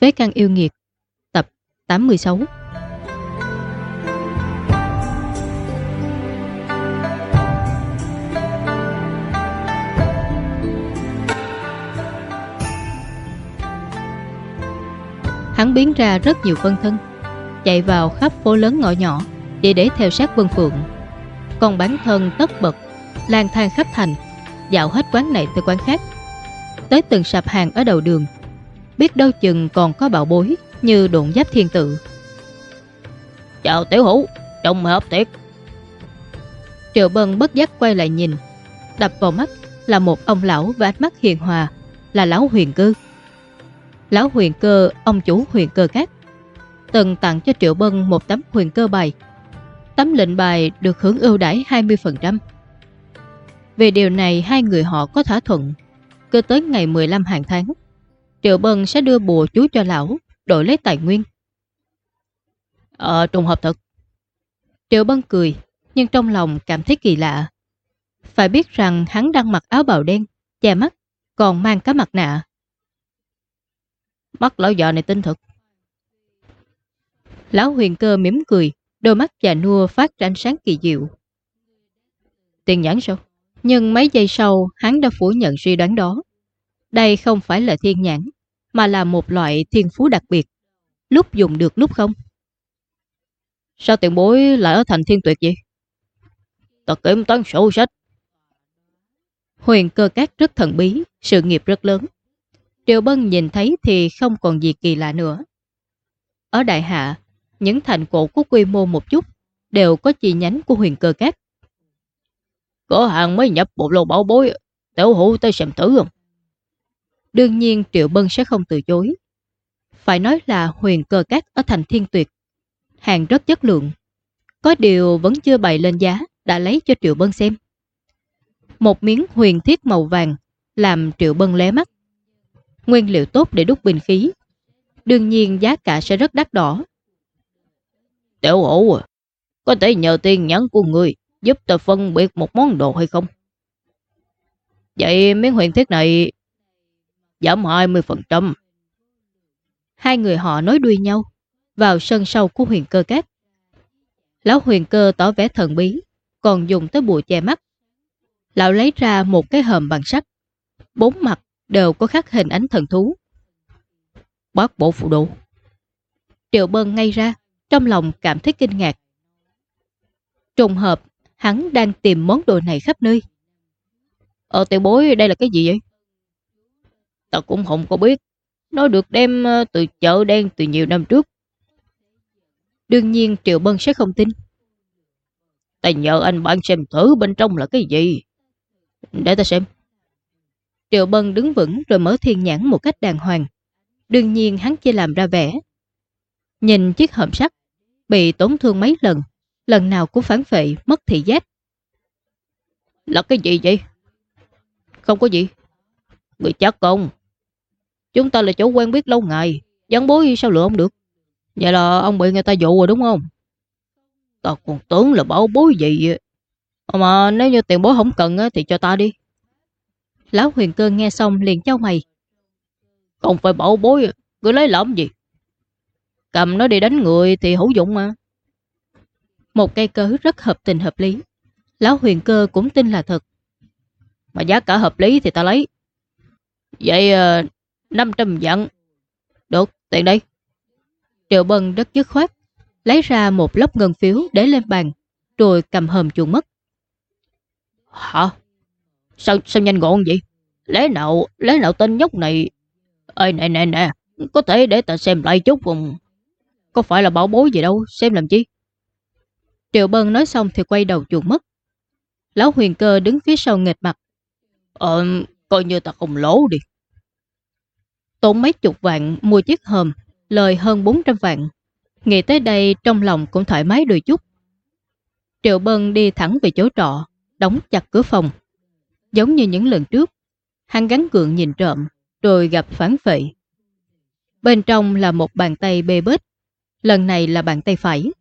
Phế căn yêu nghiệt Tập 86 Hắn biến ra rất nhiều phân thân, Chạy vào khắp phố lớn ngõ nhỏ Để để theo sát Vân Phượng. Còn bản thân tất bật, lang thang khắp thành, Dạo hết quán này tới quán khác. Tới từng sạp hàng ở đầu đường Biết đâu chừng còn có bảo bối Như độn giáp thiên tự. Chào tiểu hữu Trông hợp thiệt Triệu Bân bất giác quay lại nhìn Đập vào mắt là một ông lão với ánh mắt hiền hòa Là lão huyền cơ. Lão huyền cơ, ông chủ huyền cơ cát Từng tặng cho Triệu Bân một tấm huyền cơ bài. Tấm lệnh bài được hưởng ưu đãi 20% Về điều này hai người họ có thỏa thuận Cứ tới ngày 15 hàng tháng Triệu Bân sẽ đưa bùa chú cho lão, Đổi lấy tài nguyên. Ờ trùng hợp thật. Triệu Bân cười, Nhưng trong lòng cảm thấy kỳ lạ. Phải biết rằng hắn đang mặc áo bào đen, Che mắt, Còn mang cả mặt nạ. Mắt lão già này tinh thật. Lão huyền cơ mỉm cười, Đôi mắt già nua phát ra ánh sáng kỳ diệu. Tiền nhãn sao? Nhưng mấy giây sau, Hắn đã phủ nhận suy đoán đó. Đây không phải là thiên nhãn. Mà là một loại thiên phú đặc biệt. Lúc dùng được lúc không? Sao tiền bối lại ở thành thiên tuyệt vậy? Ta kiểm toán sổ sách. Huyền cơ cát rất thần bí, Sự nghiệp rất lớn. Triệu Bân nhìn thấy thì không còn gì kỳ lạ nữa. Ở Đại Hạ, Những thành cổ có quy mô một chút Đều có chi nhánh của huyền cơ cát Cửa hàng mới nhập một lô bảo bối, Tiểu hữu tới xem thử không? Đương nhiên Triệu Bân sẽ không từ chối. Phải nói là huyền cơ cát ở thành thiên tuyệt, Hàng rất chất lượng. Có điều vẫn chưa bày lên giá, Đã lấy cho Triệu Bân xem. Một miếng huyền thiết màu vàng Làm Triệu Bân lé mắt. Nguyên liệu tốt để đúc bình khí. Đương nhiên giá cả sẽ rất đắt đỏ. Tiểu ổ à Có thể nhờ tiền nhắn của người Giúp ta phân biệt một món đồ hay không? Vậy miếng huyền thiết này Giảm 20% Hai người họ nói đuôi nhau Vào sân sau của huyền cơ cát. Lão huyền cơ tỏ vẻ thần bí, Còn dùng tới bùa che mắt. Lão lấy ra một cái hòm bằng sắt, Bốn mặt đều có khắc hình ánh thần thú. Bác bộ phụ đồ. Triệu Bân ngay ra, Trong lòng cảm thấy kinh ngạc. Trùng hợp, Hắn đang tìm món đồ này khắp nơi. Ờ tiểu bối, đây là cái gì vậy? Ta cũng không có biết Nó được đem ờ, từ chợ đen từ nhiều năm trước Đương nhiên Triệu Bân sẽ không tin Ta nhờ anh bạn xem thử bên trong là cái gì Để ta xem Triệu Bân đứng vững rồi mở thiên nhãn một cách đàng hoàng. Đương nhiên hắn chỉ làm ra vẻ. Nhìn chiếc hộp sắt, bị tổn thương mấy lần, lần nào cũng phản phệ, mất thị giác. Là cái gì vậy? Không có gì. Người chắc không? Chúng ta là chỗ quen biết lâu ngày, gián bối sao lựa không được? Vậy là ông bị người ta dụ rồi đúng không? Ta còn tưởng là bảo bối gì ờ, Mà nếu như tiền bối không cần thì cho ta đi. Lão huyền cơ nghe xong liền trao mày. Không phải bảo bối, à, cứ lấy làm gì? Cầm nó đi đánh người thì hữu dụng mà. Một cây cớ rất hợp tình hợp lý. Lão huyền cơ cũng tin là thật. Mà giá cả hợp lý thì ta lấy. Vậy ờ, 500 dặn. Được, tiền đây. Triệu Bân rất dứt khoát, lấy ra một lốc ngân phiếu để lên bàn, rồi cầm hòm chuồng mất. Hả? Sao, sao nhanh gọn vậy? Lẽ nào, lẽ nào tên nhóc này... Ê nè nè nè, có thể để ta xem lại chút không? Có phải là bảo bối gì đâu, xem làm chi? Triệu Bân nói xong thì quay đầu chuồng mất. Lão huyền cơ đứng phía sau nghịch mặt. Ờ, coi như ta không lỗ đi. Tốn mấy chục vạn mua chiếc hòm, lời hơn 400 vạn. Nghĩ tới đây trong lòng cũng thoải mái đôi chút. Triệu Bân đi thẳng về chỗ trọ, đóng chặt cửa phòng. Giống như những lần trước, hắn gắn gượng nhìn trộm, rồi gặp phán vệ. Bên trong là một bàn tay bê bết, lần này là bàn tay phải.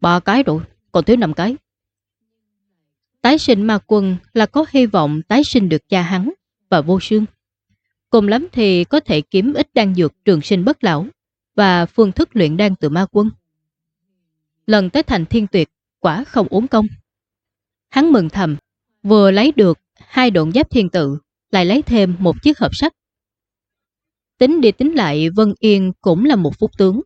Ba cái rồi, còn thiếu năm cái. Tái sinh ma quân là có hy vọng tái sinh được cha hắn và vô sương. Cùng lắm thì có thể kiếm ít đan dược trường sinh bất lão và phương thức luyện đan từ ma quân. Lần tới thành thiên tuyệt, quả không uống công. Hắn mừng thầm, vừa lấy được hai độn giáp thiên tự, lại lấy thêm một chiếc hộp sắt. Tính đi tính lại Vân Yên cũng là một phúc tướng.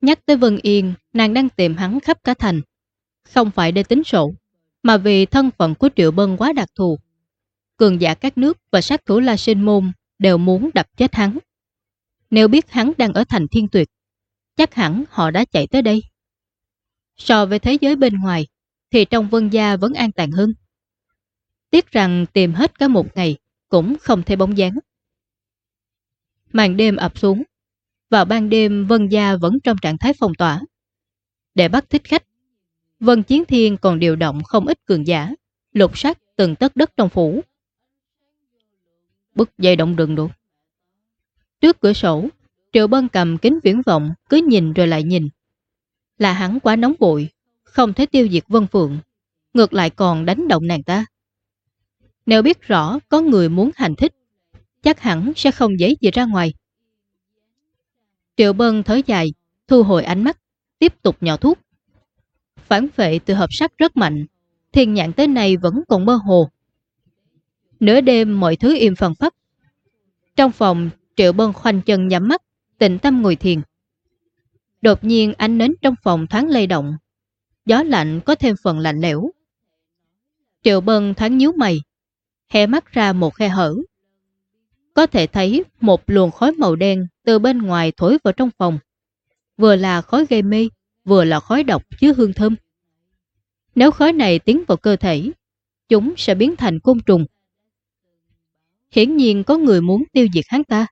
Nhắc tới Vân Yên, nàng đang tìm hắn khắp cả thành. Không phải để tính sổ, mà vì thân phận của Triệu Bân quá đặc thù. Cường giả các nước và sát thủ La Sinh Môn đều muốn đập chết hắn. Nếu biết hắn đang ở thành thiên tuyệt, chắc hẳn họ đã chạy tới đây. So với thế giới bên ngoài, thì trong vân gia vẫn an toàn hơn. Tiếc rằng tìm hết cả một ngày cũng không thấy bóng dáng. Màn đêm ập xuống, vào ban đêm Vân Gia vẫn trong trạng thái phong tỏa. Để bắt thích khách, Vân Chiến Thiên còn điều động không ít cường giả, lục sát từng tất đất trong phủ. Bức dây động rừng đủ. Trước cửa sổ, Triệu Bân cầm kính viễn vọng cứ nhìn rồi lại nhìn. Là hắn quá nóng bụi, không thể tiêu diệt Vân Phượng, ngược lại còn đánh động nàng ta. Nếu biết rõ có người muốn hành thích, chắc hẳn sẽ không dễ gì ra ngoài. Triệu Bân thở dài, thu hồi ánh mắt, tiếp tục nhỏ thuốc. Phản vệ từ hợp sắc rất mạnh, thiền nhãn tới nay vẫn còn mơ hồ. Nửa đêm mọi thứ im phần phất. Trong phòng, Triệu Bân khoanh chân nhắm mắt, tịnh tâm ngồi thiền. Đột nhiên ánh nến trong phòng thoáng lay động. Gió lạnh có thêm phần lạnh lẽo. Triệu Bân thoáng nhíu mày, hé mắt ra một khe hở. Có thể thấy một luồng khói màu đen từ bên ngoài thổi vào trong phòng. Vừa là khói gây mê, vừa là khói độc chứa hương thơm. Nếu khói này tiến vào cơ thể, chúng sẽ biến thành côn trùng. Hiển nhiên có người muốn tiêu diệt hắn ta.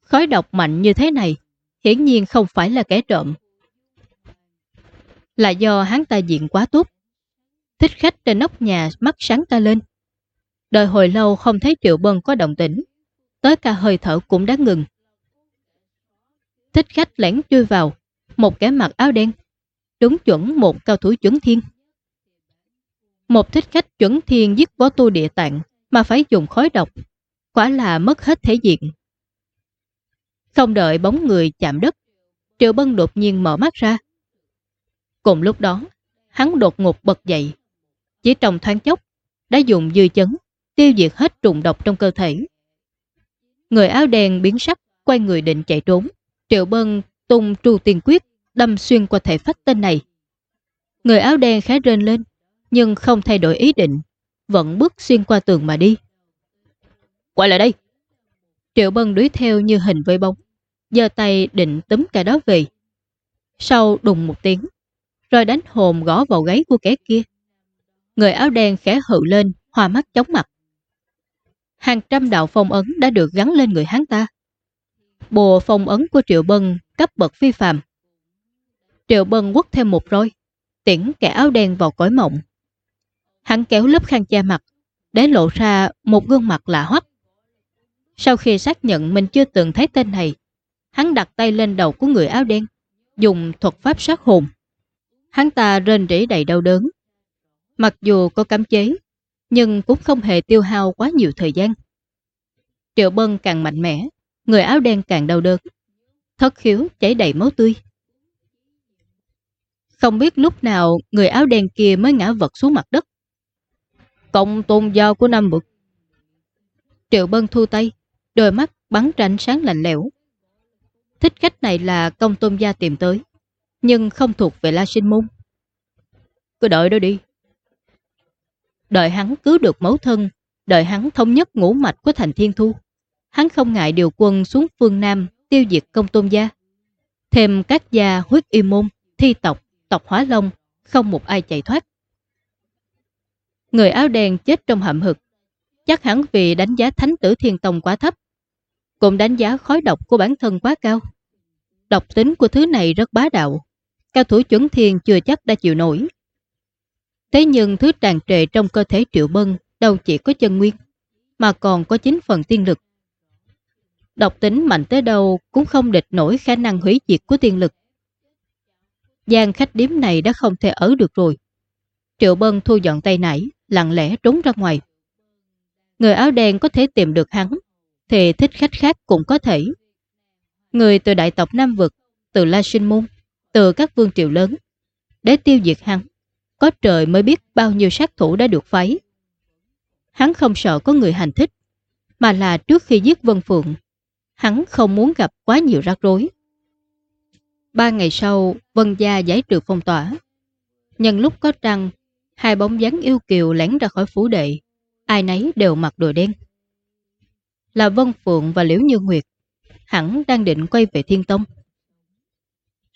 Khói độc mạnh như thế này, hiển nhiên không phải là kẻ trộm. Là do hắn ta diện quá tốt. Thích khách trên nóc nhà mắt sáng ta lên. Đợi hồi lâu không thấy Triệu Bân có động tĩnh. Tới cả hơi thở cũng đã ngừng. Thích khách lẻn chui vào, một kẻ mặc áo đen, đúng chuẩn một cao thủ chuẩn thiên. Một thích khách chuẩn thiên giết võ tu địa tạng mà phải dùng khói độc, quả là mất hết thể diện. Không đợi bóng người chạm đất, Triệu Bân đột nhiên mở mắt ra. Cùng lúc đó, hắn đột ngột bật dậy. Chỉ trong thoáng chốc, đã dùng dư chấn, tiêu diệt hết trùng độc trong cơ thể. Người áo đen biến sắc, quay người định chạy trốn. Triệu Bân tung tru tiền quyết, đâm xuyên qua thể phách tên này. Người áo đen khá rên lên, nhưng không thay đổi ý định, vẫn bước xuyên qua tường mà đi. Quay lại đây! Triệu Bân đuổi theo như hình với bóng, giơ tay định túm cái đó về. Sau đùng một tiếng, rồi đánh hồn gõ vào gáy của kẻ kia. Người áo đen khẽ hự lên, hoa mắt chóng mặt. Hàng trăm đạo phong ấn đã được gắn lên người hắn ta. Bùa phong ấn của Triệu Bân cấp bậc phi phàm. Triệu Bân quất thêm một roi, tiễn kẻ áo đen vào cõi mộng. Hắn kéo lớp khăn che mặt, để lộ ra một gương mặt lạ hoắc. Sau khi xác nhận mình chưa từng thấy tên này, hắn đặt tay lên đầu của người áo đen, dùng thuật pháp sát hồn. Hắn ta rên rỉ đầy đau đớn. Mặc dù có cấm chế, nhưng cũng không hề tiêu hao quá nhiều thời gian. Triệu Bân càng mạnh mẽ, người áo đen càng đau đớn. Thất khiếu chảy đầy máu tươi. Không biết lúc nào người áo đen kia mới ngã vật xuống mặt đất. Cộng tôn giao của nam bực. Triệu Bân thu tay, đôi mắt bắn ra sáng lạnh lẽo. Thích khách này là công tôn gia tìm tới, nhưng không thuộc về La Sinh Môn. Cứ đợi đó đi. Đợi hắn cứu được mẫu thân, đợi hắn thống nhất ngũ mạch của thành thiên thu. Hắn không ngại điều quân xuống phương Nam tiêu diệt công tôn gia. Thêm các gia huyết y môn, thi tộc, tộc hóa long, không một ai chạy thoát. Người áo đen chết trong hậm hực, chắc hẳn vì đánh giá thánh tử thiên tông quá thấp, cũng đánh giá khói độc của bản thân quá cao. Độc tính của thứ này rất bá đạo, cao thủ chuẩn thiên chưa chắc đã chịu nổi. Thế nhưng thứ tràn trề trong cơ thể triệu bân đâu chỉ có chân nguyên, mà còn có chính phần tiên lực. Độc tính mạnh tới đâu cũng không địch nổi khả năng hủy diệt của tiên lực. Giang khách điếm này đã không thể ở được rồi. Triệu Bân thu dọn tay nảy lặng lẽ trốn ra ngoài. Người áo đen có thể tìm được hắn, thì thích khách khác cũng có thể. Người từ đại tộc Nam Vực, từ La Sinh Môn, từ các vương triều lớn, để tiêu diệt hắn, có trời mới biết bao nhiêu sát thủ đã được phái. Hắn không sợ có người hành thích, mà là trước khi giết Vân Phượng, hắn không muốn gặp quá nhiều rắc rối. Ba ngày sau, Vân Gia giải trừ phong tỏa. Nhân lúc có trăng, hai bóng dáng yêu kiều lén ra khỏi phủ đệ, ai nấy đều mặc đồ đen. Là Vân Phượng và Liễu Như Nguyệt, hẳn đang định quay về Thiên Tông.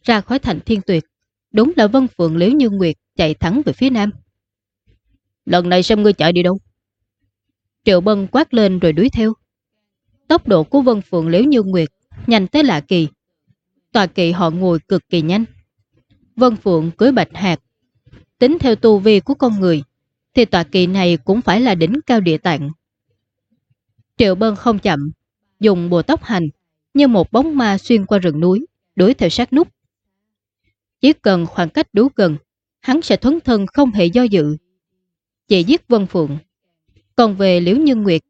Ra khỏi thành Thiên Tuyệt, đúng là Vân Phượng Liễu Như Nguyệt chạy thẳng về phía nam. Lần này xem ngươi chạy đi đâu? Triệu Bân quát lên rồi đuổi theo. Tốc độ của Vân Phượng Liễu Như Nguyệt nhanh tới lạ kỳ. Tòa kỵ họ ngồi cực kỳ nhanh. Vân Phượng cưới bạch hạt. Tính theo tu vi của con người, thì tòa kỵ này cũng phải là đỉnh cao địa tạng. Triệu Bân không chậm, dùng bùa tóc hành như một bóng ma xuyên qua rừng núi, đuổi theo sát nút. Chỉ cần khoảng cách đủ gần, hắn sẽ thuấn thân không hề do dự. Chỉ giết Vân Phượng. Còn về Liễu Nhân Nguyệt,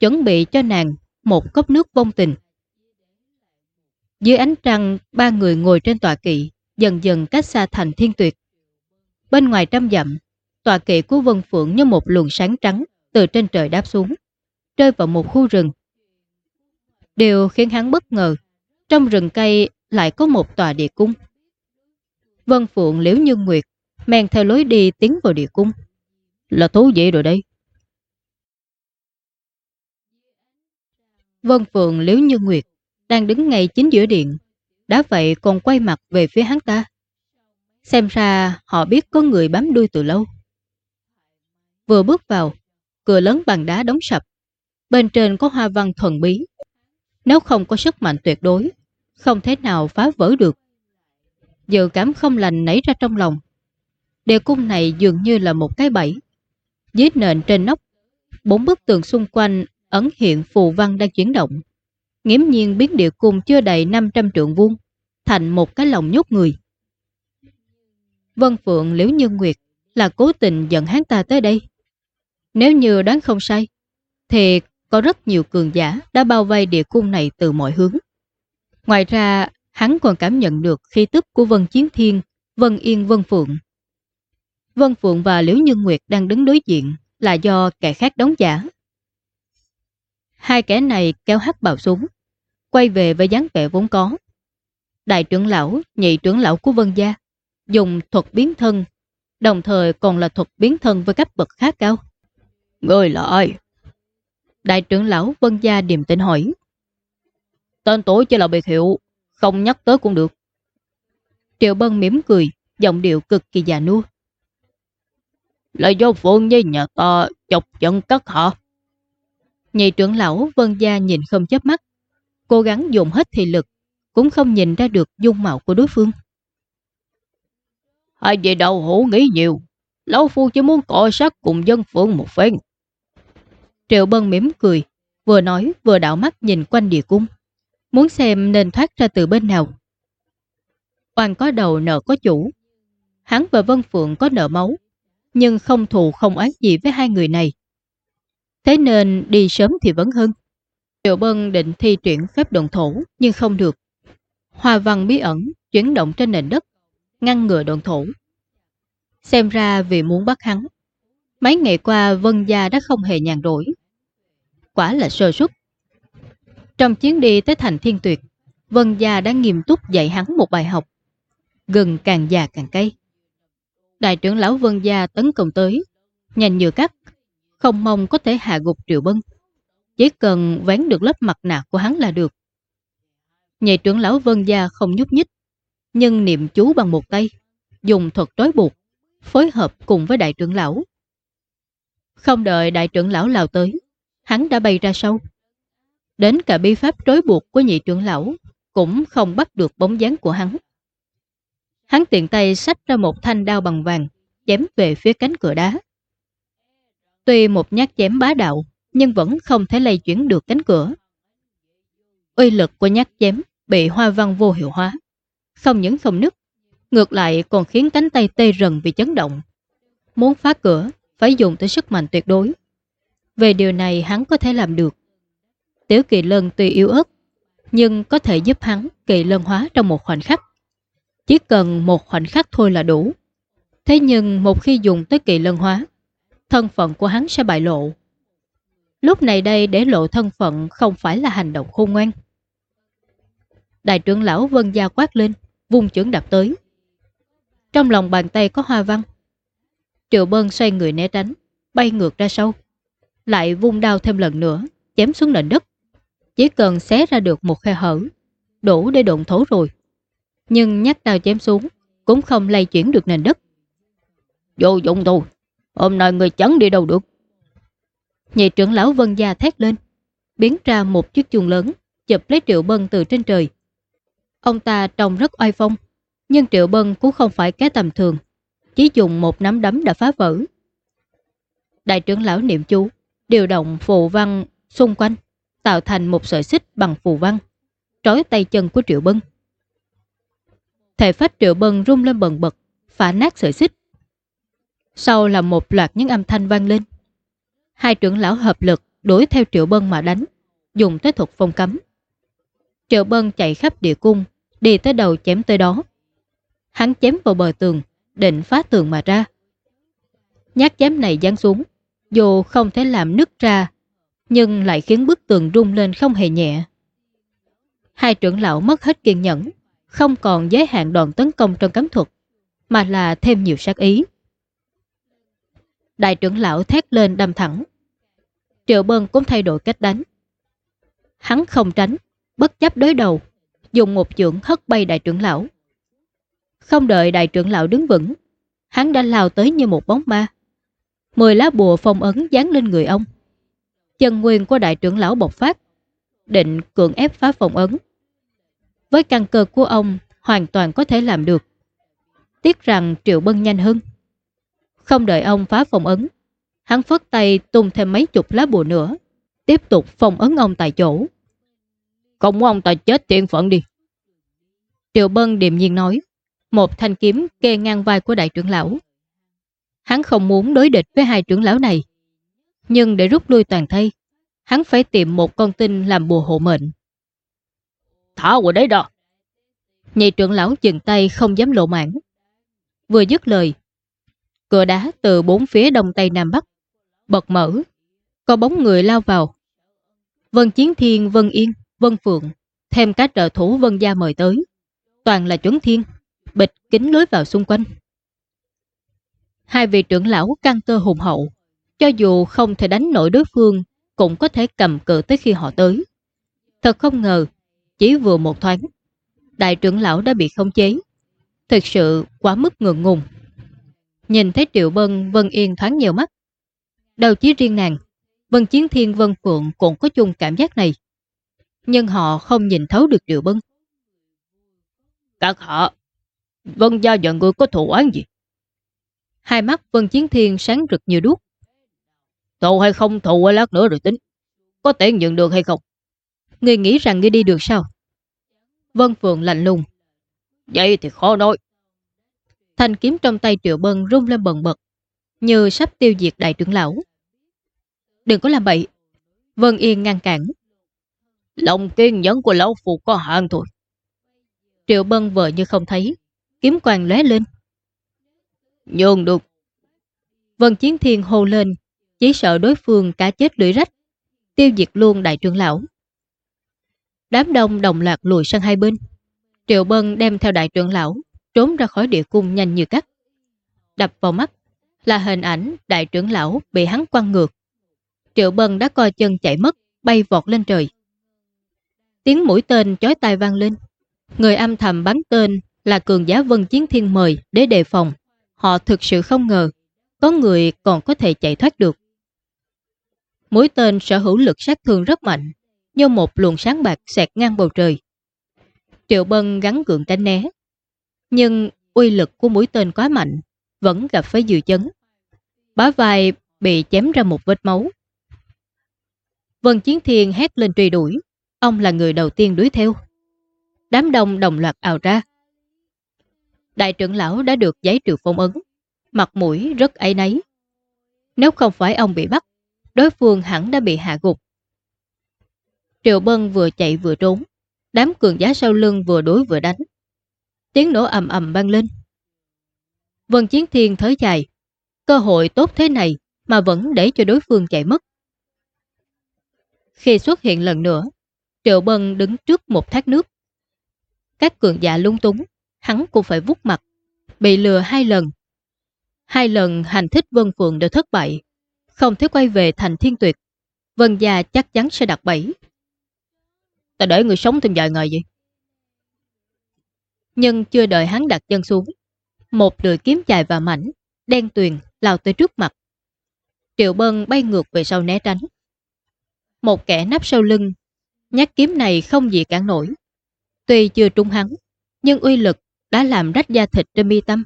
chuẩn bị cho nàng một cốc nước bông tình. Dưới ánh trăng, ba người ngồi trên tòa kỵ, dần dần cách xa thành thiên tuyệt. Bên ngoài trăm dặm, tòa kỵ của Vân Phượng như một luồng sáng trắng từ trên trời đáp xuống, rơi vào một khu rừng. Điều khiến hắn bất ngờ, trong rừng cây lại có một tòa địa cung. Vân Phượng liễu như nguyệt, men theo lối đi tiến vào địa cung. Là thú vị rồi đây. Vân Phượng liễu như nguyệt, đang đứng ngay chính giữa điện. Đã vậy còn quay mặt về phía hắn ta. Xem ra họ biết có người bám đuôi từ lâu. Vừa bước vào, cửa lớn bằng đá đóng sập. Bên trên có hoa văn thuần bí. Nếu không có sức mạnh tuyệt đối, không thể nào phá vỡ được. Dự cảm không lành nảy ra trong lòng. Địa cung này dường như là một cái bẫy. Dưới nền trên nóc, bốn bức tường xung quanh ẩn hiện phù văn đang chuyển động. Nghiễm nhiên biến địa cung chưa đầy 500 trượng vuông thành một cái lồng nhốt người. Vân Phượng Liễu Nhân Nguyệt là cố tình dẫn hắn ta tới đây. Nếu như đoán không sai, thì có rất nhiều cường giả đã bao vây địa cung này từ mọi hướng. Ngoài ra, hắn còn cảm nhận được khí tức của Vân Chiến Thiên, Vân Yên Vân Phượng. Vân Phượng và Liễu Nhân Nguyệt đang đứng đối diện là do kẻ khác đóng giả. Hai kẻ này kéo hắc bào súng, quay về với dáng vẻ vốn có. Đại trưởng lão, nhị trưởng lão của Vân Gia, dùng thuật biến thân, đồng thời còn là thuật biến thân với cấp bậc khá cao. Người là ai? Đại trưởng lão Vân Gia điềm tĩnh hỏi. Tên tuổi chỉ là biệt hiệu, không nhắc tới cũng được. Triệu Bân mỉm cười, giọng điệu cực kỳ già nua. Là do Phượng Nhi nhà ta chọc chân cất hả? Nhị trưởng lão Vân Gia nhìn không chấp mắt, cố gắng dùng hết thị lực, cũng không nhìn ra được dung mạo của đối phương. Hai vị đầu hổ nghĩ nhiều, lão phu chỉ muốn cọ sát cùng dân phượng một phen. Triệu Bân mỉm cười, vừa nói vừa đảo mắt nhìn quanh địa cung, muốn xem nên thoát ra từ bên nào. Hoàng có đầu nợ có chủ, hắn và Vân Phượng có nợ máu, nhưng không thù không oán gì với hai người này. Thế nên đi sớm thì vẫn hơn. Triệu Bân định thi triển phép động thổ nhưng không được. hòa văn bí ẩn chuyển động trên nền đất, ngăn ngừa động thủ. Xem ra vì muốn bắt hắn, mấy ngày qua Vân Gia đã không hề nhàn rỗi. Quả là sơ suất. Trong chuyến đi tới thành thiên tuyệt, Vân Gia đã nghiêm túc dạy hắn một bài học. Gừng càng già càng cay. Đại trưởng lão Vân Gia tấn công tới, nhanh như cắt, không mong có thể hạ gục Triệu Bân. Chỉ cần vén được lớp mặt nạ của hắn là được. Nhị trưởng lão Vân Gia không nhúc nhích, nhưng niệm chú bằng một tay, dùng thuật trói buộc, phối hợp cùng với đại trưởng lão. Không đợi đại trưởng lão lao tới, hắn đã bay ra sâu. Đến cả bi pháp trói buộc của nhị trưởng lão cũng không bắt được bóng dáng của hắn. Hắn tiện tay xách ra một thanh đao bằng vàng, chém về phía cánh cửa đá. Tuy một nhát chém bá đạo, nhưng vẫn không thể lay chuyển được cánh cửa. Uy lực của nhát chém bị hoa văn vô hiệu hóa. Không những không nứt, ngược lại còn khiến cánh tay tê rần vì chấn động. Muốn phá cửa, phải dùng tới sức mạnh tuyệt đối. Về điều này hắn có thể làm được. Tiểu kỳ lân tuy yếu ớt, nhưng có thể giúp hắn kỳ lân hóa trong một khoảnh khắc. Chỉ cần một khoảnh khắc thôi là đủ. Thế nhưng một khi dùng tới kỳ lân hóa, thân phận của hắn sẽ bại lộ. Lúc này đây để lộ thân phận không phải là hành động khôn ngoan. Đại trưởng lão vân gia quát lên, vung chưởng đập tới. Trong lòng bàn tay có hoa văn. Triệu bân xoay người né tránh, bay ngược ra sau. Lại vung đao thêm lần nữa, chém xuống nền đất. Chỉ cần xé ra được một khe hở, đủ để độn thấu rồi. Nhưng nhắc đao chém xuống, cũng không lay chuyển được nền đất. Vô dụng thôi, hôm nay người chẳng đi đâu được. Nhị trưởng lão Vân Gia thét lên, biến ra một chiếc chuông lớn, chụp lấy Triệu Bân từ trên trời. Ông ta trông rất oai phong, nhưng Triệu Bân cũng không phải cái tầm thường, chỉ dùng một nắm đấm đã phá vỡ. Đại trưởng lão niệm chú, điều động phù văn xung quanh, tạo thành một sợi xích bằng phù văn, trói tay chân của Triệu Bân. Thể phách Triệu Bân rung lên bần bật, phá nát sợi xích. Sau là một loạt những âm thanh vang lên. Hai trưởng lão hợp lực đuổi theo Triệu Bân mà đánh, dùng tới thuật phong cấm. Triệu Bân chạy khắp địa cung, đi tới đầu chém tới đó. Hắn chém vào bờ tường, định phá tường mà ra. Nhát chém này giáng xuống, dù không thể làm nứt ra, nhưng lại khiến bức tường rung lên không hề nhẹ. Hai trưởng lão mất hết kiên nhẫn, không còn giới hạn đòn tấn công trong cấm thuật, mà là thêm nhiều sát ý. Đại trưởng lão thét lên đâm thẳng. Triệu Bân cũng thay đổi cách đánh. Hắn không tránh, bất chấp đối đầu, dùng một chưởng hất bay đại trưởng lão. Không đợi đại trưởng lão đứng vững, hắn đã lao tới như một bóng ma. Mười lá bùa phong ấn dán lên người ông. Chân nguyên của đại trưởng lão bộc phát, định cưỡng ép phá phong ấn. Với căn cơ của ông, hoàn toàn có thể làm được. Tiếc rằng Triệu Bân nhanh hơn. Không đợi ông phá phong ấn, hắn phất tay tung thêm mấy chục lá bùa nữa, tiếp tục phong ấn ông tại chỗ. Muốn ông ta chết tiện phận đi. Triệu Bân điềm nhiên nói, một thanh kiếm kê ngang vai của đại trưởng lão. Hắn không muốn đối địch với hai trưởng lão này, nhưng để rút lui toàn thây, hắn phải tìm một con tinh làm bùa hộ mệnh. Thả qua đấy đó. Nhị trưởng lão dừng tay không dám lộ mãn. Vừa dứt lời, cửa đá từ bốn phía đông tây nam bắc, bật mở, có bóng người lao vào. Vân Chiến Thiên, Vân Yên, Vân Phượng, thêm các trợ thủ Vân Gia mời tới. Toàn là chuẩn thiên, bịch kính lối vào xung quanh. Hai vị trưởng lão căng cơ hùng hậu, cho dù không thể đánh nổi đối phương, cũng có thể cầm cự tới khi họ tới. Thật không ngờ, chỉ vừa một thoáng, đại trưởng lão đã bị không chế. Thực sự quá mức ngượng ngùng. Nhìn thấy Triệu Bân, Vân Yên thoáng nhiều mắt. Đầu chí riêng nàng, Vân Chiến Thiên Vân Phượng cũng có chung cảm giác này. Nhưng họ không nhìn thấu được Triệu Bân. Các họ, Vân gia giận người có thủ án gì? Hai mắt Vân Chiến Thiên sáng rực như đuốc. Thù hay không thù lát nữa rồi tính. Có thể nhận được hay không? Ngươi nghĩ rằng ngươi đi được sao? Vân Phượng lạnh lùng. Vậy thì khó nói. Thanh kiếm trong tay Triệu Bân rung lên bần bật, như sắp tiêu diệt đại trưởng lão. Đừng có làm bậy. Vân Yên ngăn cản. Lòng kiên nhẫn của lão phụ có hạn thôi. Triệu Bân vợ như không thấy, kiếm quàng lóe lên. Nhường được. Vân Chiến Thiên hô lên, chỉ sợ đối phương cả chết lưỡi rách, tiêu diệt luôn đại trưởng lão. Đám đông đồng loạt lùi sang hai bên. Triệu Bân đem theo đại trưởng lão, trốn ra khỏi địa cung nhanh như cắt. Đập vào mắt là hình ảnh đại trưởng lão bị hắn quăng ngược. Triệu Bân đã coi chân chạy mất, bay vọt lên trời. Tiếng mũi tên chói tai vang lên. Người âm thầm bắn tên là cường giá Vân Chiến Thiên mời để đề phòng. Họ thực sự không ngờ có người còn có thể chạy thoát được. Mũi tên sở hữu lực sát thương rất mạnh, như một luồng sáng bạc xẹt ngang bầu trời. Triệu Bân gắn gượng tránh né. Nhưng uy lực của mũi tên quá mạnh, vẫn gặp phải dự chấn. Bá vai bị chém ra một vết máu. Vân Chiến Thiên hét lên truy đuổi, ông là người đầu tiên đuổi theo. Đám đông đồng loạt ào ra. Đại trưởng lão đã được giấy trừ phong ấn, mặt mũi rất ấy nấy. Nếu không phải ông bị bắt, đối phương hẳn đã bị hạ gục. Triệu Bân vừa chạy vừa trốn, đám cường giá sau lưng vừa đối vừa đánh. Tiếng nổ ầm ầm vang lên. Vân Chiến Thiên thới dài, cơ hội tốt thế này mà vẫn để cho đối phương chạy mất. Khi xuất hiện lần nữa, Triệu Bân đứng trước một thác nước. Các cường giả lung túng, hắn cũng phải vút mặt, bị lừa hai lần. Hai lần hành thích Vân Phượng đều thất bại, không thể quay về thành thiên tuyệt. Vân gia chắc chắn sẽ đặt bẫy. Ta để người sống thêm vài ngày vậy. Nhưng chưa đợi hắn đặt chân xuống, một lưỡi kiếm dài và mảnh, đen tuyền lao tới trước mặt. Triệu Bân bay ngược về sau né tránh. Một kẻ nắp sau lưng, nhát kiếm này không gì cản nổi. Tuy chưa trúng hắn, nhưng uy lực đã làm rách da thịt trên mi tâm.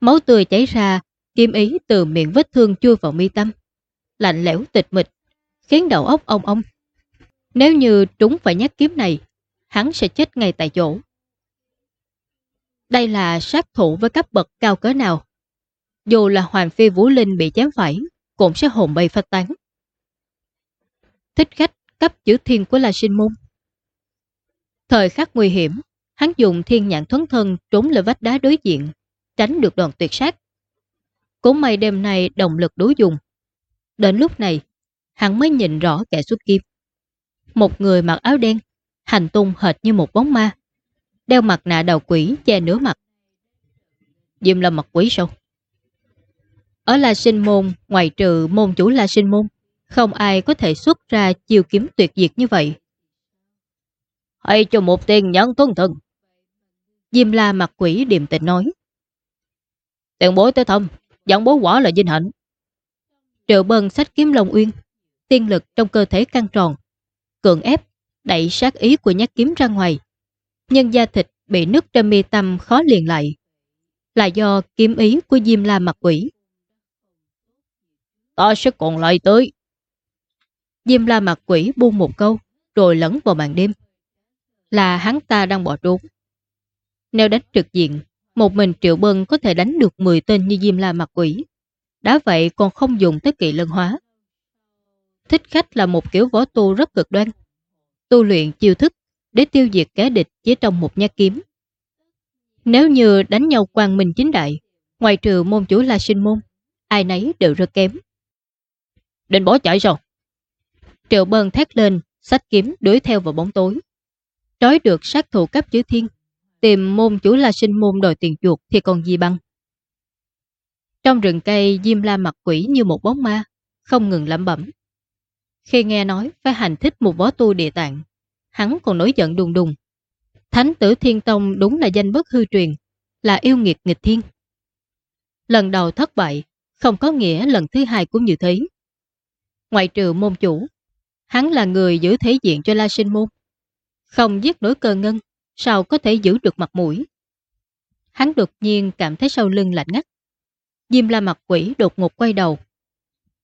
Máu tươi chảy ra, kiếm ý từ miệng vết thương chui vào mi tâm. Lạnh lẽo tịch mịch, khiến đầu óc ông ông. Nếu như trúng phải nhát kiếm này, hắn sẽ chết ngay tại chỗ. Đây là sát thủ với cấp bậc cao cỡ nào. Dù là Hoàng Phi Vũ Linh bị chém phải, cũng sẽ hồn bay phát tán. Thích khách cấp chữ thiên của La Sinh Môn. Thời khắc nguy hiểm, hắn dùng thiên nhãn thuấn thân trốn lên vách đá đối diện, tránh được đòn tuyệt sát. Cũng may đêm nay động lực đối dùng. Đến lúc này, hắn mới nhìn rõ kẻ xuất kim. Một người mặc áo đen, hành tung hệt như một bóng ma, đeo mặt nạ đầu quỷ che nửa mặt. Diêm là mặt quỷ sao? Ở La Sinh Môn, ngoài trừ môn chủ La Sinh Môn, không ai có thể xuất ra chiêu kiếm tuyệt diệt như vậy. Hãy cho một tiền nhẫn tuân thần. Diêm La mặt quỷ điềm tĩnh nói. Tiền bối tới thăm, dẫn bối quả là vinh hạnh. Triệu bân sách kiếm Long Uyên, tiên lực trong cơ thể căng tròn, cường ép, đẩy sát ý của nhát kiếm ra ngoài. Nhưng da thịt bị nứt trên mi tâm khó liền lại. Là do kiếm ý của Diêm La mặt quỷ. Ta sẽ còn lại tới. Diêm La mặt quỷ buông một câu, rồi lẫn vào màn đêm. Là hắn ta đang bỏ trốn. Nếu đánh trực diện, một mình Triệu Bân có thể đánh được 10 tên như Diêm La mặt quỷ. Đã vậy còn không dùng tới kỵ lân hóa. Thích khách là một kiểu võ tu rất cực đoan. Tu luyện chiêu thức để tiêu diệt kẻ địch chỉ trong một nhát kiếm. Nếu như đánh nhau quang minh chính đại, ngoài trừ môn chủ La Sinh Môn, ai nấy đều rất kém. Định bỏ chạy sao? Triệu bần thét lên, sách kiếm đuổi theo vào bóng tối. Trói được sát thủ cấp chữ thiên, tìm môn chủ La Sinh Môn đòi tiền chuột thì còn gì bằng. Trong rừng cây, Diêm La mặt quỷ như một bóng ma, không ngừng lẩm bẩm. Khi nghe nói phải hành thích một võ tu địa tạng, hắn còn nổi giận đùng đùng. Thánh tử Thiên Tông đúng là danh bất hư truyền, là yêu nghiệt nghịch thiên. Lần đầu thất bại, không có nghĩa lần thứ hai cũng như thế. Ngoại trừ môn chủ, hắn là người giữ thế diện cho La Sinh Môn. Không giết nổi cơ ngân, sao có thể giữ được mặt mũi. Hắn đột nhiên cảm thấy sau lưng lạnh ngắt. Diêm la mặt quỷ đột ngột quay đầu.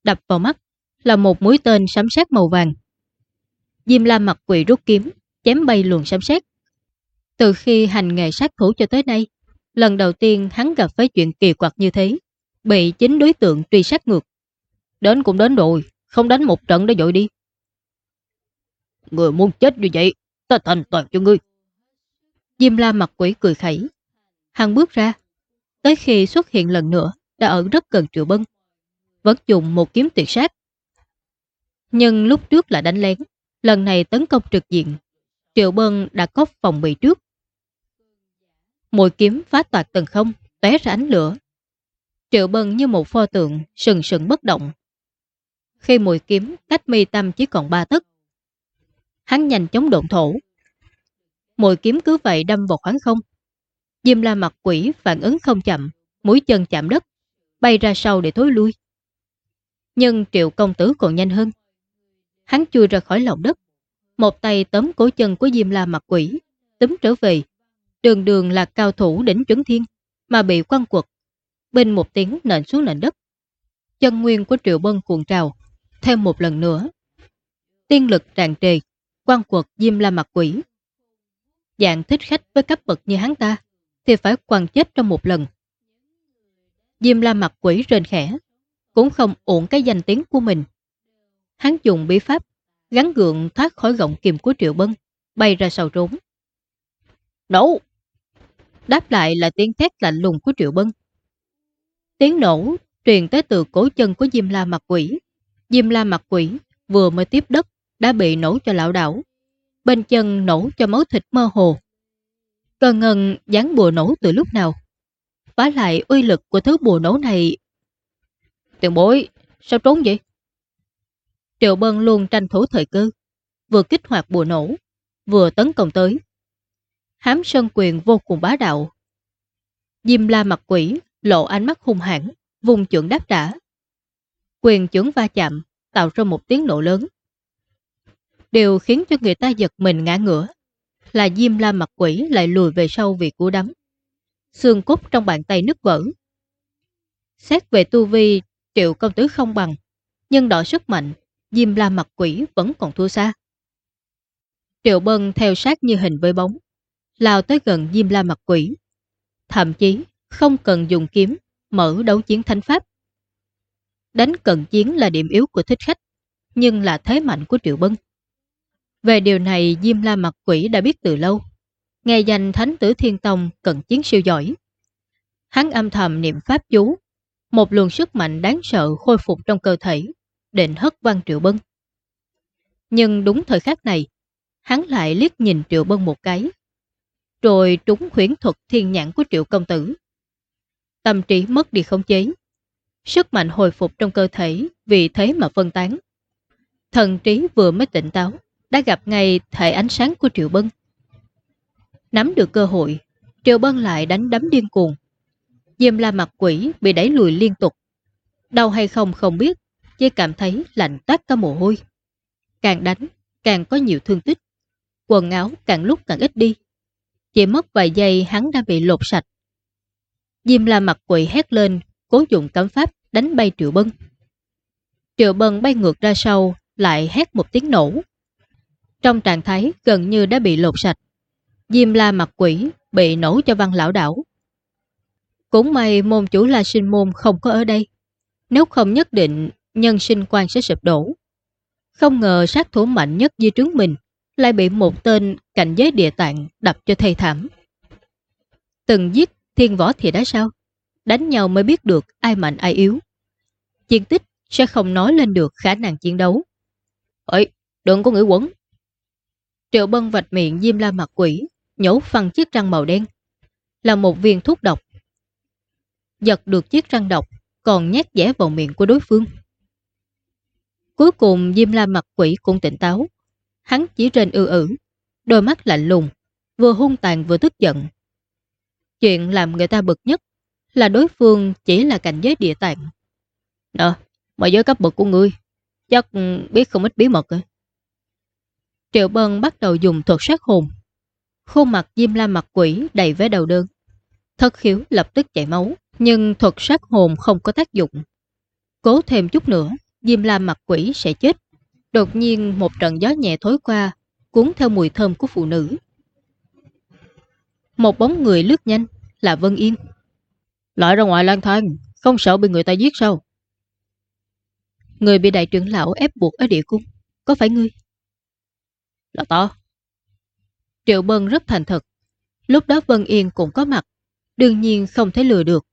Đập vào mắt là một mũi tên sấm sét màu vàng. Diêm la mặt quỷ rút kiếm, chém bay luồng sấm sét. Từ khi hành nghề sát thủ cho tới nay, lần đầu tiên hắn gặp phải chuyện kỳ quặc như thế, bị chính đối tượng truy sát ngược. Đến cũng đến rồi, không đánh một trận đã dội đi. Người muốn chết như vậy, ta thành toàn cho ngươi. Diêm la mặt quỷ cười khẩy. Hắn bước ra, tới khi xuất hiện lần nữa, đã ở rất gần Triệu Bân. Vẫn dùng một kiếm tuyệt sát. Nhưng lúc trước là đánh lén, lần này tấn công trực diện. Triệu Bân đã có phòng bị trước. Mỗi kiếm phá toạt tầng không, tóe ra ánh lửa. Triệu Bân như một pho tượng, sừng sừng bất động. Khi mùi kiếm cách mi tâm chỉ còn ba tấc. Hắn nhanh chóng độn thổ. Mùi kiếm cứ vậy đâm vào khoảng không. Diêm la mặt quỷ phản ứng không chậm, mũi chân chạm đất, bay ra sau để thối lui. Nhưng triệu công tử còn nhanh hơn. Hắn chui ra khỏi lòng đất, một tay tóm cổ chân của Diêm La mặt quỷ, túm trở về. Đường đường là cao thủ đỉnh trấn thiên, mà bị quăng quật. Bên một tiếng nện xuống nền đất. Chân nguyên của Triệu Bân cuộn trào, thêm một lần nữa. Tiên lực tràn trề, quăng quật Diêm La mặt quỷ. Dạng thích khách với cấp bậc như hắn ta, thì phải quăng chết trong một lần. Diêm La mặt quỷ rên khẽ, cũng không ổn cái danh tiếng của mình. Hắn dùng bí pháp, gắn gượng thoát khỏi gọng kìm của Triệu Bân, bay ra sau trốn. Nổ! Đáp lại là tiếng thét lạnh lùng của Triệu Bân. Tiếng nổ truyền tới từ cổ chân của Diêm La mặt quỷ. Diêm La mặt quỷ vừa mới tiếp đất đã bị nổ cho lão đảo. Bên chân nổ cho máu thịt mơ hồ. Cần ngân dán bùa nổ từ lúc nào. Vá lại uy lực của thứ bùa nổ này. Tiền bối, sao trốn vậy? Triệu Bân luôn tranh thủ thời cơ, vừa kích hoạt bùa nổ, vừa tấn công tới. Hám sơn quyền vô cùng bá đạo. Diêm la mặt quỷ, lộ ánh mắt hung hãn, vùng trưởng đáp trả. Quyền trưởng va chạm, tạo ra một tiếng nổ lớn đều khiến cho người ta giật mình ngã ngửa là Diêm la mặt quỷ lại lùi về sau vì cú đấm. Xương cốt trong bàn tay nứt vỡ. Xét về tu vi, triệu công tứ không bằng, nhưng đỏ sức mạnh, Diêm la mặt quỷ vẫn còn thua xa. Triệu Bân theo sát như hình với bóng, lao tới gần Diêm la mặt quỷ. Thậm chí không cần dùng kiếm, mở đấu chiến thánh pháp. Đánh cận chiến là điểm yếu của thích khách, nhưng là thế mạnh của Triệu Bân. Về điều này Diêm La Mặt Quỷ đã biết từ lâu. Nghe danh Thánh Tử Thiên Tông cận chiến siêu giỏi. Hắn âm thầm niệm pháp chú, một luồng sức mạnh đáng sợ khôi phục trong cơ thể, định hất văn Triệu Bân. Nhưng đúng thời khắc này, hắn lại liếc nhìn Triệu Bân một cái, rồi trúng khuyến thuật thiên nhãn của Triệu Công Tử. Tâm trí mất đi không chế, sức mạnh hồi phục trong cơ thể vì thế mà phân tán. Thần trí vừa mới tỉnh táo, đã gặp ngay thể ánh sáng của Triệu Bân. Nắm được cơ hội, Triệu Bân lại đánh đấm điên cuồng. Diêm la mặt quỷ bị đẩy lùi liên tục. Đau hay không không biết, chỉ cảm thấy lạnh tát cả mồ hôi. Càng đánh, càng có nhiều thương tích. Quần áo càng lúc càng ít đi. Chỉ mất vài giây hắn đã bị lột sạch. Diêm la mặt quỷ hét lên, cố dụng cấm pháp đánh bay Triệu Bân. Triệu Bân bay ngược ra sau, lại hét một tiếng nổ. Trong trạng thái gần như đã bị lột sạch. Diêm la mặt quỷ bị nổ cho văn lão đảo. Cũng may môn chủ La Sinh Môn không có ở đây. Nếu không nhất định nhân sinh quan sẽ sụp đổ. Không ngờ sát thủ mạnh nhất di trướng mình lại bị một tên cảnh giới địa tạng đập cho thầy thảm. Từng giết thiên võ thì đã sao? Đánh nhau mới biết được ai mạnh ai yếu. Chiến tích sẽ không nói lên được khả năng chiến đấu. Ơi, đừng có nghĩ quẩn. Triệu bân vạch miệng diêm la mặt quỷ, nhổ phăng chiếc răng màu đen. Là một viên thuốc độc. Giật được chiếc răng độc, còn nhét dẻ vào miệng của đối phương. Cuối cùng Diêm La mặt quỷ cũng tỉnh táo. Hắn chỉ trên ư ử, đôi mắt lạnh lùng, vừa hung tàn vừa tức giận. Chuyện làm người ta bực nhất là đối phương chỉ là cảnh giới địa tạng. Nè, mà giới cấp bậc của ngươi, chắc biết không ít bí mật rồi. Triệu Bân bắt đầu dùng thuật sát hồn. Khuôn mặt Diêm La mặt quỷ đầy vé đầu đơn. Thất khiếu lập tức chảy máu, nhưng thuật sát hồn không có tác dụng. Cố thêm chút nữa, Diêm La mặt quỷ sẽ chết. Đột nhiên một trận gió nhẹ thối qua, cuốn theo mùi thơm của phụ nữ. Một bóng người lướt nhanh là Vân Yên. Lại ra ngoài lang thang, không sợ bị người ta giết sao? Người bị đại trưởng lão ép buộc ở địa cung, có phải ngươi? Là to. Triệu Bân rất thành thật. Lúc đó Vân Yên cũng có mặt, đương nhiên không thể lừa được.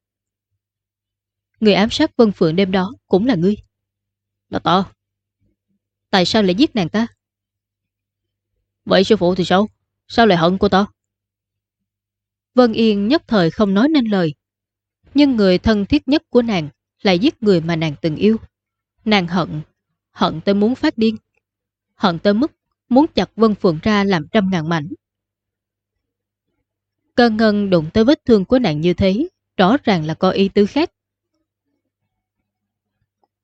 Người ám sát Vân Phượng đêm đó cũng là ngươi. Là to. Tại sao lại giết nàng ta? Vậy sư phụ thì sao? Sao lại hận cô ta? Vân Yên nhất thời không nói nên lời. Nhưng người thân thiết nhất của nàng lại giết người mà nàng từng yêu. Nàng hận, hận tới muốn phát điên. Hận tới mức muốn chặt Vân Phượng ra làm trăm ngàn mảnh. Cơ ngân đụng tới vết thương của nàng như thế, rõ ràng là có ý tứ khác.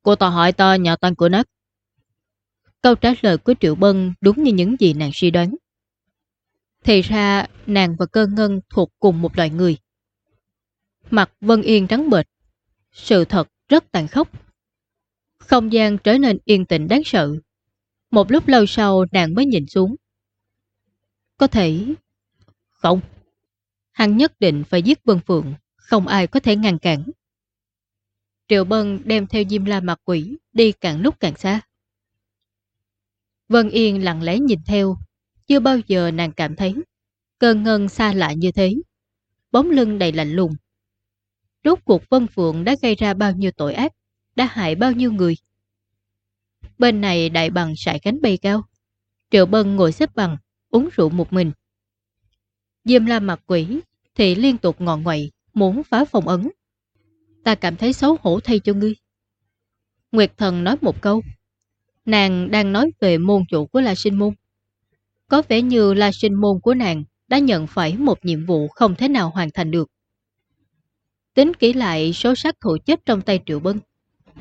Cô ta hỏi ta nhà tan cửa nát. Câu trả lời của Triệu Bân đúng như những gì nàng suy đoán. Thì ra nàng và cơ ngân thuộc cùng một loại người. Mặt Vân Yên trắng bệch. Sự thật rất tàn khốc. Không gian trở nên yên tĩnh đáng sợ. Một lúc lâu sau nàng mới nhìn xuống. Có thể... Không. Hắn nhất định phải giết Vân Phượng. Không ai có thể ngăn cản. Triệu Bân đem theo Diêm La mặt quỷ đi càng lúc càng xa. Vân Yên lặng lẽ nhìn theo, chưa bao giờ nàng cảm thấy cơn ngân xa lạ như thế. Bóng lưng đầy lạnh lùng. Rốt cuộc Vân Phượng đã gây ra bao nhiêu tội ác, đã hại bao nhiêu người. Bên này đại bằng sải cánh bay cao. Triệu Bân ngồi xếp bằng, uống rượu một mình. Diêm la mặt quỷ thì liên tục ngọn ngoại, muốn phá phòng ấn. Ta cảm thấy xấu hổ thay cho ngươi. Nguyệt thần nói một câu. Nàng đang nói về môn chủ của La Sinh Môn. Có vẻ như La Sinh Môn của nàng đã nhận phải một nhiệm vụ không thể nào hoàn thành được. Tính kỹ lại số sát thủ chết trong tay Triệu Bân.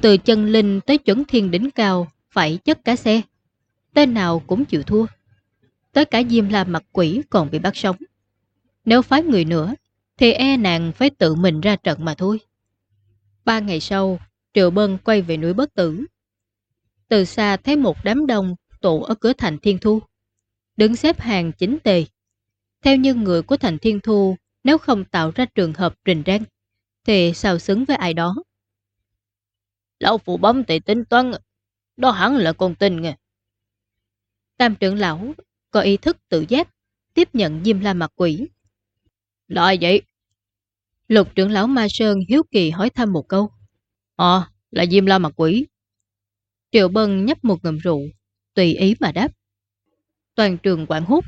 Từ chân linh tới chuẩn thiên đỉnh cao phải chất cả xe. Tên nào cũng chịu thua. Tới cả Diêm La mặt quỷ còn bị bắt sống. Nếu phái người nữa, thì e nàng phải tự mình ra trận mà thôi. Ba ngày sau, Triệu Bân quay về núi Bất Tử. Từ xa thấy một đám đông tụ ở cửa thành Thiên Thu. Đứng xếp hàng chính tề. Theo như người của thành Thiên Thu, nếu không tạo ra trường hợp rình rang, thì sao xứng với ai đó. Lão phụ bấm thì tính toán, đó hẳn là con tin nghe. Tam trưởng lão có ý thức tự giác, tiếp nhận Diêm La mặt quỷ. Là vậy? Lục trưởng lão Ma Sơn hiếu kỳ hỏi thăm một câu. Ờ, là Diêm La mặt quỷ. Triệu Bân nhấp một ngụm rượu, tùy ý mà đáp. Toàn trường quảng hút.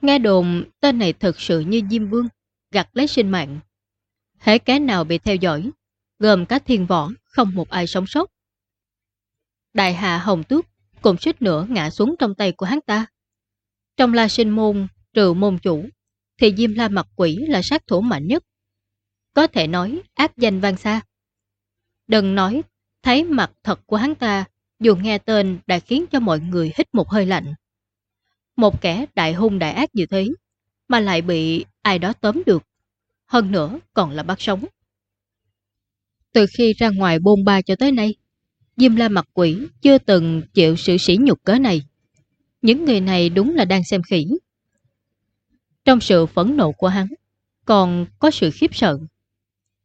Nghe đồn tên này thật sự như Diêm Vương, gặt lấy sinh mạng. Hế cái nào bị theo dõi, gồm cả thiên võ, không một ai sống sót. Đại hạ Hồng Tước cùng suýt nữa ngã xuống trong tay của hắn ta. Trong la sinh môn, trừ môn chủ, thì Diêm La mặt quỷ là sát thủ mạnh nhất. Có thể nói ác danh vang xa. Đừng nói, thấy mặt thật của hắn ta, dù nghe tên đã khiến cho mọi người hít một hơi lạnh. Một kẻ đại hung đại ác như thế, mà lại bị ai đó tóm được. Hơn nữa còn là bắt sống. Từ khi ra ngoài bôn ba cho tới nay, Diêm La mặt quỷ chưa từng chịu sự sỉ nhục cớ này. Những người này đúng là đang xem khỉ. Trong sự phẫn nộ của hắn, còn có sự khiếp sợ.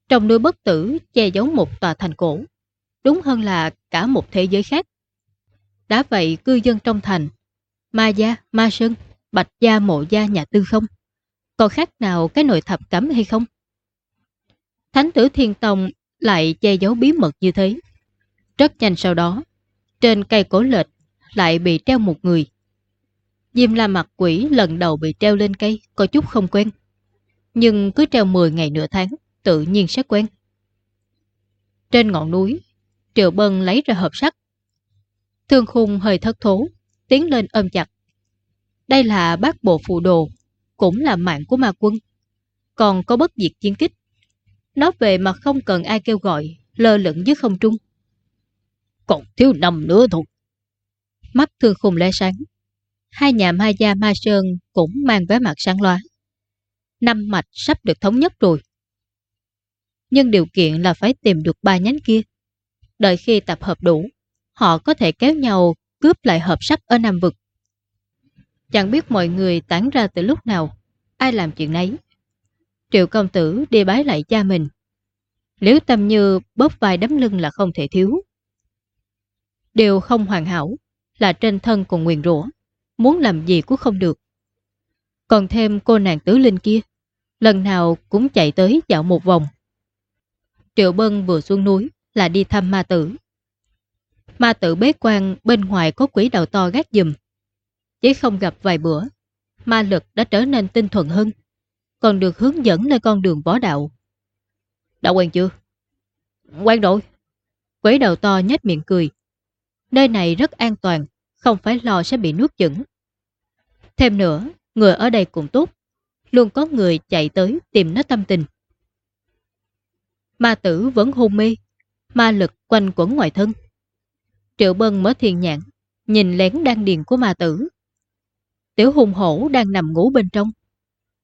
Trong núi bất tử che giấu một tòa thành cổ, đúng hơn là cả một thế giới khác. Đã vậy cư dân trong thành, ma gia, ma sơn, bạch gia, mộ gia, nhà tư không? Còn khác nào cái nội thập cấm hay không? Thánh tử Thiên Tông lại che giấu bí mật như thế. Rất nhanh sau đó, trên cây cổ lệch lại bị treo một người. Diêm la mặt quỷ lần đầu bị treo lên cây, có chút không quen. Nhưng cứ treo 10 ngày nửa tháng, tự nhiên sẽ quen. Trên ngọn núi, Triệu Bân lấy ra hộp sắt. Thương khung hơi thất thố, tiến lên ôm chặt. Đây là bác bộ phụ đồ, cũng là mạng của ma quân. Còn có bất diệt chiến kích. Nó về mà không cần ai kêu gọi, lơ lửng dưới không trung. Còn thiếu năm nữa thôi. Mắt thư khùng lé sáng. Hai nhà ma gia ma sơn cũng mang vẻ mặt sáng loá. Năm mạch sắp được thống nhất rồi. Nhưng điều kiện là phải tìm được ba nhánh kia. Đợi khi tập hợp đủ, họ có thể kéo nhau cướp lại hợp sắc ở Nam Vực. Chẳng biết mọi người tán ra từ lúc nào, ai làm chuyện ấy. Triệu công tử đi bái lại cha mình. Liễu tâm như bóp vai đấm lưng là không thể thiếu đều không hoàn hảo là trên thân còn nguyền rủa muốn làm gì cũng không được. Còn thêm cô nàng tứ linh kia, lần nào cũng chạy tới dạo một vòng. Triệu Bân vừa xuống núi là đi thăm ma tử. Ma tử bế quan bên ngoài có quỷ đầu to gác dùm. Chỉ không gặp vài bữa, ma lực đã trở nên tinh thuần hơn, còn được hướng dẫn nơi con đường võ đạo. Đã quen chưa? Quen rồi. Quỷ đầu to nhếch miệng cười. Nơi này rất an toàn, không phải lo sẽ bị nuốt chửng. Thêm nữa, người ở đây cũng tốt, luôn có người chạy tới tìm nó tâm tình. Ma tử vẫn hôn mê, ma lực quanh quẩn ngoài thân. Triệu Bân mở thiền nhãn, nhìn lén đan điền của ma tử. Tiểu hùng hổ đang nằm ngủ bên trong.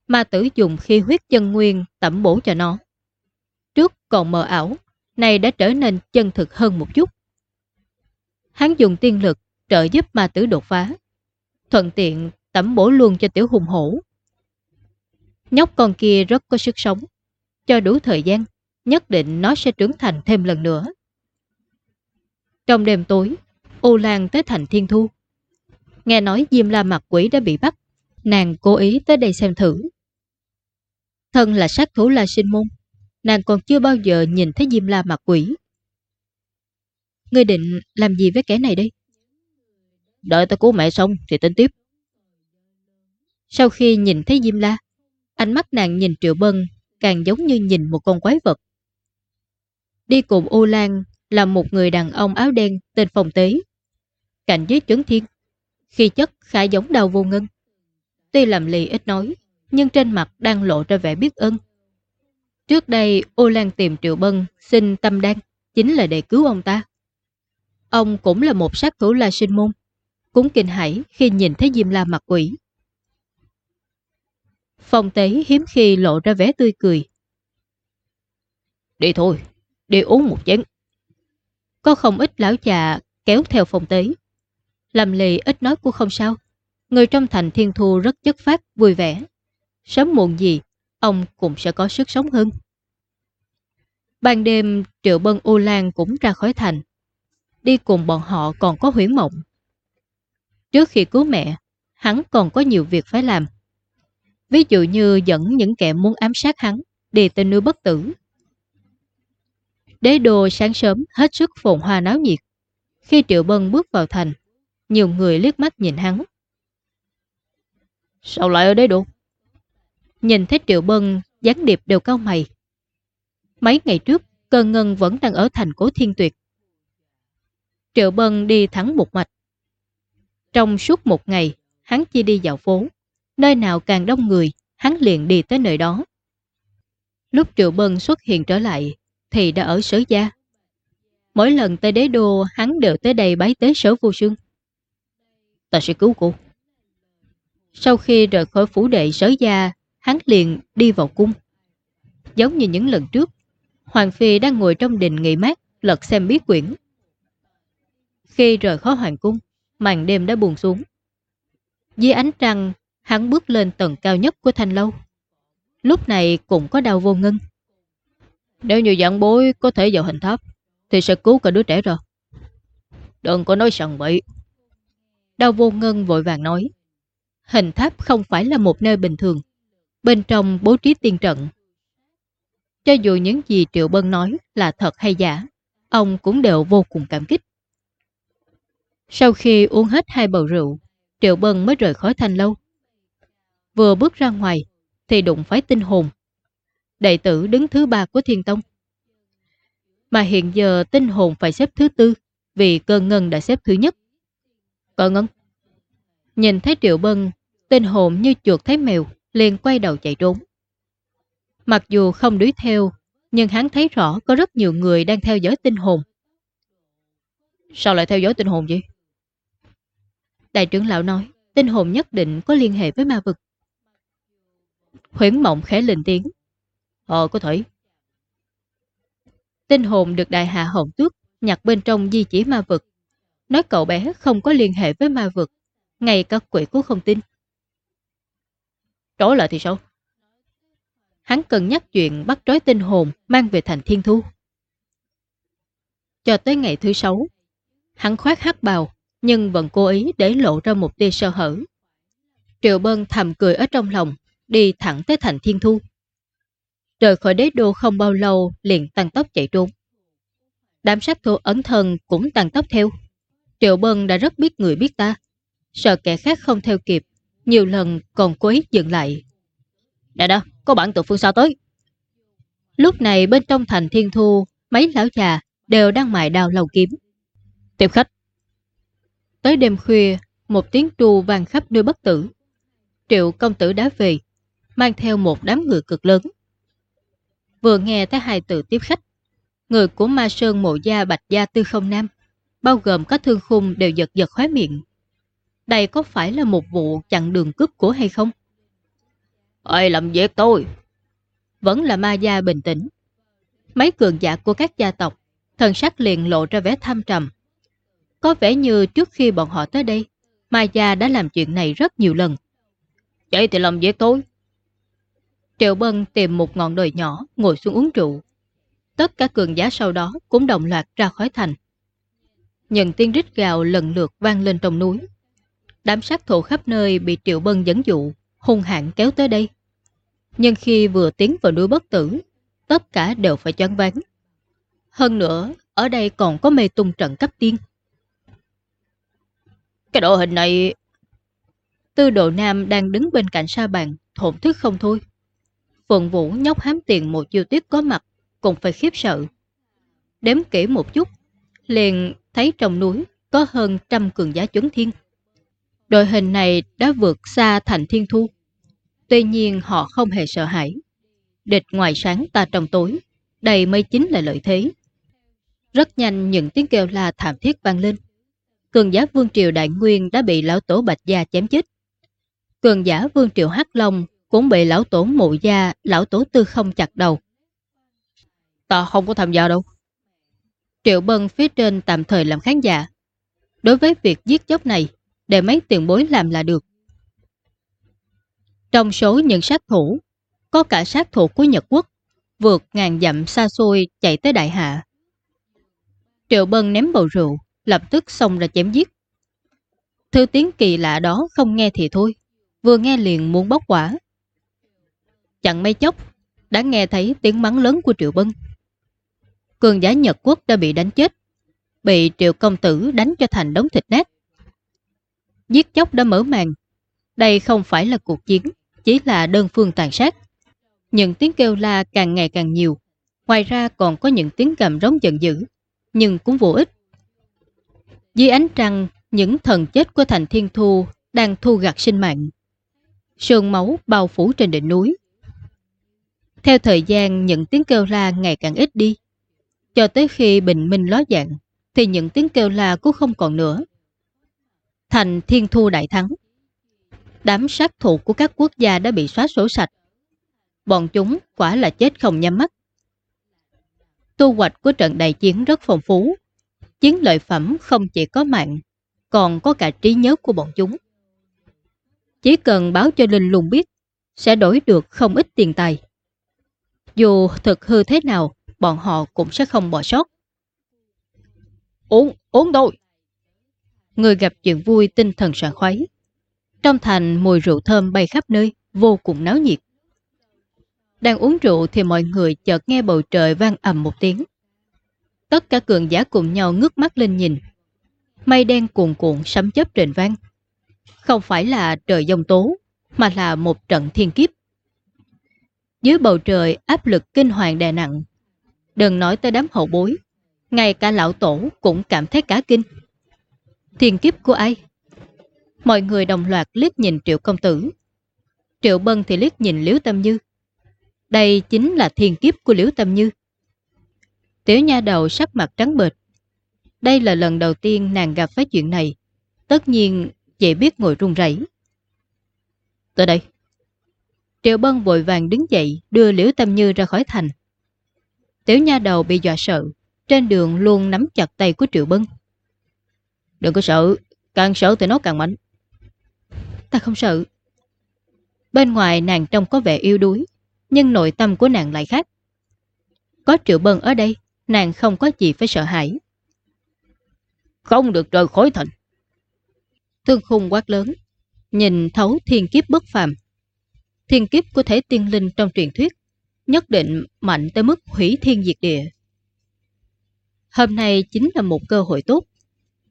Ma tử dùng khi huyết chân nguyên tẩm bổ cho nó. Trước còn mờ ảo, nay đã trở nên chân thực hơn một chút. Hắn dùng tiên lực trợ giúp ma tử đột phá. Thuận tiện tẩm bổ luôn cho tiểu hùng hổ. Nhóc con kia rất có sức sống. Cho đủ thời gian, nhất định nó sẽ trưởng thành thêm lần nữa. Trong đêm tối, ô lan tới thành thiên thu. Nghe nói Diêm La mặt quỷ đã bị bắt, nàng cố ý tới đây xem thử. Thân là sát thủ La Sinh Môn, nàng còn chưa bao giờ nhìn thấy Diêm La mặt quỷ. Ngươi định làm gì với kẻ này đây? Đợi ta cứu mẹ xong thì tính tiếp. Sau khi nhìn thấy Diêm La, ánh mắt nàng nhìn Triệu Bân càng giống như nhìn một con quái vật. Đi cùng U Lan là một người đàn ông áo đen tên Phòng Tế. Cạnh dưới trấn thiên, khi chất khá giống đầu vô ngân. Tuy làm lì ít nói, nhưng trên mặt đang lộ ra vẻ biết ơn. Trước đây, U Lan tìm Triệu Bân xin tâm đan, chính là để cứu ông ta. Ông cũng là một sát thủ la sinh môn, cũng kinh hãi khi nhìn thấy Diêm La mặt quỷ. Phong tế hiếm khi lộ ra vẻ tươi cười. Đi thôi, đi uống một chén. Có không ít lão già kéo theo phong tế. Làm lì ít nói cũng không sao. Người trong thành thiên thu rất chất phát, vui vẻ. Sớm muộn gì, ông cũng sẽ có sức sống hơn. Ban đêm, Triệu Bân U Lan cũng ra khỏi thành. Đi cùng bọn họ còn có huyến mộng. Trước khi cứu mẹ, hắn còn có nhiều việc phải làm. Ví dụ như dẫn những kẻ muốn ám sát hắn đi tên nuôi bất tử. Đế đô sáng sớm hết sức phồn hoa náo nhiệt. Khi Triệu Bân bước vào thành, nhiều người liếc mắt nhìn hắn. Sao lại ở đế đô? Nhìn thấy Triệu Bân, gián điệp đều cao mày. Mấy ngày trước, cơn ngân vẫn đang ở thành cố thiên tuyệt. Triệu Bân đi thẳng một mạch. Trong suốt một ngày, hắn chỉ đi dạo phố. Nơi nào càng đông người, hắn liền đi tới nơi đó. Lúc Triệu Bân xuất hiện trở lại, thì đã ở sở gia. Mỗi lần tới đế đô, hắn đều tới đây bái tế sở vô sương. Ta sẽ cứu cô. Sau khi rời khỏi phủ đệ sở gia, hắn liền đi vào cung. Giống như những lần trước, Hoàng Phi đang ngồi trong đình nghỉ mát, lật xem bí quyển. Khi rời khỏi hoàng cung, màn đêm đã buồn xuống. Dưới ánh trăng, hắn bước lên tầng cao nhất của thanh lâu. Lúc này cũng có đau vô ngân. Nếu như dạng bối có thể vào hình tháp, thì sẽ cứu cả đứa trẻ rồi. Đừng có nói sần bậy. Đau vô ngân vội vàng nói. Hình tháp không phải là một nơi bình thường. Bên trong bố trí tiên trận. Cho dù những gì Triệu Bân nói là thật hay giả, ông cũng đều vô cùng cảm kích. Sau khi uống hết hai bầu rượu, Triệu Bân mới rời khỏi thanh lâu. Vừa bước ra ngoài, thì đụng phải tinh hồn. Đệ tử đứng thứ ba của thiên tông. Mà hiện giờ tinh hồn phải xếp thứ tư, vì cơ ngân đã xếp thứ nhất. Cơ ngân. Nhìn thấy Triệu Bân, tinh hồn như chuột thấy mèo, liền quay đầu chạy trốn. Mặc dù không đuổi theo, nhưng hắn thấy rõ có rất nhiều người đang theo dõi tinh hồn. Sao lại theo dõi tinh hồn vậy? Đại trưởng lão nói, tinh hồn nhất định có liên hệ với ma vực. Huyến mộng khẽ lên tiếng. Ờ, có thể. Tinh hồn được đại hạ hồng tước nhặt bên trong di chỉ ma vực. Nói cậu bé không có liên hệ với ma vực. Ngay cả quỷ cũng không tin. Trối lại thì sao? Hắn cần nhắc chuyện bắt trói tinh hồn mang về thành thiên thu. Cho tới ngày thứ sáu, hắn khoát hắc bào, nhưng vẫn cố ý để lộ ra một tia sơ hở. Triệu Bân thầm cười ở trong lòng, đi thẳng tới thành thiên thu. Rời khỏi đế đô không bao lâu liền tăng tốc chạy trốn. Đám sát thủ ẩn thần cũng tăng tốc theo. Triệu Bân đã rất biết người biết ta. Sợ kẻ khác không theo kịp, nhiều lần còn cố ý dừng lại. Nè đó, có bạn từ phương sao tới. Lúc này bên trong thành thiên thu, mấy lão già đều đang mài đào lầu kiếm. Tiếp khách. Tới đêm khuya, một tiếng tru vang khắp nơi bất tử. Triệu công tử đã về, mang theo một đám người cực lớn. Vừa nghe tới hai từ tiếp khách, người của Ma Sơn Mộ Gia Bạch Gia Tư Không Nam, bao gồm các thương khung đều giật giật khóe miệng. Đây có phải là một vụ chặn đường cướp của hay không? Ơi làm việc tôi. Vẫn là ma gia bình tĩnh. Mấy cường giả của các gia tộc, thần sắc liền lộ ra vẻ tham trầm. Có vẻ như trước khi bọn họ tới đây, ma gia đã làm chuyện này rất nhiều lần. Vậy thì làm việc tôi. Triệu Bân tìm một ngọn đồi nhỏ ngồi xuống uống rượu. Tất cả cường giá sau đó cũng đồng loạt ra khỏi thành. Những tiếng rít gào lần lượt vang lên trong núi. Đám sát thủ khắp nơi bị Triệu Bân dẫn dụ, hung hãn kéo tới đây. Nhưng khi vừa tiến vào núi bất tử, tất cả đều phải choáng váng. Hơn nữa, ở đây còn có mê tung trận cấp tiên. Cái đội hình này... Tư độ nam đang đứng bên cạnh sa bàn, thổn thức không thôi. Phượng Vũ nhóc hám tiền một chiêu tiếp có mặt, cũng phải khiếp sợ. Đếm kỹ một chút, liền thấy trong núi có hơn trăm cường giá chuẩn thiên. Đội hình này đã vượt xa thành thiên thu. Tuy nhiên họ không hề sợ hãi. Địch ngoài sáng ta trong tối, đây mới chính là lợi thế. Rất nhanh những tiếng kêu la thảm thiết vang lên. Cường giả Vương Triều Đại Nguyên đã bị lão tổ Bạch Gia chém chết. Cường giả Vương Triều Hắc Long cũng bị lão tổ Mộ Gia, lão tổ Tư không chặt đầu. Ta không có tham gia đâu. Triệu Bân phía trên tạm thời làm khán giả. Đối với việc giết chóc này, để mấy tiền bối làm là được. Trong số những sát thủ, có cả sát thủ của Nhật Quốc, vượt ngàn dặm xa xôi chạy tới đại hạ. Triệu Bân ném bầu rượu, lập tức xông ra chém giết. Thứ tiếng kỳ lạ đó không nghe thì thôi, vừa nghe liền muốn bóc quả. Chẳng mấy chốc, đã nghe thấy tiếng mắng lớn của Triệu Bân. Cường giá Nhật Quốc đã bị đánh chết, bị Triệu Công Tử đánh cho thành đống thịt nát. Giết chóc đã mở màn. Đây không phải là cuộc chiến, chỉ là đơn phương tàn sát. Những tiếng kêu la càng ngày càng nhiều. Ngoài ra còn có những tiếng gầm rống giận dữ, nhưng cũng vô ích. Dưới ánh trăng, những thần chết của thành thiên thu đang thu gặt sinh mạng. Sương máu bao phủ trên đỉnh núi. Theo thời gian, những tiếng kêu la ngày càng ít đi. Cho tới khi bình minh ló dạng, thì những tiếng kêu la cũng không còn nữa. Thành thiên thu đại thắng. Đám sát thủ của các quốc gia đã bị xóa sổ sạch. Bọn chúng quả là chết không nhắm mắt. Tu hoạch của trận đại chiến rất phong phú. Chiến lợi phẩm không chỉ có mạng, còn có cả trí nhớ của bọn chúng. Chỉ cần báo cho Linh Lùng biết, sẽ đổi được không ít tiền tài. Dù thực hư thế nào, bọn họ cũng sẽ không bỏ sót. Uống, uống thôi. Người gặp chuyện vui tinh thần sảng khoái. Trong thành mùi rượu thơm bay khắp nơi, vô cùng náo nhiệt. Đang uống rượu thì mọi người chợt nghe bầu trời vang ầm một tiếng. Tất cả cường giả cùng nhau ngước mắt lên nhìn. Mây đen cuồn cuộn sấm chớp trên vang. Không phải là trời dông tố, mà là một trận thiên kiếp. Dưới bầu trời áp lực kinh hoàng đè nặng. Đừng nói tới đám hậu bối, ngay cả lão tổ cũng cảm thấy cá kinh. Thiên kiếp của ai? Mọi người đồng loạt liếc nhìn Triệu Công Tử. Triệu Bân thì liếc nhìn Liễu Tâm Như. Đây chính là thiên kiếp của Liễu Tâm Như. Tiểu nha đầu sắc mặt trắng bệch. Đây là lần đầu tiên nàng gặp phải chuyện này. Tất nhiên dễ biết ngồi run rẩy. Tới đây. Triệu Bân vội vàng đứng dậy đưa Liễu Tâm Như ra khỏi thành. Tiểu nha đầu bị dọa sợ, trên đường luôn nắm chặt tay của Triệu Bân. Đừng có sợ, càng sợ thì nó càng mạnh. Ta không sợ. Bên ngoài nàng trông có vẻ yêu đuối, nhưng nội tâm của nàng lại khác. Có Triệu Bân ở đây, nàng không có gì phải sợ hãi. Không được rời khỏi thành. Thương khung quát lớn, nhìn thấu thiên kiếp bất phàm. Thiên kiếp của thể tiên linh trong truyền thuyết, nhất định mạnh tới mức hủy thiên diệt địa. Hôm nay chính là một cơ hội tốt.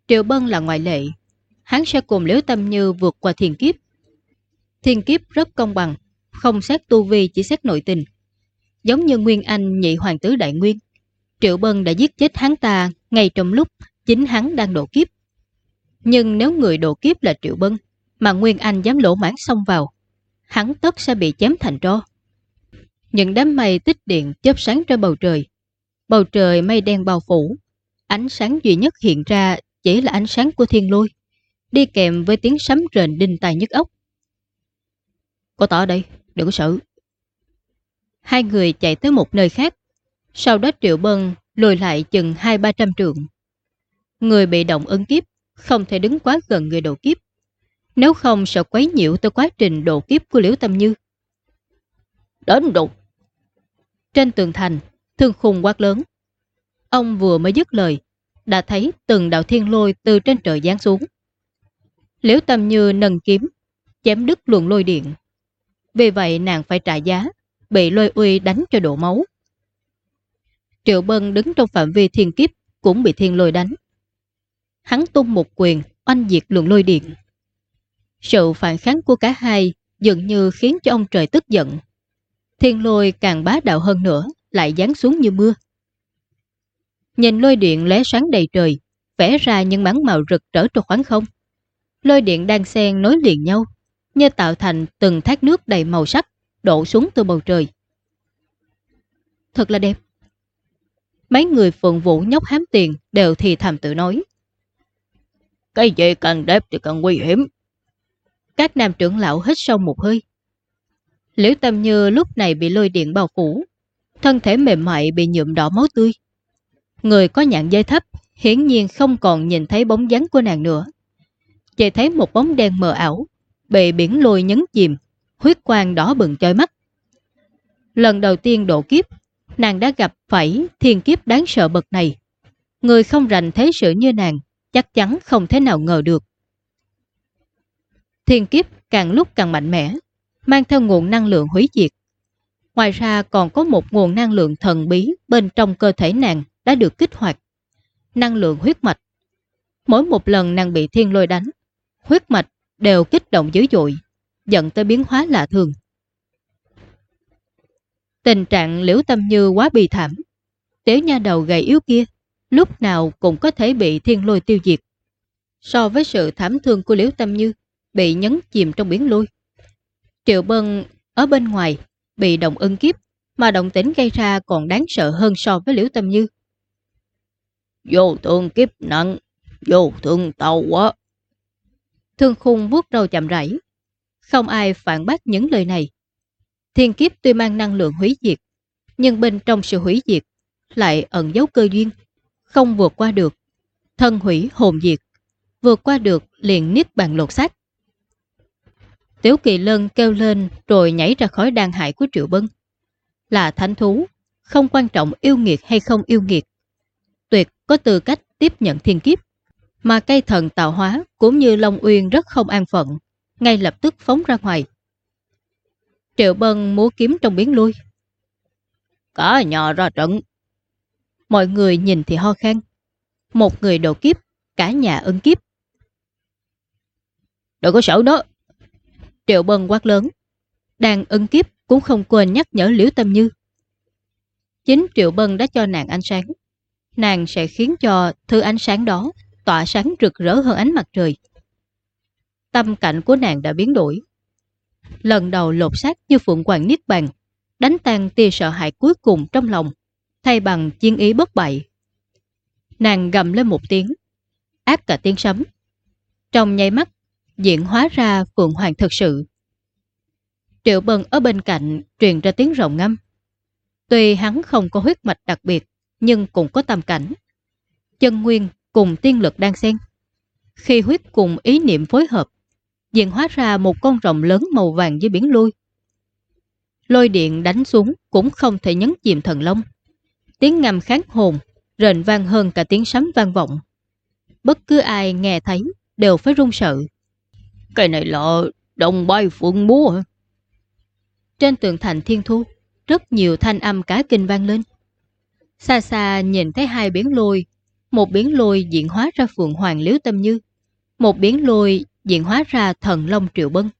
Triệu Bân là ngoại lệ. Hắn sẽ cùng Liễu Tâm Như vượt qua thiên kiếp. Thiên kiếp rất công bằng, không xét tu vi chỉ xét nội tình. Giống như Nguyên Anh nhị hoàng tứ đại nguyên. Triệu Bân đã giết chết hắn ta ngay trong lúc chính hắn đang độ kiếp. Nhưng nếu người độ kiếp là Triệu Bân, mà Nguyên Anh dám lỗ mãn xông vào, hắn tất sẽ bị chém thành tro. Những đám mây tích điện chớp sáng trên bầu trời. Bầu trời mây đen bao phủ. Ánh sáng duy nhất hiện ra chỉ là ánh sáng của thiên lôi, đi kèm với tiếng sấm rền đinh tai nhức ốc. Cô tỏ đây, đừng có sợ. Hai người chạy tới một nơi khác. Sau đó Triệu Bân lùi lại chừng hai ba trăm trượng. Người bị động ấn kiếp không thể đứng quá gần người độ kiếp. Nếu không sợ quấy nhiễu tới quá trình độ kiếp của Liễu Tâm Như. Đến đột. Trên tường thành, thương khùng quát lớn. Ông vừa mới dứt lời, đã thấy từng đạo thiên lôi từ trên trời giáng xuống. Liễu Tâm Như nâng kiếm, chém đứt luồng lôi điện. Vì vậy nàng phải trả giá, bị lôi uy đánh cho đổ máu. Triệu Bân đứng trong phạm vi thiên kiếp cũng bị thiên lôi đánh. Hắn tung một quyền, oanh diệt luồng lôi điện. Sự phản kháng của cả hai dường như khiến cho ông trời tức giận. Thiên lôi càng bá đạo hơn nữa, lại giáng xuống như mưa. Nhìn lôi điện lóe sáng đầy trời, vẽ ra những mảng màu rực rỡ trong khoảng không. Lôi điện đang xen nối liền nhau, như tạo thành từng thác nước đầy màu sắc đổ xuống từ bầu trời. Thật là đẹp. Mấy người phượng vũ nhóc hám tiền đều thì thầm tự nói. Cái gì càng đẹp thì càng nguy hiểm. Các nam trưởng lão hít sâu một hơi. Liễu Tâm Như lúc này bị lôi điện bao phủ, thân thể mềm mại bị nhuộm đỏ máu tươi. Người có nhạn dây thấp hiển nhiên không còn nhìn thấy bóng dáng của nàng nữa. Chỉ thấy một bóng đen mờ ảo, bị biển lôi nhấn chìm, huyết quang đỏ bừng chói mắt. Lần đầu tiên độ kiếp, nàng đã gặp phải thiên kiếp đáng sợ bậc này. Người không rành thế sự như nàng, chắc chắn không thể nào ngờ được. Thiên kiếp càng lúc càng mạnh mẽ, mang theo nguồn năng lượng hủy diệt. Ngoài ra còn có một nguồn năng lượng thần bí bên trong cơ thể nàng đã được kích hoạt. Năng lượng huyết mạch. Mỗi một lần nàng bị thiên lôi đánh, huyết mạch đều kích động dữ dội, dẫn tới biến hóa lạ thường. Tình trạng liễu tâm như quá bi thảm. Tiểu nha đầu gầy yếu kia, lúc nào cũng có thể bị thiên lôi tiêu diệt. So với sự thảm thương của liễu tâm như, bị nhấn chìm trong biển lôi. Triệu Bân ở bên ngoài, bị động ưng kiếp, mà động tính gây ra còn đáng sợ hơn so với liễu tâm như. Vô thương kiếp nặng, vô thương tàu quá. Thương khung vuốt đầu chậm rãi. Không ai phản bác những lời này. Thiên kiếp tuy mang năng lượng hủy diệt, nhưng bên trong sự hủy diệt lại ẩn dấu cơ duyên, không vượt qua được. Thân hủy hồn diệt, vượt qua được liền nít bàn lột xác. Tiểu kỳ lân kêu lên rồi nhảy ra khỏi đàn hại của Triệu Bân. Là thánh thú, không quan trọng yêu nghiệt hay không yêu nghiệt. Tuyệt có tư cách tiếp nhận thiên kiếp. Mà cây thần tạo hóa cũng như Long Uyên rất không an phận, ngay lập tức phóng ra ngoài. Triệu Bân múa kiếm trong biến lui. Cả nhà ra trận. Mọi người nhìn thì ho khan. Một người độ kiếp, cả nhà ân kiếp. Đừng có sợ nó. Triệu Bân quát lớn. Đàn ân kiếp cũng không quên nhắc nhở Liễu Tâm Như. Chính Triệu Bân đã cho nàng ánh sáng. Nàng sẽ khiến cho thứ ánh sáng đó tỏa sáng rực rỡ hơn ánh mặt trời. Tâm cảnh của nàng đã biến đổi. Lần đầu lột xác như phượng hoàng niết bàn, đánh tan tia sợ hãi cuối cùng trong lòng, thay bằng chiến ý bất bại. Nàng gầm lên một tiếng, ác cả tiếng sấm. Trong nháy mắt, diễn hóa ra phượng hoàng thực sự. Triệu Bân ở bên cạnh truyền ra tiếng rộng ngâm. Tuy hắn không có huyết mạch đặc biệt, nhưng cũng có tâm cảnh. Chân nguyên cùng tiên lực đang xen. Khi huyết cùng ý niệm phối hợp, diễn hóa ra một con rồng lớn màu vàng dưới biển lôi. Lôi điện đánh xuống cũng không thể nhấn chìm thần long. Tiếng ngầm kháng hồn, rền vang hơn cả tiếng sấm vang vọng. Bất cứ ai nghe thấy đều phải run sợ. Cái này là đồng bay phượng múa hả? Trên tường thành thiên thu, rất nhiều thanh âm cá kinh vang lên. Xa xa nhìn thấy hai biển lôi, một biển lôi diện hóa ra phượng hoàng liếu tâm như, một biển lôi diện hóa ra thần long triệu bân.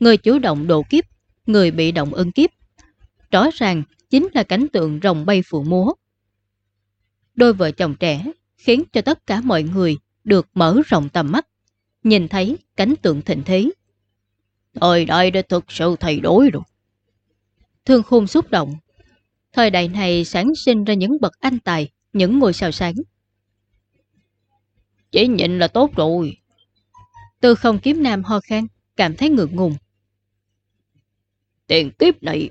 Người chủ động độ kiếp, người bị động ưng kiếp. Rõ ràng chính là cảnh tượng rồng bay phụ múa. Đôi vợ chồng trẻ khiến cho tất cả mọi người được mở rộng tầm mắt, nhìn thấy cảnh tượng thịnh thế. Thời đại đã thực sự thay đổi rồi. Thương khôn xúc động. Thời đại này sản sinh ra những bậc anh tài, những ngôi sao sáng. Chỉ nhìn là tốt rồi. Tư không kiếm nam ho khan, cảm thấy ngượng ngùng. Tiền kiếp này.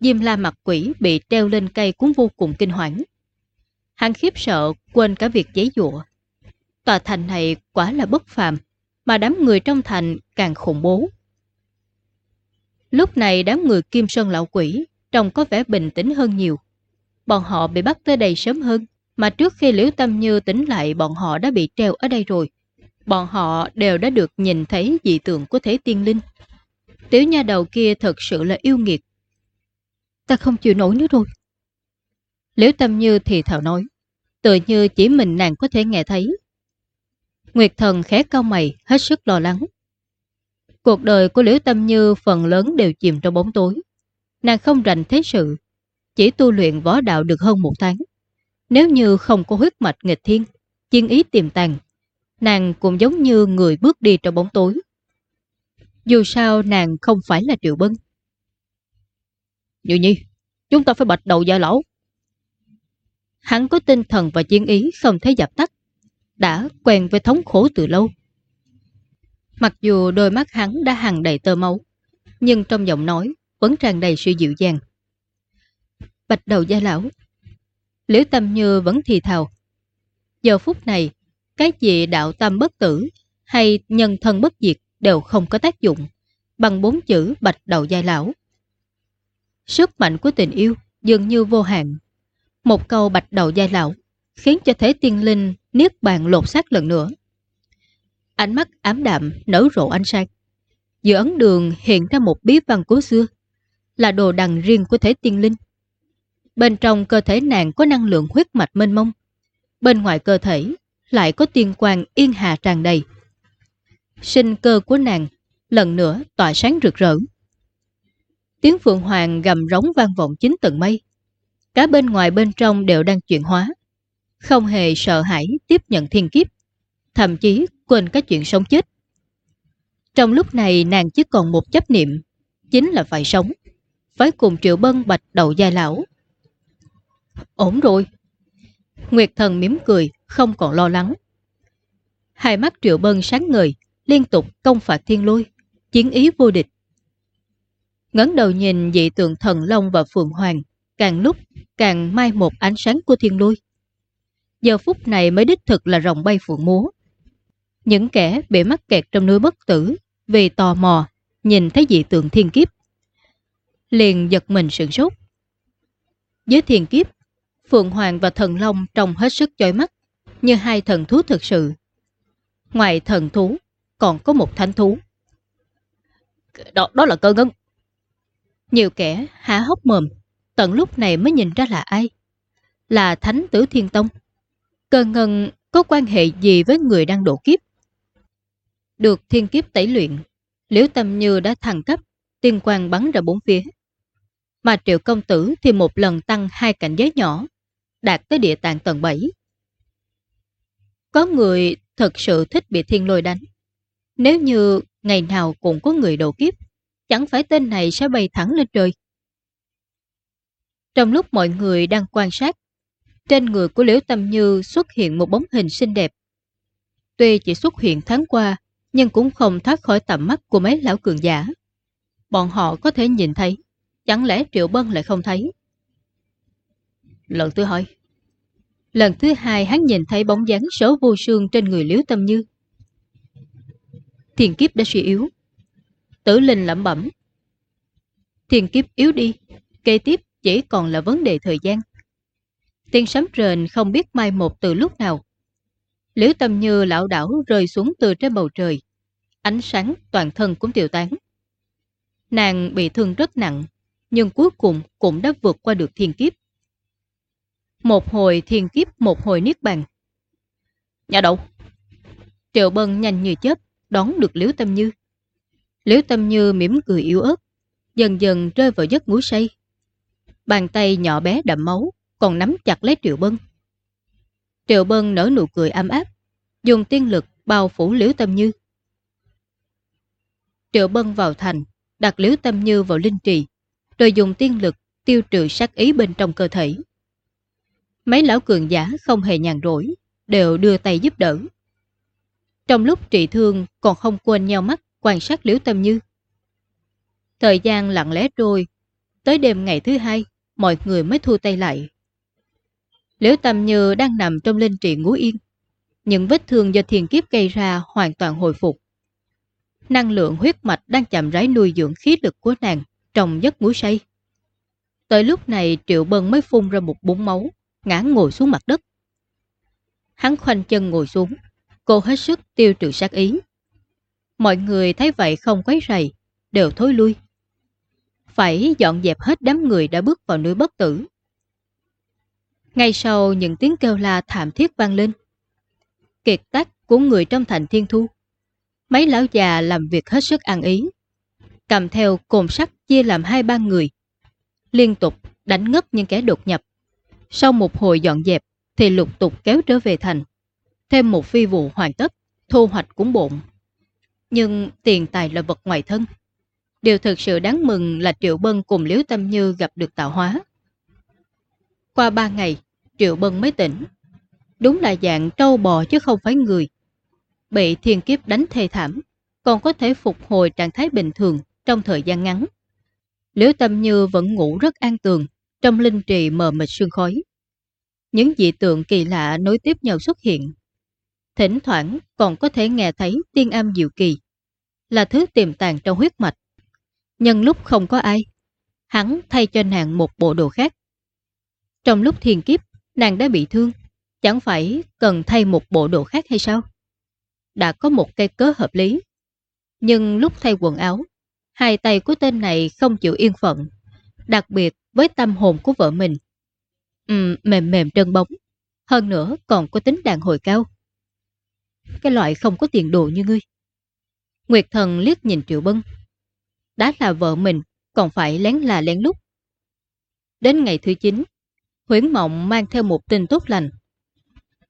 Diêm la mặt quỷ bị treo lên cây cũng vô cùng kinh hoảng. Hắn khiếp sợ, quên cả việc giấy dụa. Tòa thành này quả là bất phàm, mà đám người trong thành càng khủng bố. Lúc này đám người Kim Sơn Lão Quỷ trông có vẻ bình tĩnh hơn nhiều. Bọn họ bị bắt tới đây sớm hơn, mà trước khi Liễu Tâm Như tỉnh lại bọn họ đã bị treo ở đây rồi. Bọn họ đều đã được nhìn thấy dị tượng của thế tiên linh. Tiểu nha đầu kia thật sự là yêu nghiệt. Ta không chịu nổi nữa rồi. Liễu Tâm Như thì thảo nói, tự như chỉ mình nàng có thể nghe thấy. Nguyệt thần khẽ cao mày, hết sức lo lắng. Cuộc đời của Liễu Tâm Như phần lớn đều chìm trong bóng tối. Nàng không rành thế sự, chỉ tu luyện võ đạo được hơn một tháng. Nếu như không có huyết mạch nghịch thiên, chiên ý tiềm tàng, nàng cũng giống như người bước đi trong bóng tối. Dù sao nàng không phải là Triệu Bân. Như nhi, chúng ta phải bạch đầu gia lão. Hắn có tinh thần và chiến ý không thể dập tắt, đã quen với thống khổ từ lâu. Mặc dù đôi mắt hắn đã hằng đầy tơ máu, nhưng trong giọng nói vẫn tràn đầy sự dịu dàng. Bạch đầu gia lão, Liễu Tâm Như vẫn thì thào. Giờ phút này, cái gì đạo tâm bất tử hay nhân thân bất diệt đều không có tác dụng bằng bốn chữ bạch đầu gia lão. Sức mạnh của tình yêu dường như vô hạn. Một câu bạch đầu gia lão khiến cho thế tiên linh niết bàn lột xác lần nữa. Ánh mắt ám đạm nở rộ ánh sáng. Giữa ấn đường hiện ra một bí văn cố xưa, là đồ đằng riêng của thế tiên linh. Bên trong cơ thể nàng có năng lượng huyết mạch mênh mông. Bên ngoài cơ thể lại có tiên quang yên hà tràn đầy. Sinh cơ của nàng lần nữa tỏa sáng rực rỡ. Tiếng Phượng Hoàng gầm rống vang vọng chính tầng mây. Cả bên ngoài bên trong đều đang chuyển hóa. Không hề sợ hãi tiếp nhận thiên kiếp. Thậm chí quên cái chuyện sống chết. Trong lúc này nàng chỉ còn một chấp niệm, chính là phải sống. Phải cùng Triệu Bân bạch đầu gia lão. Ổn rồi. Nguyệt thần mỉm cười, không còn lo lắng. Hai mắt Triệu Bân sáng ngời, liên tục công phạt thiên lôi, chiến ý vô địch. Ngấn đầu nhìn dị tượng thần long và phượng hoàng, càng lúc càng mai một ánh sáng của thiên lôi. Giờ phút này mới đích thực là rồng bay phượng múa. Những kẻ bị mắc kẹt trong núi bất tử vì tò mò nhìn thấy dị tượng thiên kiếp. Liền giật mình sửng sốt. Dưới thiên kiếp, Phượng Hoàng và Thần Long trông hết sức chói mắt, như hai thần thú thực sự. Ngoài thần thú, còn có một thánh thú. Đó, đó là cơ ngân. Nhiều kẻ há hốc mồm, tận lúc này mới nhìn ra là ai. Là Thánh Tử Thiên Tông. Cơ ngân có quan hệ gì với người đang độ kiếp? Được thiên kiếp tẩy luyện, Liễu Tâm Như đã thăng cấp, tiên quang bắn ra bốn phía. Mà Triệu Công Tử thì một lần tăng hai cảnh giới nhỏ, đạt tới địa tạng tầng 7. Có người thật sự thích bị thiên lôi đánh. Nếu như ngày nào cũng có người đổ kiếp, chẳng phải tên này sẽ bay thẳng lên trời. Trong lúc mọi người đang quan sát, trên người của Liễu Tâm Như xuất hiện một bóng hình xinh đẹp. Tuy chỉ xuất hiện tháng qua, nhưng cũng không thoát khỏi tầm mắt của mấy lão cường giả. Bọn họ có thể nhìn thấy, chẳng lẽ Triệu Bân lại không thấy? Lần thứ hỏi, Lần thứ hai hắn nhìn thấy bóng dáng số vô sương trên người Liễu Tâm Như. Thiền kiếp đã suy yếu. Tử linh lẩm bẩm. Thiền kiếp yếu đi, kế tiếp chỉ còn là vấn đề thời gian. Tiên sấm rền không biết mai một từ lúc nào. Liễu Tâm Như lão đảo rơi xuống từ trên bầu trời. Ánh sáng toàn thân cũng tiêu tán. Nàng bị thương rất nặng, nhưng cuối cùng cũng đã vượt qua được thiên kiếp. Một hồi thiền kiếp, một hồi niết bàn. Nhà đậu. Triệu Bân nhanh như chớp, đón được Liễu Tâm Như. Liễu Tâm Như mỉm cười yếu ớt, dần dần rơi vào giấc ngủ say. Bàn tay nhỏ bé đậm máu, còn nắm chặt lấy Triệu Bân. Triệu Bân nở nụ cười âm áp, dùng tiên lực bao phủ Liễu Tâm Như. Triệu Bân vào thành, đặt Liễu Tâm Như vào linh trì, rồi dùng tiên lực tiêu trừ sát ý bên trong cơ thể. Mấy lão cường giả không hề nhàn rỗi, đều đưa tay giúp đỡ. Trong lúc trị thương còn không quên nhau mắt quan sát liễu tâm như. Thời gian lặng lẽ trôi, tới đêm ngày thứ hai, mọi người mới thu tay lại. Liễu tâm như đang nằm trong linh trị ngủ yên. Những vết thương do thiền kiếp gây ra hoàn toàn hồi phục. Năng lượng huyết mạch đang chậm rãi nuôi dưỡng khí lực của nàng trong giấc ngủ say. Tới lúc này Triệu Bân mới phun ra một búng máu, ngã ngồi xuống mặt đất. Hắn khoanh chân ngồi xuống, Cô hết sức tiêu trừ sát ý. Mọi người thấy vậy không quấy rầy, đều thối lui. Phải dọn dẹp hết đám người đã bước vào núi bất tử. Ngay sau những tiếng kêu la thảm thiết vang lên. Kiệt tác của người trong thành thiên thu. Mấy lão già làm việc hết sức ăn ý. Cầm theo cồn sắt chia làm hai ba người. Liên tục đánh ngất những kẻ đột nhập. Sau một hồi dọn dẹp thì lục tục kéo trở về thành. Thêm một phi vụ hoàn tất, thu hoạch cũng bộn. Nhưng tiền tài là vật ngoài thân. Điều thực sự đáng mừng là Triệu Bân cùng Liễu Tâm Như gặp được tạo hóa. Qua ba ngày, Triệu Bân mới tỉnh. Đúng là dạng trâu bò chứ không phải người. Bị thiên kiếp đánh thê thảm, còn có thể phục hồi trạng thái bình thường trong thời gian ngắn. Liễu Tâm Như vẫn ngủ rất an tường, trong linh trì mờ mịt sương khói. Những dị tượng kỳ lạ nối tiếp nhau xuất hiện. Thỉnh thoảng còn có thể nghe thấy tiên âm diệu kỳ, là thứ tiềm tàng trong huyết mạch. Nhân lúc không có ai, hắn thay cho nàng một bộ đồ khác. Trong lúc thiền kiếp, nàng đã bị thương, chẳng phải cần thay một bộ đồ khác hay sao? Đã có một cây cớ hợp lý. Nhưng lúc thay quần áo, hai tay của tên này không chịu yên phận, đặc biệt với tâm hồn của vợ mình. Ừ, mềm mềm trơn bóng, hơn nữa còn có tính đàn hồi cao. Cái loại không có tiền đồ như ngươi. Nguyệt thần liếc nhìn Triệu Bân. Đã là vợ mình, còn phải lén là lén lút. Đến ngày thứ 9, Huyến Mộng mang theo một tin tốt lành.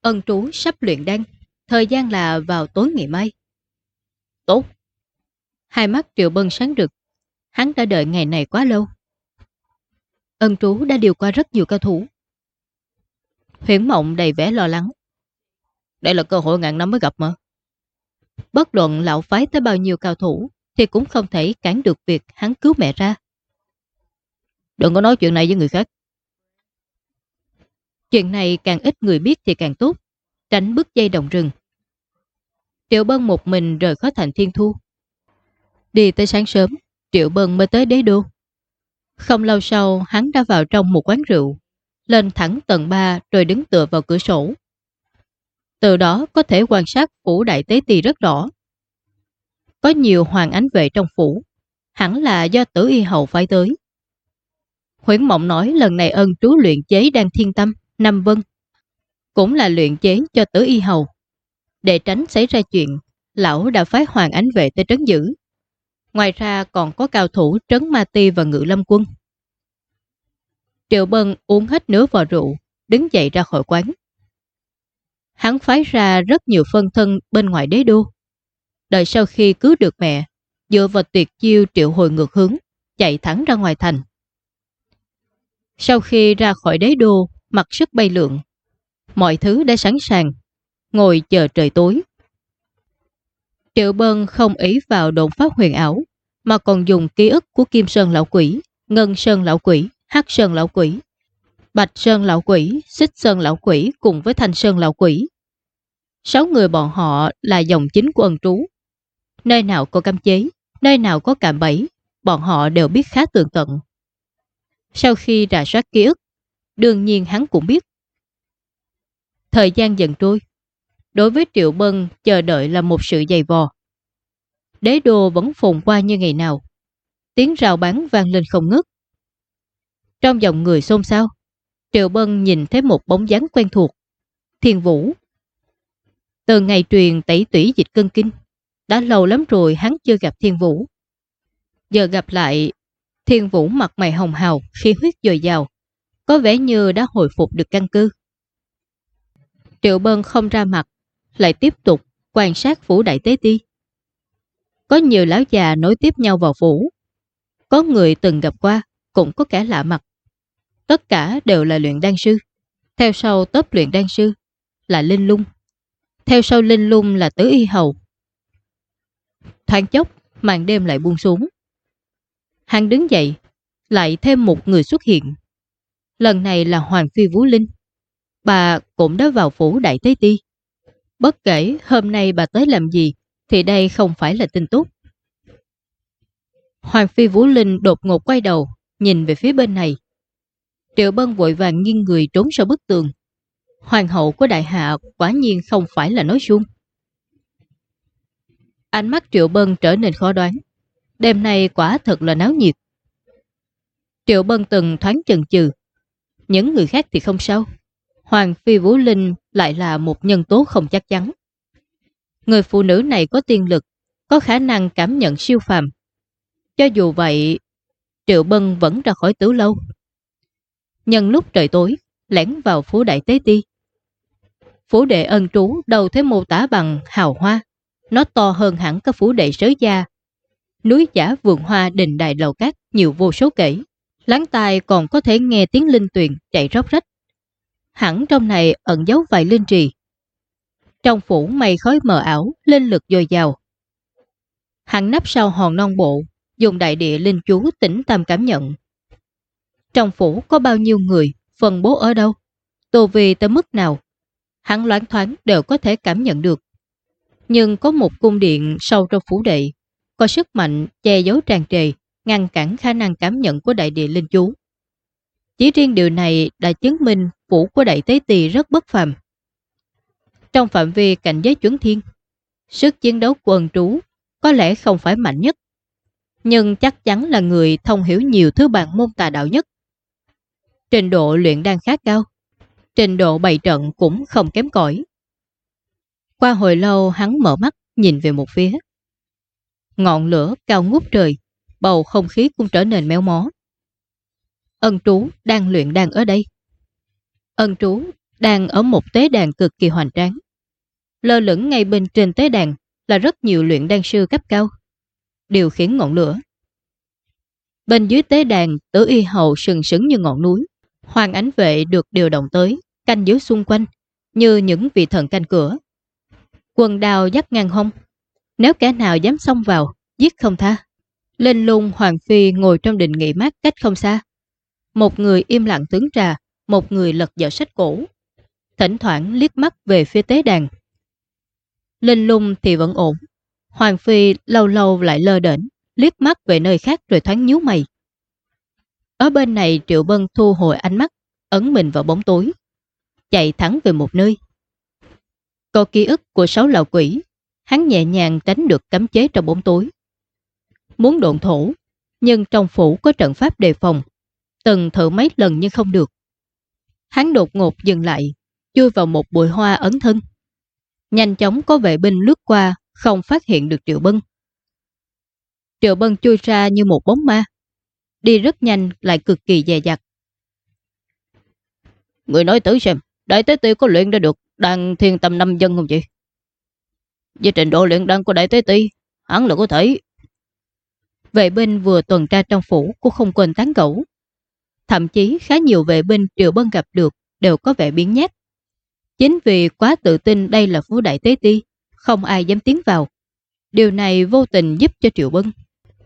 Ân trú sắp luyện đan, thời gian là vào tối ngày mai. Tốt. Hai mắt Triệu Bân sáng rực. Hắn đã đợi ngày này quá lâu. Ân trú đã điều qua rất nhiều cao thủ. Huyển Mộng đầy vẻ lo lắng. Đây là cơ hội ngàn năm mới gặp mà. Bất luận lão phái tới bao nhiêu cao thủ thì cũng không thể cản được việc hắn cứu mẹ ra. Đừng có nói chuyện này với người khác. Chuyện này càng ít người biết thì càng tốt, tránh bước dây đồng rừng. Triệu Bân một mình rời khỏi thành thiên thu. Đi tới sáng sớm, Triệu Bân mới tới đế đô. Không lâu sau, hắn đã vào trong một quán rượu, lên thẳng tầng 3 rồi đứng tựa vào cửa sổ. Từ đó có thể quan sát phủ đại tế tỳ rất rõ. Có nhiều hoàng ánh vệ trong phủ, hẳn là do tử y hầu phải tới. Huyến Mộng nói lần này ân trú luyện chế đang thiên tâm, Nam Vân. Cũng là luyện chế cho tử y hầu. Để tránh xảy ra chuyện, lão đã phái hoàng ánh vệ tới trấn giữ. Ngoài ra còn có cao thủ trấn Ma Ti và Ngự Lâm Quân. Triệu Bân uống hết nửa vò rượu, đứng dậy ra khỏi quán. Hắn phái ra rất nhiều phân thân bên ngoài đế đô. Đợi sau khi cứu được mẹ, dựa vào tuyệt chiêu triệu hồi ngược hướng, chạy thẳng ra ngoài thành. Sau khi ra khỏi đế đô, mặc sức bay lượn, mọi thứ đã sẵn sàng, ngồi chờ trời tối. Triệu Bân không ý vào độn pháp huyền ảo, mà còn dùng ký ức của Kim Sơn Lão Quỷ, Ngân Sơn Lão Quỷ, Hắc Sơn Lão Quỷ, Bạch Sơn Lão Quỷ, Xích Sơn Lão Quỷ cùng với Thanh Sơn Lão Quỷ. Sáu người bọn họ là dòng chính của ân trú. Nơi nào có cam chế, nơi nào có cạm bẫy, bọn họ đều biết khá tường tận. Sau khi rà soát ký ức, đương nhiên hắn cũng biết. Thời gian dần trôi, đối với Triệu Bân chờ đợi là một sự dày vò. Đế đô vẫn phồn qua như ngày nào. Tiếng rào bán vang lên không ngớt. Trong dòng người xôn xao, Triệu Bân nhìn thấy một bóng dáng quen thuộc. Thiên Vũ. Từ ngày truyền tẩy tủy dịch cân kinh, đã lâu lắm rồi hắn chưa gặp Thiên Vũ. Giờ gặp lại, Thiên Vũ mặt mày hồng hào, khí huyết dồi dào, có vẻ như đã hồi phục được căn cư. Triệu Bân không ra mặt, lại tiếp tục quan sát phủ đại tế ti. Có nhiều lão già nối tiếp nhau vào phủ. Có người từng gặp qua, cũng có kẻ lạ mặt. Tất cả đều là luyện đan sư. Theo sau tớp luyện đan sư là Linh Lung. Theo sau Linh Lung là Tứ Y Hầu. Thoáng chốc, màn đêm lại buông xuống. Hắn đứng dậy, lại thêm một người xuất hiện. Lần này là Hoàng Phi Vũ Linh. Bà cũng đã vào phủ Đại Tế Ti. Bất kể hôm nay bà tới làm gì, thì đây không phải là tin tốt. Hoàng Phi Vũ Linh đột ngột quay đầu, nhìn về phía bên này. Triệu Bân vội vàng nghiêng người trốn sau bức tường. Hoàng hậu của đại hạ quả nhiên không phải là nói suông. Ánh mắt Triệu Bân trở nên khó đoán. Đêm nay quả thật là náo nhiệt. Triệu Bân từng thoáng chần chừ. Những người khác thì không sao. Hoàng Phi Vũ Linh lại là một nhân tố không chắc chắn. Người phụ nữ này có tiên lực, có khả năng cảm nhận siêu phàm. Cho dù vậy, Triệu Bân vẫn ra khỏi tứ lâu. Nhân lúc trời tối, lẻn vào phố Đại Tế Ti. Phủ đệ ân trú đầu thế mô tả bằng hào hoa. Nó to hơn hẳn các phủ đệ sới gia. Núi giả vườn hoa đình đài lầu cát nhiều vô số kể. Láng tai còn có thể nghe tiếng linh tuyền chạy róc rách. Hẳn trong này ẩn giấu vài linh trì. Trong phủ mây khói mờ ảo, linh lực dồi dào. hắn nắp sau hòn non bộ, dùng đại địa linh chú tĩnh tâm cảm nhận. Trong phủ có bao nhiêu người, phần bố ở đâu, tô vi tới mức nào, hắn loáng thoáng đều có thể cảm nhận được. Nhưng có một cung điện sâu trong phủ đệ, có sức mạnh che giấu tràn trề, ngăn cản khả năng cảm nhận của đại địa linh chú. Chỉ riêng điều này đã chứng minh phủ của đại tế tỳ rất bất phàm. Trong phạm vi cảnh giới chuẩn thiên, sức chiến đấu của ân trú có lẽ không phải mạnh nhất, nhưng chắc chắn là người thông hiểu nhiều thứ bản môn tà đạo nhất. Trình độ luyện đang khá cao, trình độ bày trận cũng không kém cỏi. Qua hồi lâu hắn mở mắt nhìn về một phía. Ngọn lửa cao ngút trời, bầu không khí cũng trở nên méo mó. Ân trú đang luyện đàn ở đây. Ân trú đang ở một tế đàn cực kỳ hoành tráng. Lơ lửng ngay bên trên tế đàn là rất nhiều luyện đan sư cấp cao. Điều khiển ngọn lửa. Bên dưới tế đàn, tử y hậu sừng sững như ngọn núi. Hoàng ánh vệ được điều động tới, canh giữ xung quanh, như những vị thần canh cửa. Quần đào dắt ngang hông. Nếu kẻ nào dám xông vào, giết không tha. Lên lung Hoàng Phi ngồi trong đình nghỉ mát cách không xa. Một người im lặng tướng trà, một người lật dở sách cổ. Thỉnh thoảng liếc mắt về phía tế đàn. Linh lung thì vẫn ổn. Hoàng Phi lâu lâu lại lơ đỉnh, liếc mắt về nơi khác rồi thoáng nhíu mày. Ở bên này Triệu Bân thu hồi ánh mắt, ấn mình vào bóng tối, chạy thẳng về một nơi. Có ký ức của sáu lão quỷ, hắn nhẹ nhàng tránh được cấm chế trong bóng tối. Muốn độn thổ, nhưng trong phủ có trận pháp đề phòng, từng thử mấy lần nhưng không được. Hắn đột ngột dừng lại, chui vào một bụi hoa ấn thân. Nhanh chóng có vệ binh lướt qua, không phát hiện được Triệu Bân. Triệu Bân chui ra như một bóng ma, đi rất nhanh lại cực kỳ dè dặt. Người nói tử xem, Đại Tế Ti có luyện ra được đàn thiên tâm năm dân không chị? Với trình độ luyện đan của Đại Tế Ti, hắn là có thể. Vệ binh vừa tuần tra trong phủ cũng không quên tán gẫu. Thậm chí khá nhiều vệ binh Triệu Bân gặp được đều có vẻ biến nhát. Chính vì quá tự tin đây là phú Đại Tế Ti, không ai dám tiến vào. Điều này vô tình giúp cho Triệu Bân.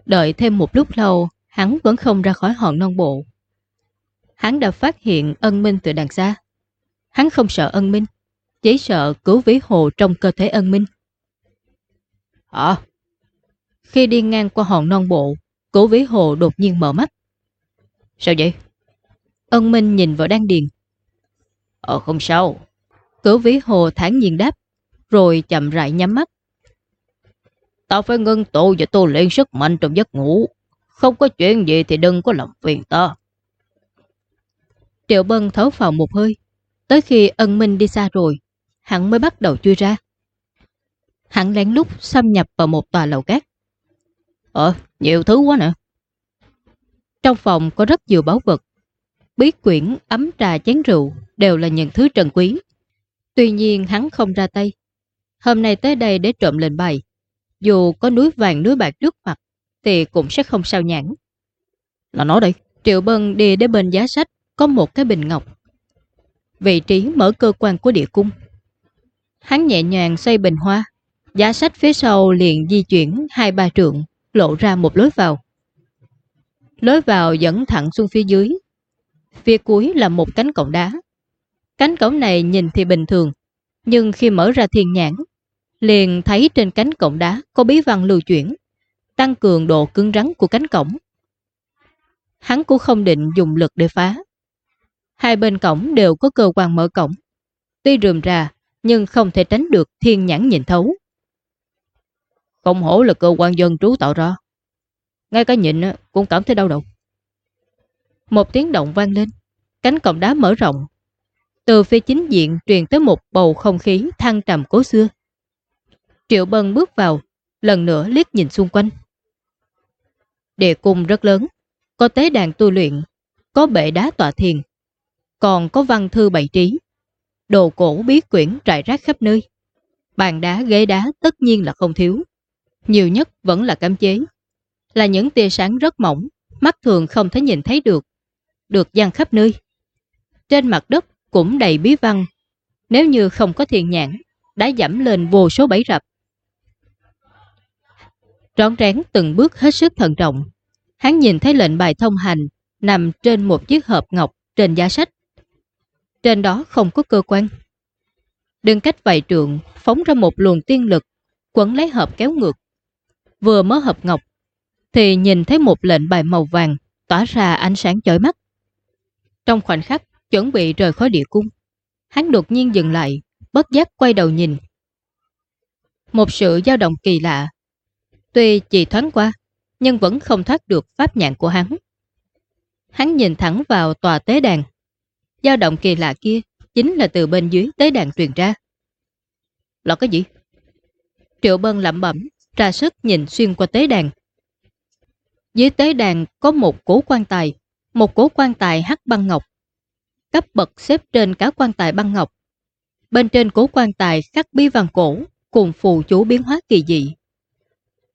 Đợi thêm một lúc lâu, hắn vẫn không ra khỏi hòn non bộ. Hắn đã phát hiện ân minh từ đằng xa. Hắn không sợ ân minh, chỉ sợ cứu ví hồ trong cơ thể ân minh. Hả? Khi đi ngang qua hòn non bộ, cố ví hồ đột nhiên mở mắt. Sao vậy? Ân minh nhìn vào đan điền. Ờ không sao. Cửu Vĩ hồ thản nhiên đáp, rồi chậm rãi nhắm mắt. Tao phải ngưng tụ và tu luyện sức mạnh trong giấc ngủ. Không có chuyện gì thì đừng có làm phiền ta. Triệu Bân thấu vào một hơi. Tới khi ân minh đi xa rồi, hắn mới bắt đầu chui ra. Hắn lén lút xâm nhập vào một tòa lầu cát. Ờ, nhiều thứ quá nè. Trong phòng có rất nhiều báu vật. Bí quyển, ấm trà, chén rượu đều là những thứ trần quý. Tuy nhiên hắn không ra tay. Hôm nay tới đây để trộm lên bài. Dù có núi vàng núi bạc trước mặt, thì cũng sẽ không sao nhãn. Là nó đây. Triệu Bân đi đến bên giá sách, có một cái bình ngọc. Vị trí mở cơ quan của địa cung. Hắn nhẹ nhàng xoay bình hoa. Giá sách phía sau liền di chuyển hai ba trượng, lộ ra một lối vào. Lối vào dẫn thẳng xuống phía dưới. Phía cuối là một cánh cổng đá. Cánh cổng này nhìn thì bình thường, nhưng khi mở ra thiên nhãn, liền thấy trên cánh cổng đá có bí văn lưu chuyển, tăng cường độ cứng rắn của cánh cổng. Hắn cũng không định dùng lực để phá. Hai bên cổng đều có cơ quan mở cổng. Tuy rườm ra, nhưng không thể tránh được thiên nhãn nhìn thấu. Không hổ là cơ quan dân trú tạo ra. Ngay cả nhịn cũng cảm thấy đau đầu. Một tiếng động vang lên, cánh cổng đá mở rộng. Từ phía chính diện truyền tới một bầu không khí thăng trầm cố xưa. Triệu Bân bước vào, lần nữa liếc nhìn xung quanh. Địa cung rất lớn, có tế đàn tu luyện, có bệ đá tọa thiền, còn có văn thư bày trí, đồ cổ bí quyển trải rác khắp nơi. Bàn đá, ghế đá tất nhiên là không thiếu. Nhiều nhất vẫn là cam chế, là những tia sáng rất mỏng, mắt thường không thể nhìn thấy được, được dăng khắp nơi. Trên mặt đất cũng đầy bí văn, nếu như không có thiền nhãn, đã giảm lên vô số bẫy rập. Rón rén từng bước hết sức thận trọng. Hắn nhìn thấy lệnh bài thông hành nằm trên một chiếc hộp ngọc trên giá sách. Trên đó không có cơ quan. Đừng cách vài trượng phóng ra một luồng tiên lực quấn lấy hộp kéo ngược. Vừa mở hộp ngọc thì nhìn thấy một lệnh bài màu vàng tỏa ra ánh sáng chói mắt. Trong khoảnh khắc chuẩn bị rời khỏi địa cung, hắn đột nhiên dừng lại, bất giác quay đầu nhìn. Một sự dao động kỳ lạ Tuy chỉ thoáng qua, nhưng vẫn không thoát được pháp nhãn của hắn. Hắn nhìn thẳng vào tòa tế đàn. dao động kỳ lạ kia chính là từ bên dưới tế đàn truyền ra. Là cái gì? Triệu Bân lẩm bẩm, ra sức nhìn xuyên qua tế đàn. Dưới tế đàn có một cố quan tài, một cố quan tài hắc băng ngọc. Cấp bậc xếp trên cả quan tài băng ngọc. Bên trên cố quan tài khắc bi vàng cổ cùng phù chú biến hóa kỳ dị.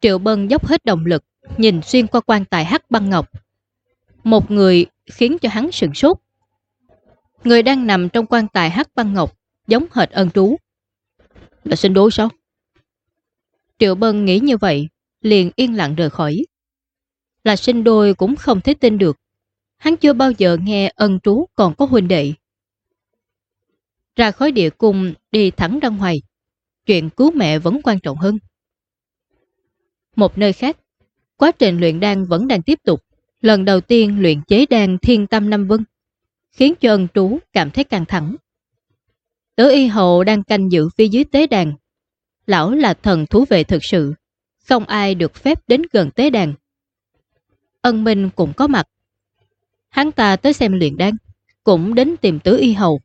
Triệu Bân dốc hết động lực, nhìn xuyên qua quan tài hắc băng ngọc. Một người khiến cho hắn sừng sốt. Người đang nằm trong quan tài hắc băng ngọc, giống hệt ân trú. Là sinh đối sao? Triệu Bân nghĩ như vậy, liền yên lặng rời khỏi. Là sinh đôi cũng không thể tin được. Hắn chưa bao giờ nghe ân trú còn có huynh đệ. Ra khỏi địa cung đi thẳng ra ngoài. Chuyện cứu mẹ vẫn quan trọng hơn. Một nơi khác, quá trình luyện đan vẫn đang tiếp tục. Lần đầu tiên luyện chế đan thiên tâm năm vân, khiến cho ân trú cảm thấy căng thẳng. Tứ y hậu đang canh giữ phía dưới tế đàn. Lão là thần thú vệ thực sự, không ai được phép đến gần tế đàn. Ân Minh cũng có mặt. Hắn ta tới xem luyện đan, cũng đến tìm tứ y hầu.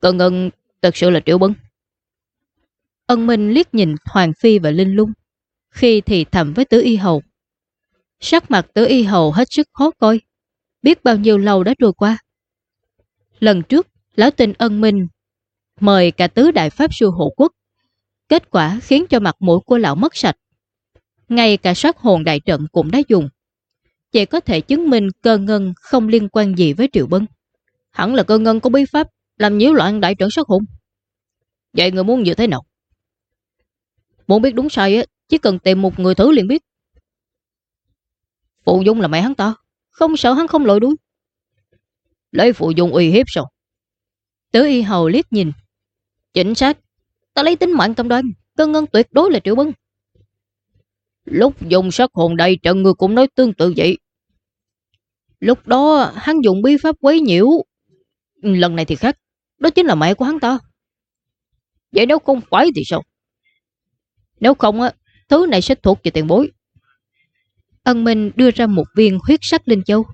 Cận ân thật sự là triệu bấn. Ân Minh liếc nhìn Hoàng Phi và Linh Lung khi thì thầm với tứ y hầu. Sắc mặt tứ y hầu hết sức khó coi, biết bao nhiêu lâu đã trôi qua. Lần trước, lão tình ân minh mời cả tứ đại pháp sư hộ quốc. Kết quả khiến cho mặt mũi của lão mất sạch. Ngay cả sát hồn đại trận cũng đã dùng. Chỉ có thể chứng minh cơ ngân không liên quan gì với Triệu Bân. Hẳn là cơ ngân có bí pháp làm nhiễu loạn đại trận sát hùng Vậy người muốn như thế nào? Muốn biết đúng sai chỉ cần tìm một người thử liền biết. Phụ Dung là mẹ hắn ta, không sợ hắn không lội đuôi. Lấy Phụ Dung uy hiếp sao? Tứ y hầu liếc nhìn. Chính xác, ta lấy tính mạng cầm đoan, cơ ngân tuyệt đối là triệu bân. Lúc dùng sát hồn đầy trận người cũng nói tương tự vậy. Lúc đó hắn dùng bí pháp quấy nhiễu. Ừ, lần này thì khác, đó chính là mẹ của hắn ta. Vậy nếu không phải thì sao? Nếu không á, Thứ này sẽ thuộc về tiền bối. Ân Minh đưa ra một viên huyết sắc linh châu.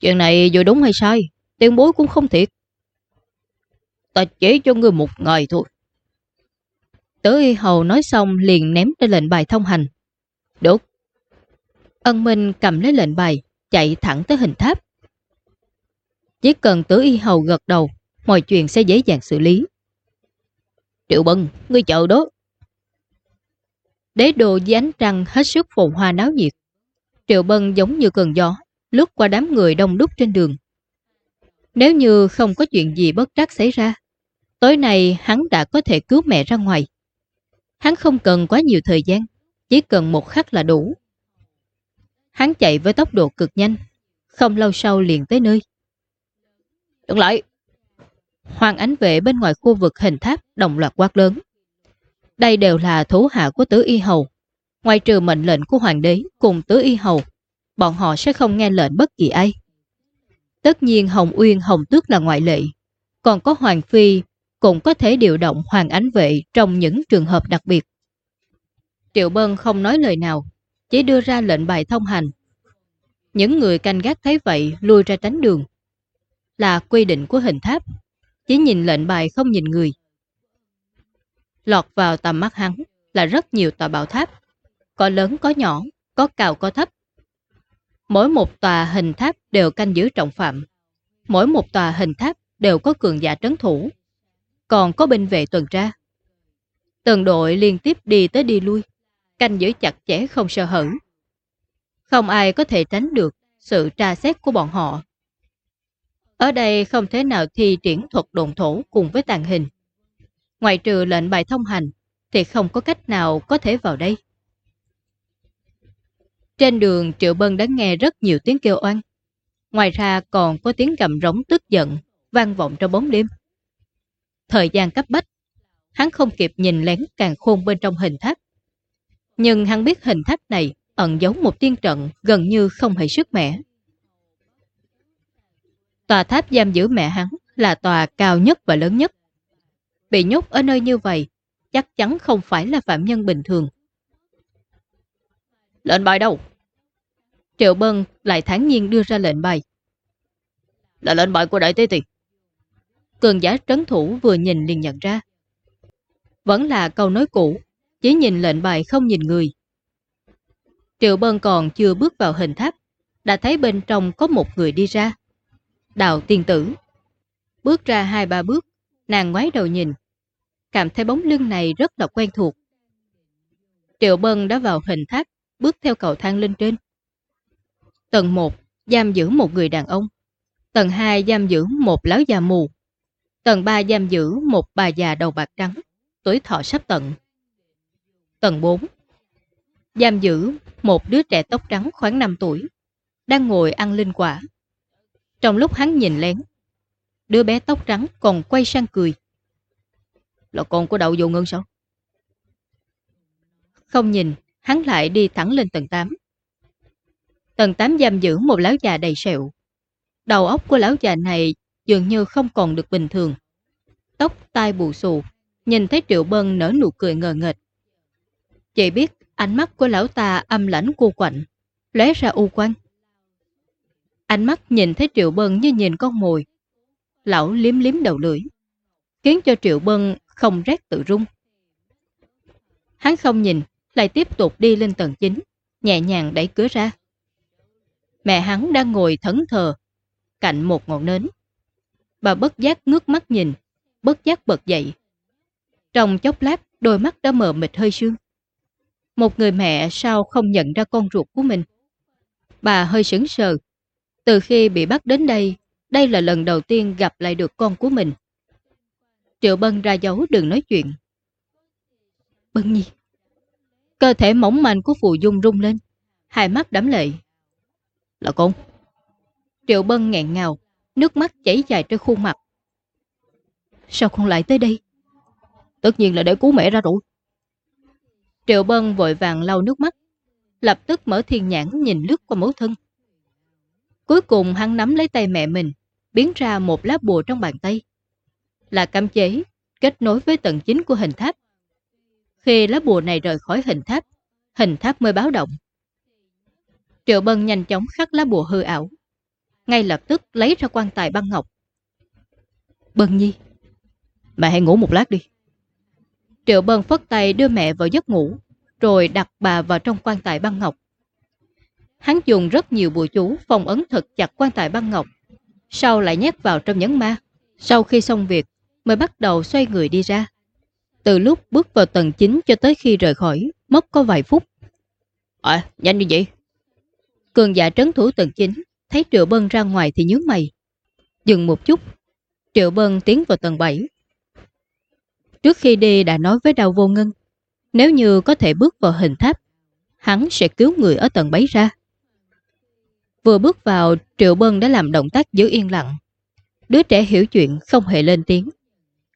Chuyện này dù đúng hay sai, tiền bối cũng không thiệt. Ta chỉ cho ngươi một ngày thôi. Tử y hầu nói xong liền ném ra lệnh bài thông hành. Được. Ân Minh cầm lấy lệnh bài, chạy thẳng tới hình tháp. Chỉ cần tử y hầu gật đầu, mọi chuyện sẽ dễ dàng xử lý. Triệu Bân, ngươi chờ đó. Đế đồ dưới ánh trăng hết sức phồn hoa náo nhiệt. Triệu Bân giống như cơn gió, lướt qua đám người đông đúc trên đường. Nếu như không có chuyện gì bất trắc xảy ra, tối nay hắn đã có thể cứu mẹ ra ngoài. Hắn không cần quá nhiều thời gian, chỉ cần một khắc là đủ. Hắn chạy với tốc độ cực nhanh, không lâu sau liền tới nơi. Đứng lại! Hoàng ánh vệ bên ngoài khu vực hình tháp đồng loạt quát lớn. Đây đều là thú hạ của tứ y hầu. Ngoài trừ mệnh lệnh của hoàng đế cùng tứ y hầu, bọn họ sẽ không nghe lệnh bất kỳ ai. Tất nhiên Hồng Uyên Hồng Tước là ngoại lệ. Còn có Hoàng Phi cũng có thể điều động Hoàng Ánh Vệ trong những trường hợp đặc biệt. Triệu Bân không nói lời nào, chỉ đưa ra lệnh bài thông hành. Những người canh gác thấy vậy lùi ra tránh đường. Là quy định của hình tháp, chỉ nhìn lệnh bài không nhìn người. Lọt vào tầm mắt hắn là rất nhiều tòa bảo tháp, có lớn có nhỏ, có cao có thấp. Mỗi một tòa hình tháp đều canh giữ trọng phạm. Mỗi một tòa hình tháp đều có cường giả trấn thủ. Còn có binh vệ tuần tra. Từng đội liên tiếp đi tới đi lui, canh giữ chặt chẽ không sơ hở. Không ai có thể tránh được sự tra xét của bọn họ. Ở đây không thể nào thi triển thuật đồn thổ cùng với tàn hình. Ngoài trừ lệnh bài thông hành, thì không có cách nào có thể vào đây. Trên đường Triệu Bân đã nghe rất nhiều tiếng kêu oan. Ngoài ra còn có tiếng gầm rống tức giận, vang vọng trong bóng đêm. Thời gian cấp bách, hắn không kịp nhìn lén càng khôn bên trong hình tháp. Nhưng hắn biết hình tháp này ẩn giấu một tiên trận gần như không hề sức mẻ. Tòa tháp giam giữ mẹ hắn là tòa cao nhất và lớn nhất. Bị nhốt ở nơi như vậy, chắc chắn không phải là phạm nhân bình thường. Lệnh bài đâu? Triệu Bân lại thản nhiên đưa ra lệnh bài. Là lệnh bài của đại tế tiền. Cường giả trấn thủ vừa nhìn liền nhận ra. Vẫn là câu nói cũ, chỉ nhìn lệnh bài không nhìn người. Triệu Bân còn chưa bước vào hình tháp, đã thấy bên trong có một người đi ra. Đào tiên tử. Bước ra hai ba bước, nàng ngoái đầu nhìn. Cảm thấy bóng lưng này rất là quen thuộc. Triệu Bân đã vào hình tháp, bước theo cầu thang lên trên. Tầng 1 giam giữ một người đàn ông. Tầng 2 giam giữ một lão già mù. Tầng 3 giam giữ một bà già đầu bạc trắng, tuổi thọ sắp tận. Tầng 4 giam giữ một đứa trẻ tóc trắng khoảng 5 tuổi, đang ngồi ăn linh quả. Trong lúc hắn nhìn lén, đứa bé tóc trắng còn quay sang cười. Là con của đậu dụ ngân sao? Không nhìn, hắn lại đi thẳng lên tầng 8. Tầng 8 giam giữ một lão già đầy sẹo. Đầu óc của lão già này dường như không còn được bình thường. Tóc tai bù xù, nhìn thấy Triệu Bân nở nụ cười ngờ nghệch. Chị biết ánh mắt của lão ta âm lãnh cô quạnh, lóe ra u quang. Ánh mắt nhìn thấy Triệu Bân như nhìn con mồi. Lão liếm liếm đầu lưỡi, khiến cho Triệu Bân không rét tự rung. Hắn không nhìn, lại tiếp tục đi lên tầng chính, nhẹ nhàng đẩy cửa ra. Mẹ hắn đang ngồi thẫn thờ, cạnh một ngọn nến. Bà bất giác ngước mắt nhìn, bất giác bật dậy. Trong chốc lát, đôi mắt đã mờ mịt hơi sương. Một người mẹ sao không nhận ra con ruột của mình? Bà hơi sững sờ. Từ khi bị bắt đến đây, đây là lần đầu tiên gặp lại được con của mình. Triệu Bân ra dấu đừng nói chuyện. Bân nhi. Cơ thể mỏng manh của Phù Dung rung lên. Hai mắt đắm lệ. Là con. Triệu Bân nghẹn ngào, nước mắt chảy dài trên khuôn mặt. Sao con lại tới đây? Tất nhiên là để cứu mẹ ra rồi. Triệu Bân vội vàng lau nước mắt, lập tức mở thiên nhãn nhìn lướt qua mẫu thân. Cuối cùng hắn nắm lấy tay mẹ mình, biến ra một lá bùa trong bàn tay. Là cam chế, kết nối với tầng chính của hình tháp. Khi lá bùa này rời khỏi hình tháp, hình tháp mới báo động. Triệu Bân nhanh chóng khắc lá bùa hư ảo. Ngay lập tức lấy ra quan tài băng ngọc. Bân Nhi, mẹ hãy ngủ một lát đi. Triệu Bân phất tay đưa mẹ vào giấc ngủ, rồi đặt bà vào trong quan tài băng ngọc. Hắn dùng rất nhiều bùa chú phong ấn thật chặt quan tài băng ngọc, sau lại nhét vào trong nhấn ma. Sau khi xong việc, mới bắt đầu xoay người đi ra. Từ lúc bước vào tầng chính cho tới khi rời khỏi, mất có vài phút. À, nhanh như vậy. Cường giả trấn thủ tầng chính, thấy Triệu Bân ra ngoài thì nhướng mày. Dừng một chút, Triệu Bân tiến vào tầng 7, Trước khi đi đã nói với Đào Vô Ngân, nếu như có thể bước vào hình tháp, hắn sẽ cứu người ở tầng bấy ra. Vừa bước vào, Triệu Bân đã làm động tác giữ yên lặng. Đứa trẻ hiểu chuyện không hề lên tiếng.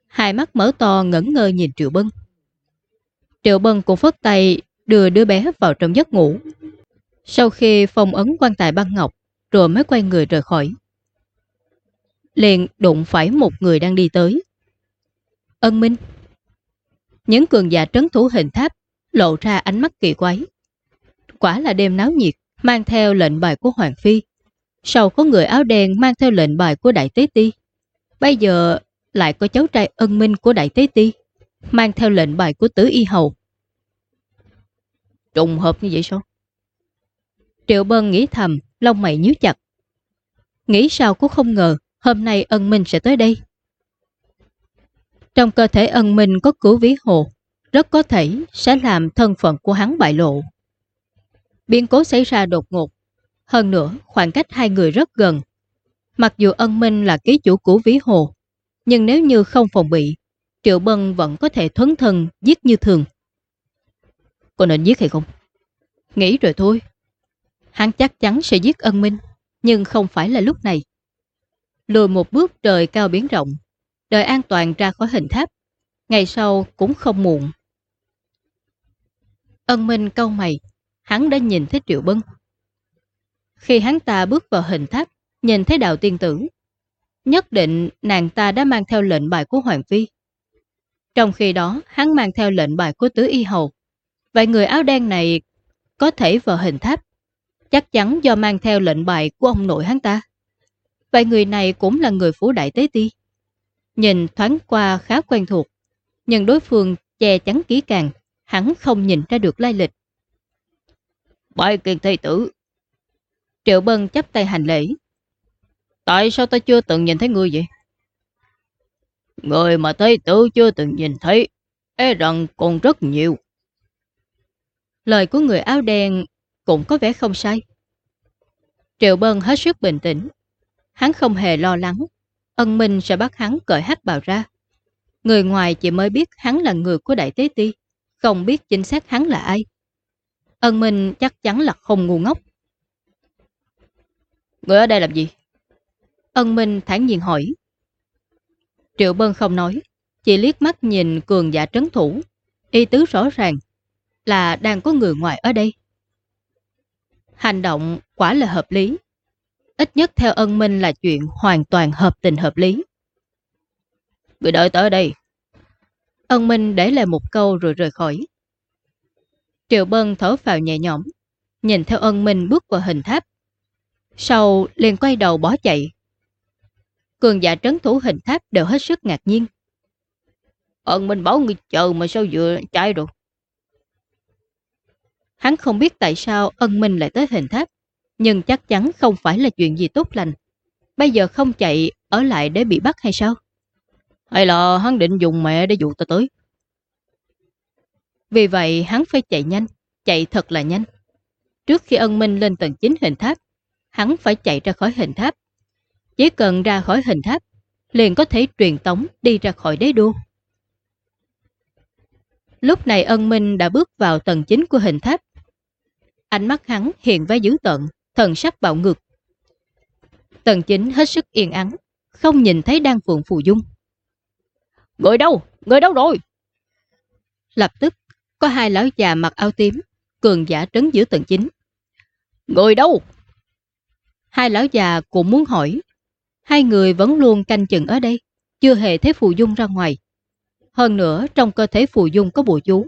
Hai mắt mở to ngẩn ngơ nhìn Triệu Bân. Triệu Bân cũng phất tay đưa đứa bé vào trong giấc ngủ. Sau khi phong ấn quan tài băng ngọc, rồi mới quay người rời khỏi. Liền đụng phải một người đang đi tới. Ân Minh những cường giả trấn thủ hình tháp lộ ra ánh mắt kỳ quái. Quả là đêm náo nhiệt, mang theo lệnh bài của Hoàng Phi. Sau có người áo đen mang theo lệnh bài của Đại Tế Ti. Bây giờ lại có cháu trai ân minh của Đại Tế Ti, mang theo lệnh bài của Tứ Y Hầu. Trùng hợp như vậy sao? Triệu Bân nghĩ thầm, lông mày nhíu chặt. Nghĩ sao cũng không ngờ hôm nay ân minh sẽ tới đây. Trong cơ thể ân minh có cửu vĩ hồ, rất có thể sẽ làm thân phận của hắn bại lộ. Biến cố xảy ra đột ngột, hơn nữa khoảng cách hai người rất gần. Mặc dù ân minh là ký chủ của vĩ hồ, nhưng nếu như không phòng bị, Triệu Bân vẫn có thể thuấn thân giết như thường. Cô nên giết hay không? Nghĩ rồi thôi. Hắn chắc chắn sẽ giết ân minh, nhưng không phải là lúc này. Lùi một bước trời cao biến rộng, đợi an toàn ra khỏi hình tháp. Ngày sau cũng không muộn. Ân minh câu mày, hắn đã nhìn thấy Triệu Bân. Khi hắn ta bước vào hình tháp, nhìn thấy đạo tiên tử, nhất định nàng ta đã mang theo lệnh bài của Hoàng Phi. Trong khi đó, hắn mang theo lệnh bài của Tứ Y Hầu. Vậy người áo đen này có thể vào hình tháp, chắc chắn do mang theo lệnh bài của ông nội hắn ta. Vậy người này cũng là người phủ đại tế ti. Nhìn thoáng qua khá quen thuộc, nhưng đối phương che chắn kỹ càng, hắn không nhìn ra được lai lịch. Bại kiệt thầy tử. Triệu Bân chấp tay hành lễ. Tại sao ta chưa từng nhìn thấy ngươi vậy? Người mà thầy tử chưa từng nhìn thấy, e rằng còn rất nhiều. Lời của người áo đen cũng có vẻ không sai. Triệu Bân hết sức bình tĩnh. Hắn không hề lo lắng. Ân Minh sẽ bắt hắn cởi hắc bào ra. Người ngoài chỉ mới biết hắn là người của Đại Tế Ti, không biết chính xác hắn là ai. Ân Minh chắc chắn là không ngu ngốc. Người ở đây làm gì? Ân Minh thản nhiên hỏi. Triệu Bân không nói, chỉ liếc mắt nhìn cường giả trấn thủ. Y tứ rõ ràng là đang có người ngoài ở đây. Hành động quả là hợp lý. Ít nhất theo ân minh là chuyện hoàn toàn hợp tình hợp lý. Người đợi tới đây. Ân minh để lại một câu rồi rời khỏi. Triệu Bân thở vào nhẹ nhõm, nhìn theo ân minh bước vào hình tháp. Sau liền quay đầu bỏ chạy. Cường giả trấn thủ hình tháp đều hết sức ngạc nhiên. Ân minh bảo người chờ mà sao vừa chạy rồi. Hắn không biết tại sao ân minh lại tới hình tháp, nhưng chắc chắn không phải là chuyện gì tốt lành. Bây giờ không chạy, ở lại để bị bắt hay sao? Hay là hắn định dùng mẹ để dụ ta tới? Vì vậy hắn phải chạy nhanh, chạy thật là nhanh. Trước khi ân minh lên tầng 9 hình tháp, hắn phải chạy ra khỏi hình tháp. Chỉ cần ra khỏi hình tháp, liền có thể truyền tống đi ra khỏi đế đô. Lúc này ân minh đã bước vào tầng 9 của hình tháp. Ánh mắt hắn hiện vẻ dữ tận, thần sắc bạo ngược. Tầng 9 hết sức yên ắng, không nhìn thấy đan phượng phù dung. Người đâu? Người đâu rồi? Lập tức, có hai lão già mặc áo tím, cường giả trấn giữ tầng 9. Người đâu? Hai lão già cũng muốn hỏi. Hai người vẫn luôn canh chừng ở đây, chưa hề thấy phù dung ra ngoài. Hơn nữa, trong cơ thể phù dung có bùa chú.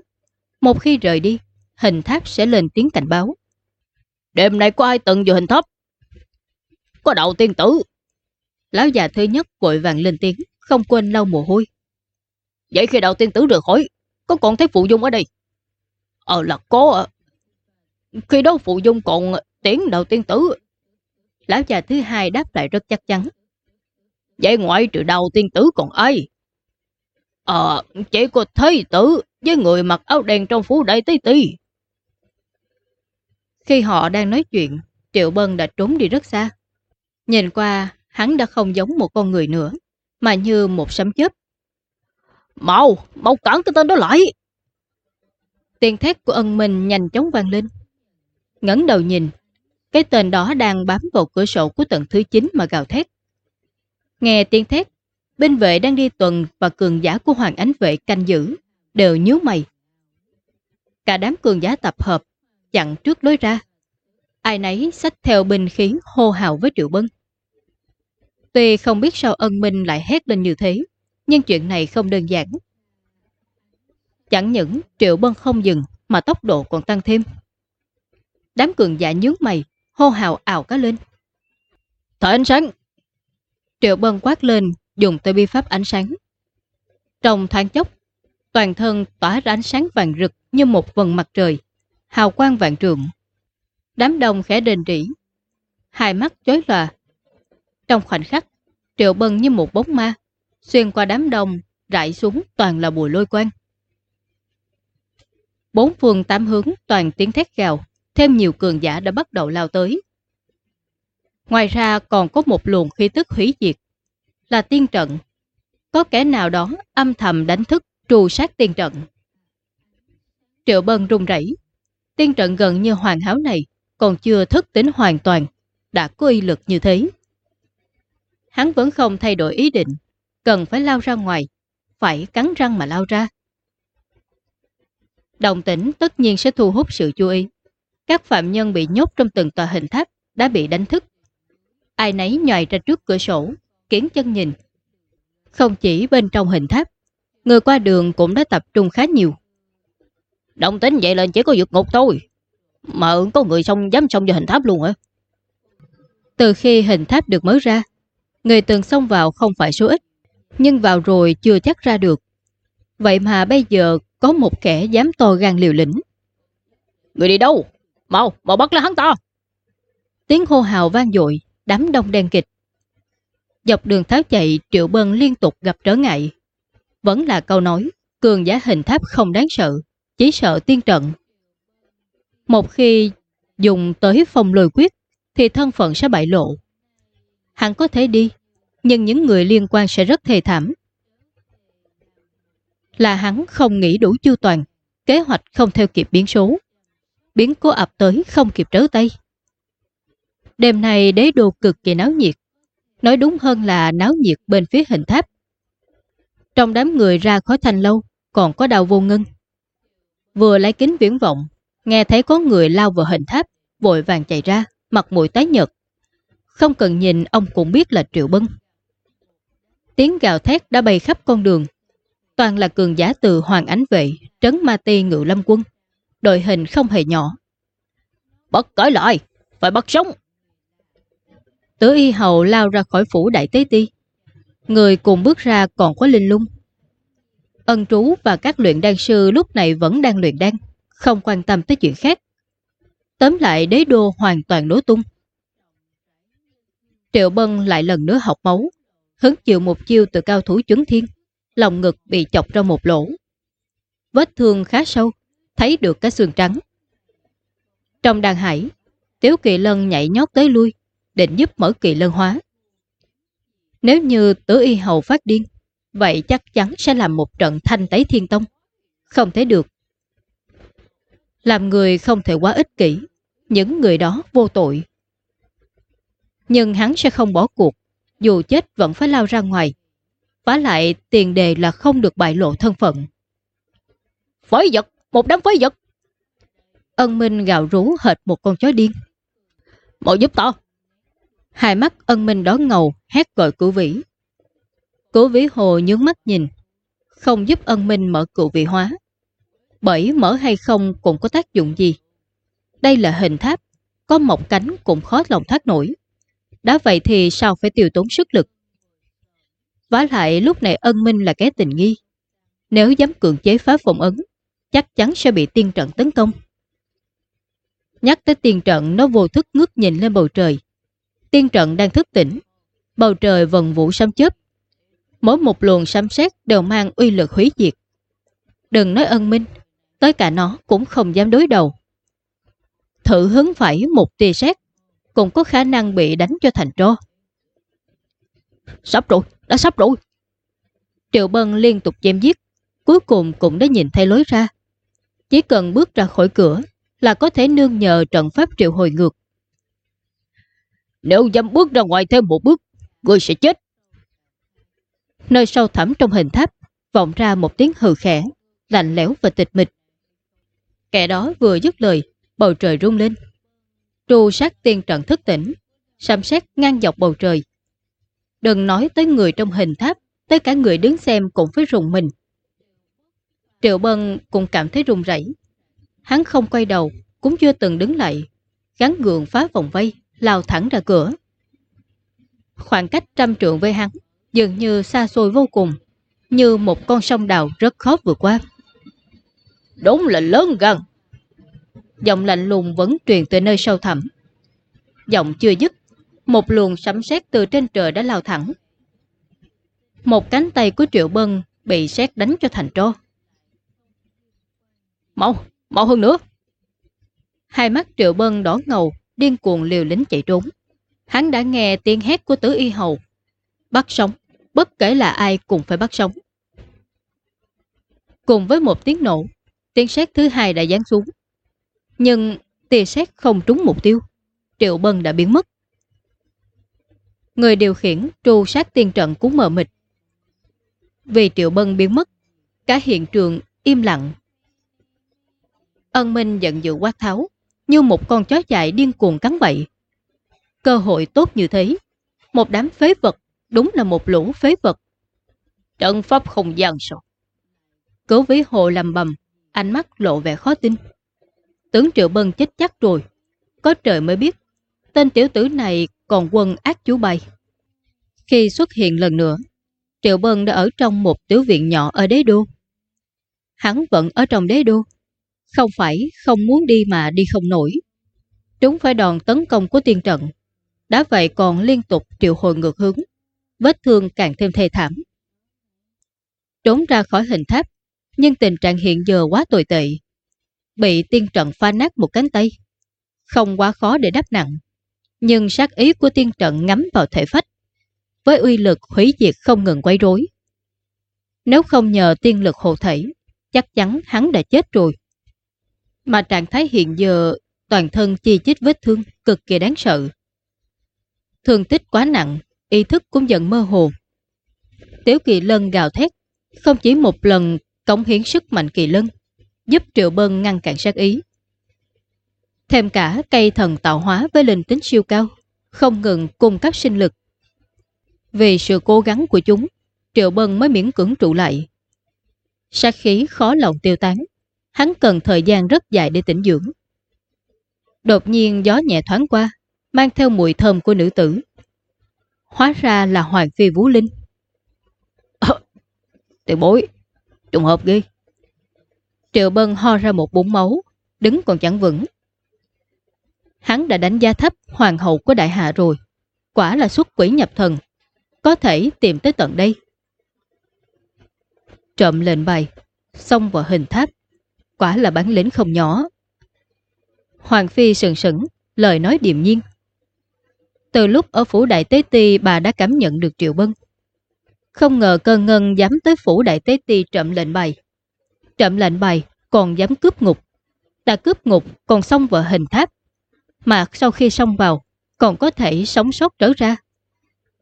Một khi rời đi, hình tháp sẽ lên tiếng cảnh báo. Đêm nay có ai từng vào hình thấp? Có đầu tiên tử. Lão già thứ nhất vội vàng lên tiếng, không quên lau mồ hôi. Vậy khi đầu tiên tử rời khỏi, có còn thấy phụ dung ở đây? Ờ là có ạ. Khi đó phụ dung còn tiếng đầu tiên tử. Lão già thứ hai đáp lại rất chắc chắn. Vậy ngoại trừ đầu tiên tử còn ai? Ờ, chỉ có thấy tử với người mặc áo đen trong phủ đại tí tí. Khi họ đang nói chuyện, Triệu Bân đã trốn đi rất xa. Nhìn qua, hắn đã không giống một con người nữa, mà như một sấm chớp. Mau, mau cản cái tên đó lại! Tiếng thét của ân minh nhanh chóng vang lên. Ngấn đầu nhìn, cái tên đó đang bám vào cửa sổ của tầng thứ 9 mà gào thét. Nghe tiếng thét, binh vệ đang đi tuần và cường giả của Hoàng Ánh Vệ canh giữ, đều nhíu mày. Cả đám cường giả tập hợp, chặn trước lối ra. Ai nấy xách theo binh khí hô hào với Triệu Bân. Tuy không biết sao ân minh lại hét lên như thế, nhưng chuyện này không đơn giản. Chẳng những Triệu Bân không dừng, mà tốc độ còn tăng thêm. Đám cường giả nhướng mày, hô hào ảo cá lên. Thở ánh sáng! Triệu Bân quát lên, dùng tới bi pháp ánh sáng. Trong thoáng chốc, toàn thân tỏa ra ánh sáng vàng rực như một vần mặt trời, hào quang vạn trượng. Đám đông khẽ đền rỉ, hai mắt chói lòa. Trong khoảnh khắc, Triệu Bân như một bóng ma, xuyên qua đám đông, rải xuống toàn là bùi lôi quang. Bốn phương tám hướng toàn tiếng thét gào, thêm nhiều cường giả đã bắt đầu lao tới. Ngoài ra còn có một luồng khí tức hủy diệt, là tiên trận. Có kẻ nào đó âm thầm đánh thức trù sát tiên trận. Triệu Bân run rẩy, tiên trận gần như hoàn hảo này còn chưa thức tính hoàn toàn, đã có uy lực như thế. Hắn vẫn không thay đổi ý định, cần phải lao ra ngoài, phải cắn răng mà lao ra. Đồng tĩnh tất nhiên sẽ thu hút sự chú ý. Các phạm nhân bị nhốt trong từng tòa hình tháp đã bị đánh thức. Ai nấy nhòi ra trước cửa sổ, kiến chân nhìn. Không chỉ bên trong hình tháp, người qua đường cũng đã tập trung khá nhiều. Động tính vậy là chỉ có vượt ngục thôi. Mà có người xong dám xông vào hình tháp luôn hả? Từ khi hình tháp được mở ra, người từng xông vào không phải số ít, nhưng vào rồi chưa chắc ra được. Vậy mà bây giờ có một kẻ dám to gan liều lĩnh. Người đi đâu? Mau, mau bắt lấy hắn ta! Tiếng hô hào vang dội, đám đông đen kịch. Dọc đường tháo chạy, Triệu Bân liên tục gặp trở ngại. Vẫn là câu nói, cường giá hình tháp không đáng sợ, chỉ sợ tiên trận. Một khi dùng tới phong lôi quyết, thì thân phận sẽ bại lộ. Hắn có thể đi, nhưng những người liên quan sẽ rất thề thảm. Là hắn không nghĩ đủ chu toàn, kế hoạch không theo kịp biến số. Biến cố ập tới không kịp trở tay. Đêm này đế đô cực kỳ náo nhiệt. Nói đúng hơn là náo nhiệt bên phía hình tháp. Trong đám người ra khỏi thành lâu, còn có đào vô ngân. Vừa lấy kính viễn vọng, nghe thấy có người lao vào hình tháp, vội vàng chạy ra, mặt mũi tái nhợt. Không cần nhìn ông cũng biết là Triệu Bân. Tiếng gào thét đã bay khắp con đường. Toàn là cường giả từ Hoàng Ánh Vệ, Trấn Ma Ti Ngự Lâm Quân. Đội hình không hề nhỏ. Bắt cởi lại, phải bắt sống. Tứ y hầu lao ra khỏi phủ đại tế ti. Người cùng bước ra còn có linh lung. Ân trú và các luyện đan sư lúc này vẫn đang luyện đan, không quan tâm tới chuyện khác. Tóm lại đế đô hoàn toàn đối tung. Triệu Bân lại lần nữa học máu, hứng chịu một chiêu từ cao thủ chấn thiên, lòng ngực bị chọc ra một lỗ. Vết thương khá sâu, thấy được cái xương trắng. Trong đàn hải, Tiếu Kỳ Lân nhảy nhót tới lui, định giúp mở kỳ lân hóa. Nếu như tứ y hầu phát điên, vậy chắc chắn sẽ làm một trận thanh tấy thiên tông. Không thể được. Làm người không thể quá ích kỷ, những người đó vô tội. Nhưng hắn sẽ không bỏ cuộc, dù chết vẫn phải lao ra ngoài. phá lại tiền đề là không được bại lộ thân phận. Phối vật, một đám phối vật. Ân Minh gạo rú hệt một con chó điên. mọi giúp to! Hai mắt ân minh đó ngầu, hét gọi cửu vĩ cố vĩ hồ nhướng mắt nhìn, không giúp ân minh mở cửu vị hóa. Bởi mở hay không cũng có tác dụng gì. Đây là hình tháp, có một cánh cũng khó lòng thoát nổi. Đã vậy thì sao phải tiêu tốn sức lực? Vá lại lúc này ân minh là cái tình nghi. Nếu dám cường chế phá phòng ấn, chắc chắn sẽ bị tiên trận tấn công. Nhắc tới tiên trận nó vô thức ngước nhìn lên bầu trời. Tiên trận đang thức tỉnh. Bầu trời vần vũ sấm chớp. Mỗi một luồng sấm sét đều mang uy lực hủy diệt. Đừng nói ân minh, tới cả nó cũng không dám đối đầu. Thử hứng phải một tia sét cũng có khả năng bị đánh cho thành tro. Sắp rồi, đã sắp rồi. Triệu Bân liên tục chém giết, cuối cùng cũng đã nhìn thấy lối ra. Chỉ cần bước ra khỏi cửa là có thể nương nhờ trận pháp triệu hồi ngược. Nếu dám bước ra ngoài thêm một bước, người sẽ chết. Nơi sâu thẳm trong hình tháp, vọng ra một tiếng hừ khẽ, lạnh lẽo và tịch mịch. Kẻ đó vừa dứt lời, bầu trời rung lên. Tru sát tiên trận thức tỉnh, xăm xét ngang dọc bầu trời. Đừng nói tới người trong hình tháp, tới cả người đứng xem cũng phải rùng mình. Triệu Bân cũng cảm thấy run rẩy. Hắn không quay đầu, cũng chưa từng đứng lại, gắn gượng phá vòng vây, lao thẳng ra cửa. Khoảng cách trăm trượng với hắn, dường như xa xôi vô cùng, như một con sông đào rất khó vượt qua. Đúng là lớn gan. Giọng lạnh lùng vẫn truyền từ nơi sâu thẳm. Giọng chưa dứt, một luồng sấm sét từ trên trời đã lao thẳng. Một cánh tay của Triệu Bân bị sét đánh cho thành tro. Mau, mau hơn nữa. Hai mắt Triệu Bân đỏ ngầu, điên cuồng liều lính chạy trốn. Hắn đã nghe tiếng hét của tứ y hầu. Bắt sống, bất kể là ai cũng phải bắt sống. Cùng với một tiếng nổ, tiếng sét thứ hai đã giáng xuống. Nhưng tia sét không trúng mục tiêu. Triệu Bân đã biến mất. Người điều khiển tru sát tiên trận cũng mờ mịt. Vì Triệu Bân biến mất, cả hiện trường im lặng. Ân Minh giận dữ quát tháo, như một con chó chạy điên cuồng cắn bậy. Cơ hội tốt như thế, một đám phế vật, đúng là một lũ phế vật. Trận pháp không gian sao? Cố với hồ làm bầm, ánh mắt lộ vẻ khó tin. Tướng Triệu Bân chết chắc rồi. Có trời mới biết, tên tiểu tử này còn quân ác chú bay. Khi xuất hiện lần nữa, Triệu Bân đã ở trong một tiểu viện nhỏ ở đế đô. Hắn vẫn ở trong đế đô. Không phải không muốn đi mà đi không nổi. Chúng phải đòn tấn công của tiên trận. Đã vậy còn liên tục triệu hồi ngược hướng. Vết thương càng thêm thê thảm. Trốn ra khỏi hình tháp, nhưng tình trạng hiện giờ quá tồi tệ. Bị tiên trận pha nát một cánh tay. Không quá khó để đáp nặng. Nhưng sát ý của tiên trận ngắm vào thể phách với uy lực hủy diệt không ngừng quấy rối. Nếu không nhờ tiên lực hộ thể, chắc chắn hắn đã chết rồi. Mà trạng thái hiện giờ toàn thân chi chít vết thương cực kỳ đáng sợ. Thương tích quá nặng, ý thức cũng dần mơ hồ. Tiểu kỳ lân gào thét, không chỉ một lần cống hiến sức mạnh kỳ lân, giúp triệu bân ngăn cản sát ý. Thêm cả cây thần tạo hóa với linh tính siêu cao, không ngừng cung cấp sinh lực. Vì sự cố gắng của chúng, Triệu Bân mới miễn cưỡng trụ lại. Sát khí khó lòng tiêu tán, hắn cần thời gian rất dài để tỉnh dưỡng. Đột nhiên gió nhẹ thoáng qua, mang theo mùi thơm của nữ tử. Hóa ra là Hoàng Phi Vũ Linh. À, tiểu bối, trùng hợp ghi. Triệu Bân ho ra một bụng máu, đứng còn chẳng vững. Hắn đã đánh giá thấp hoàng hậu của đại hạ rồi. Quả là xuất quỷ nhập thần, có thể tìm tới tận đây. Trộm lệnh bài, xông vào hình tháp, quả là bản lĩnh không nhỏ. Hoàng Phi sừng sững, lời nói điềm nhiên. Từ lúc ở phủ đại tế ti bà đã cảm nhận được triệu bân. Không ngờ cơn ngân dám tới phủ đại tế ti trộm lệnh bài. Trộm lệnh bài còn dám cướp ngục. Đã cướp ngục còn xông vào hình tháp. Mà sau khi xông vào còn có thể sống sót trở ra.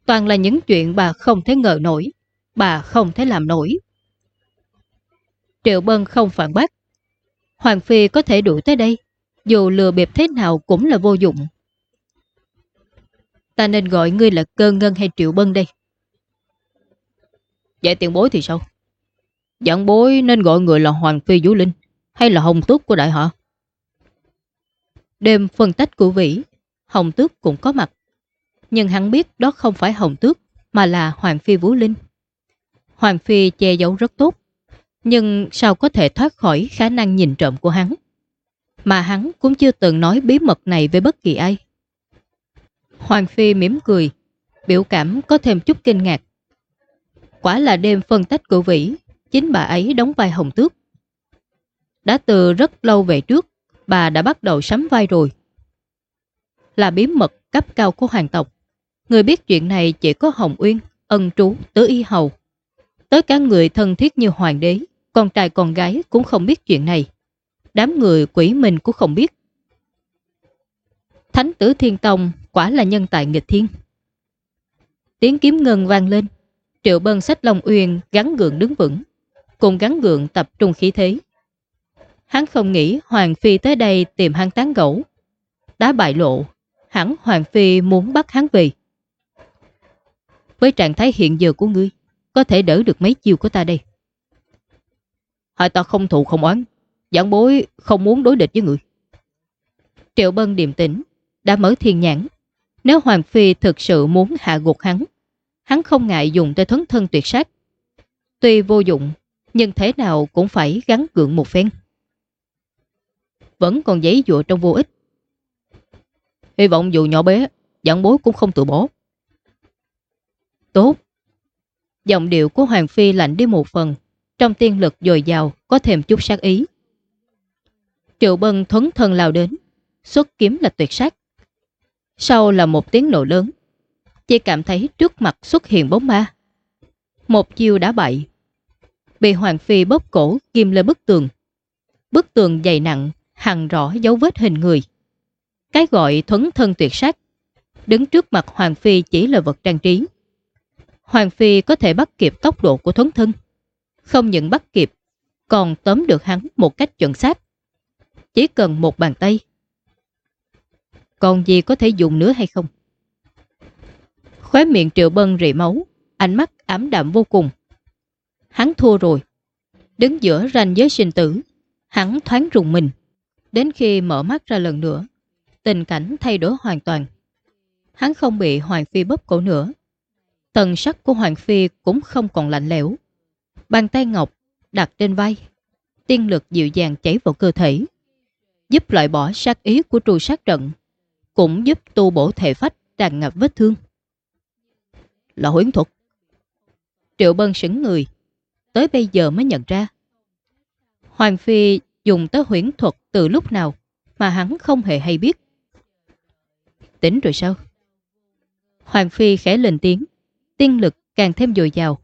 Toàn là những chuyện bà không thể ngờ nổi, bà không thể làm nổi. Triệu Bân không phản bác. Hoàng Phi có thể đuổi tới đây, dù lừa bịp thế nào cũng là vô dụng. Ta nên gọi ngươi là cơ ngân hay Triệu Bân đây? Vậy tiền bối thì sao? Dặn bối nên gọi người là Hoàng Phi Vũ Linh hay là Hồng Tước của đại họ? Đêm phân tách của Vĩ, Hồng Tước cũng có mặt nhưng hắn biết đó không phải Hồng Tước, mà là Hoàng Phi Vũ Linh. Hoàng Phi che giấu rất tốt, nhưng sao có thể thoát khỏi khả năng nhìn trộm của hắn? Mà hắn cũng chưa từng nói bí mật này với bất kỳ ai. Hoàng Phi mỉm cười, biểu cảm có thêm chút kinh ngạc. Quả là đêm phân tách của Vĩ, chính bà ấy đóng vai Hồng Tước. Đã từ rất lâu về trước, bà đã bắt đầu sắm vai rồi. Là bí mật cấp cao của hoàng tộc. Người biết chuyện này chỉ có Hồng Uyên, ân trú, tứ y hầu. Tới cả người thân thiết như hoàng đế, con trai con gái cũng không biết chuyện này. Đám người quỷ mình cũng không biết. Thánh tử Thiên Tông quả là nhân tài nghịch thiên. Tiếng kiếm ngân vang lên. Triệu bân sách Long Uyên gắn gượng đứng vững. Cùng gắn gượng tập trung khí thế. Hắn không nghĩ Hoàng Phi tới đây tìm hắn tán gẫu. Đã bại lộ, hẳn Hoàng Phi muốn bắt hắn về. Với trạng thái hiện giờ của ngươi, có thể đỡ được mấy chiêu của ta đây. Hai ta không thù không oán, Giảng bối không muốn đối địch với người. Triệu Bân điềm tĩnh, đã mở thiên nhãn. Nếu Hoàng Phi thực sự muốn hạ gục hắn, hắn không ngại dùng tới thuấn thân tuyệt sát. Tuy vô dụng, nhưng thế nào cũng phải gắn gượng một phen. Vẫn còn giấy dụa trong vô ích. Hy vọng dù nhỏ bé, giảng bối cũng không tự bỏ. Tốt. Giọng điệu của Hoàng Phi lạnh đi một phần, trong tiên lực dồi dào có thêm chút sát ý. Triệu Bân thuấn thân lao đến, xuất kiếm là tuyệt sát. Sau là một tiếng nổ lớn, chỉ cảm thấy trước mặt xuất hiện bóng ma. Một chiêu đã bại, bị Hoàng Phi bóp cổ ghim lên bức tường. Bức tường dày nặng, hằn rõ dấu vết hình người. Cái gọi thuấn thân tuyệt sát, đứng trước mặt Hoàng Phi chỉ là vật trang trí. Hoàng Phi có thể bắt kịp tốc độ của thuấn thân. Không những bắt kịp, còn tóm được hắn một cách chuẩn xác. Chỉ cần một bàn tay. Còn gì có thể dùng nữa hay không? Khóe miệng triệu bân rỉ máu, ánh mắt ám đạm vô cùng. Hắn thua rồi. Đứng giữa ranh giới sinh tử, hắn thoáng rùng mình. Đến khi mở mắt ra lần nữa, tình cảnh thay đổi hoàn toàn. Hắn không bị Hoàng Phi bóp cổ nữa. Tần sắc của Hoàng Phi cũng không còn lạnh lẽo. Bàn tay ngọc đặt trên vai, tiên lực dịu dàng chảy vào cơ thể, giúp loại bỏ sát ý của trù sát trận, cũng giúp tu bổ thể phách tràn ngập vết thương. Là huyến thuật. Triệu Bân sững người, tới bây giờ mới nhận ra. Hoàng Phi dùng tới huyễn thuật từ lúc nào mà hắn không hề hay biết. Tính rồi sao? Hoàng Phi khẽ lên tiếng, tiên lực càng thêm dồi dào.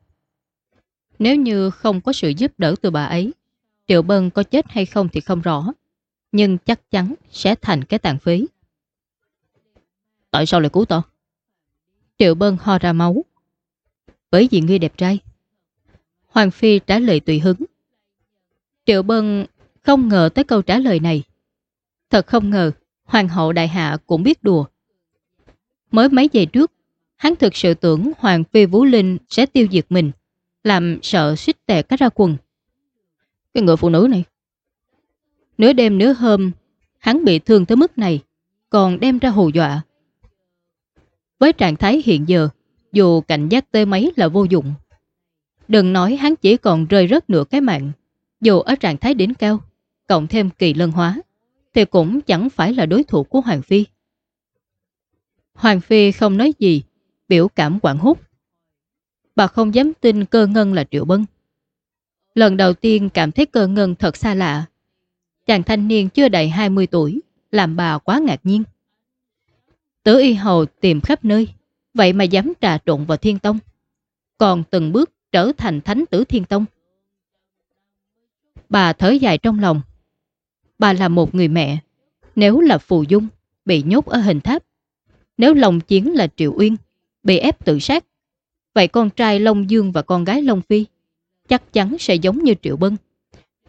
Nếu như không có sự giúp đỡ từ bà ấy, Triệu Bân có chết hay không thì không rõ, nhưng chắc chắn sẽ thành cái tàn phí. Tại sao lại cứu ta Triệu Bân ho ra máu. Bởi vì ngươi đẹp trai. Hoàng Phi trả lời tùy hứng. Triệu Bân không ngờ tới câu trả lời này. Thật không ngờ, Hoàng hậu đại hạ cũng biết đùa. Mới mấy giây trước, hắn thực sự tưởng Hoàng Phi Vũ Linh sẽ tiêu diệt mình, làm sợ suýt tè cá ra quần. Cái người phụ nữ này. Nửa đêm nửa hôm, hắn bị thương tới mức này, còn đem ra hù dọa. Với trạng thái hiện giờ, dù cảnh giác tê mấy là vô dụng. Đừng nói hắn chỉ còn rơi rớt nửa cái mạng, dù ở trạng thái đỉnh cao, cộng thêm kỳ lân hóa, thì cũng chẳng phải là đối thủ của Hoàng Phi. Hoàng Phi không nói gì, biểu cảm quảng hút. Bà không dám tin cơ ngân là Triệu Bân. Lần đầu tiên cảm thấy cơ ngân thật xa lạ. Chàng thanh niên chưa đầy 20 tuổi, làm bà quá ngạc nhiên tứ y hầu tìm khắp nơi, vậy mà dám trà trộn vào thiên tông. Còn từng bước trở thành thánh tử thiên tông. Bà thở dài trong lòng. Bà là một người mẹ. Nếu là phù dung, bị nhốt ở hình tháp. Nếu lòng chiến là Triệu Uyên, bị ép tự sát. Vậy con trai Long Dương và con gái Long Phi chắc chắn sẽ giống như Triệu Bân.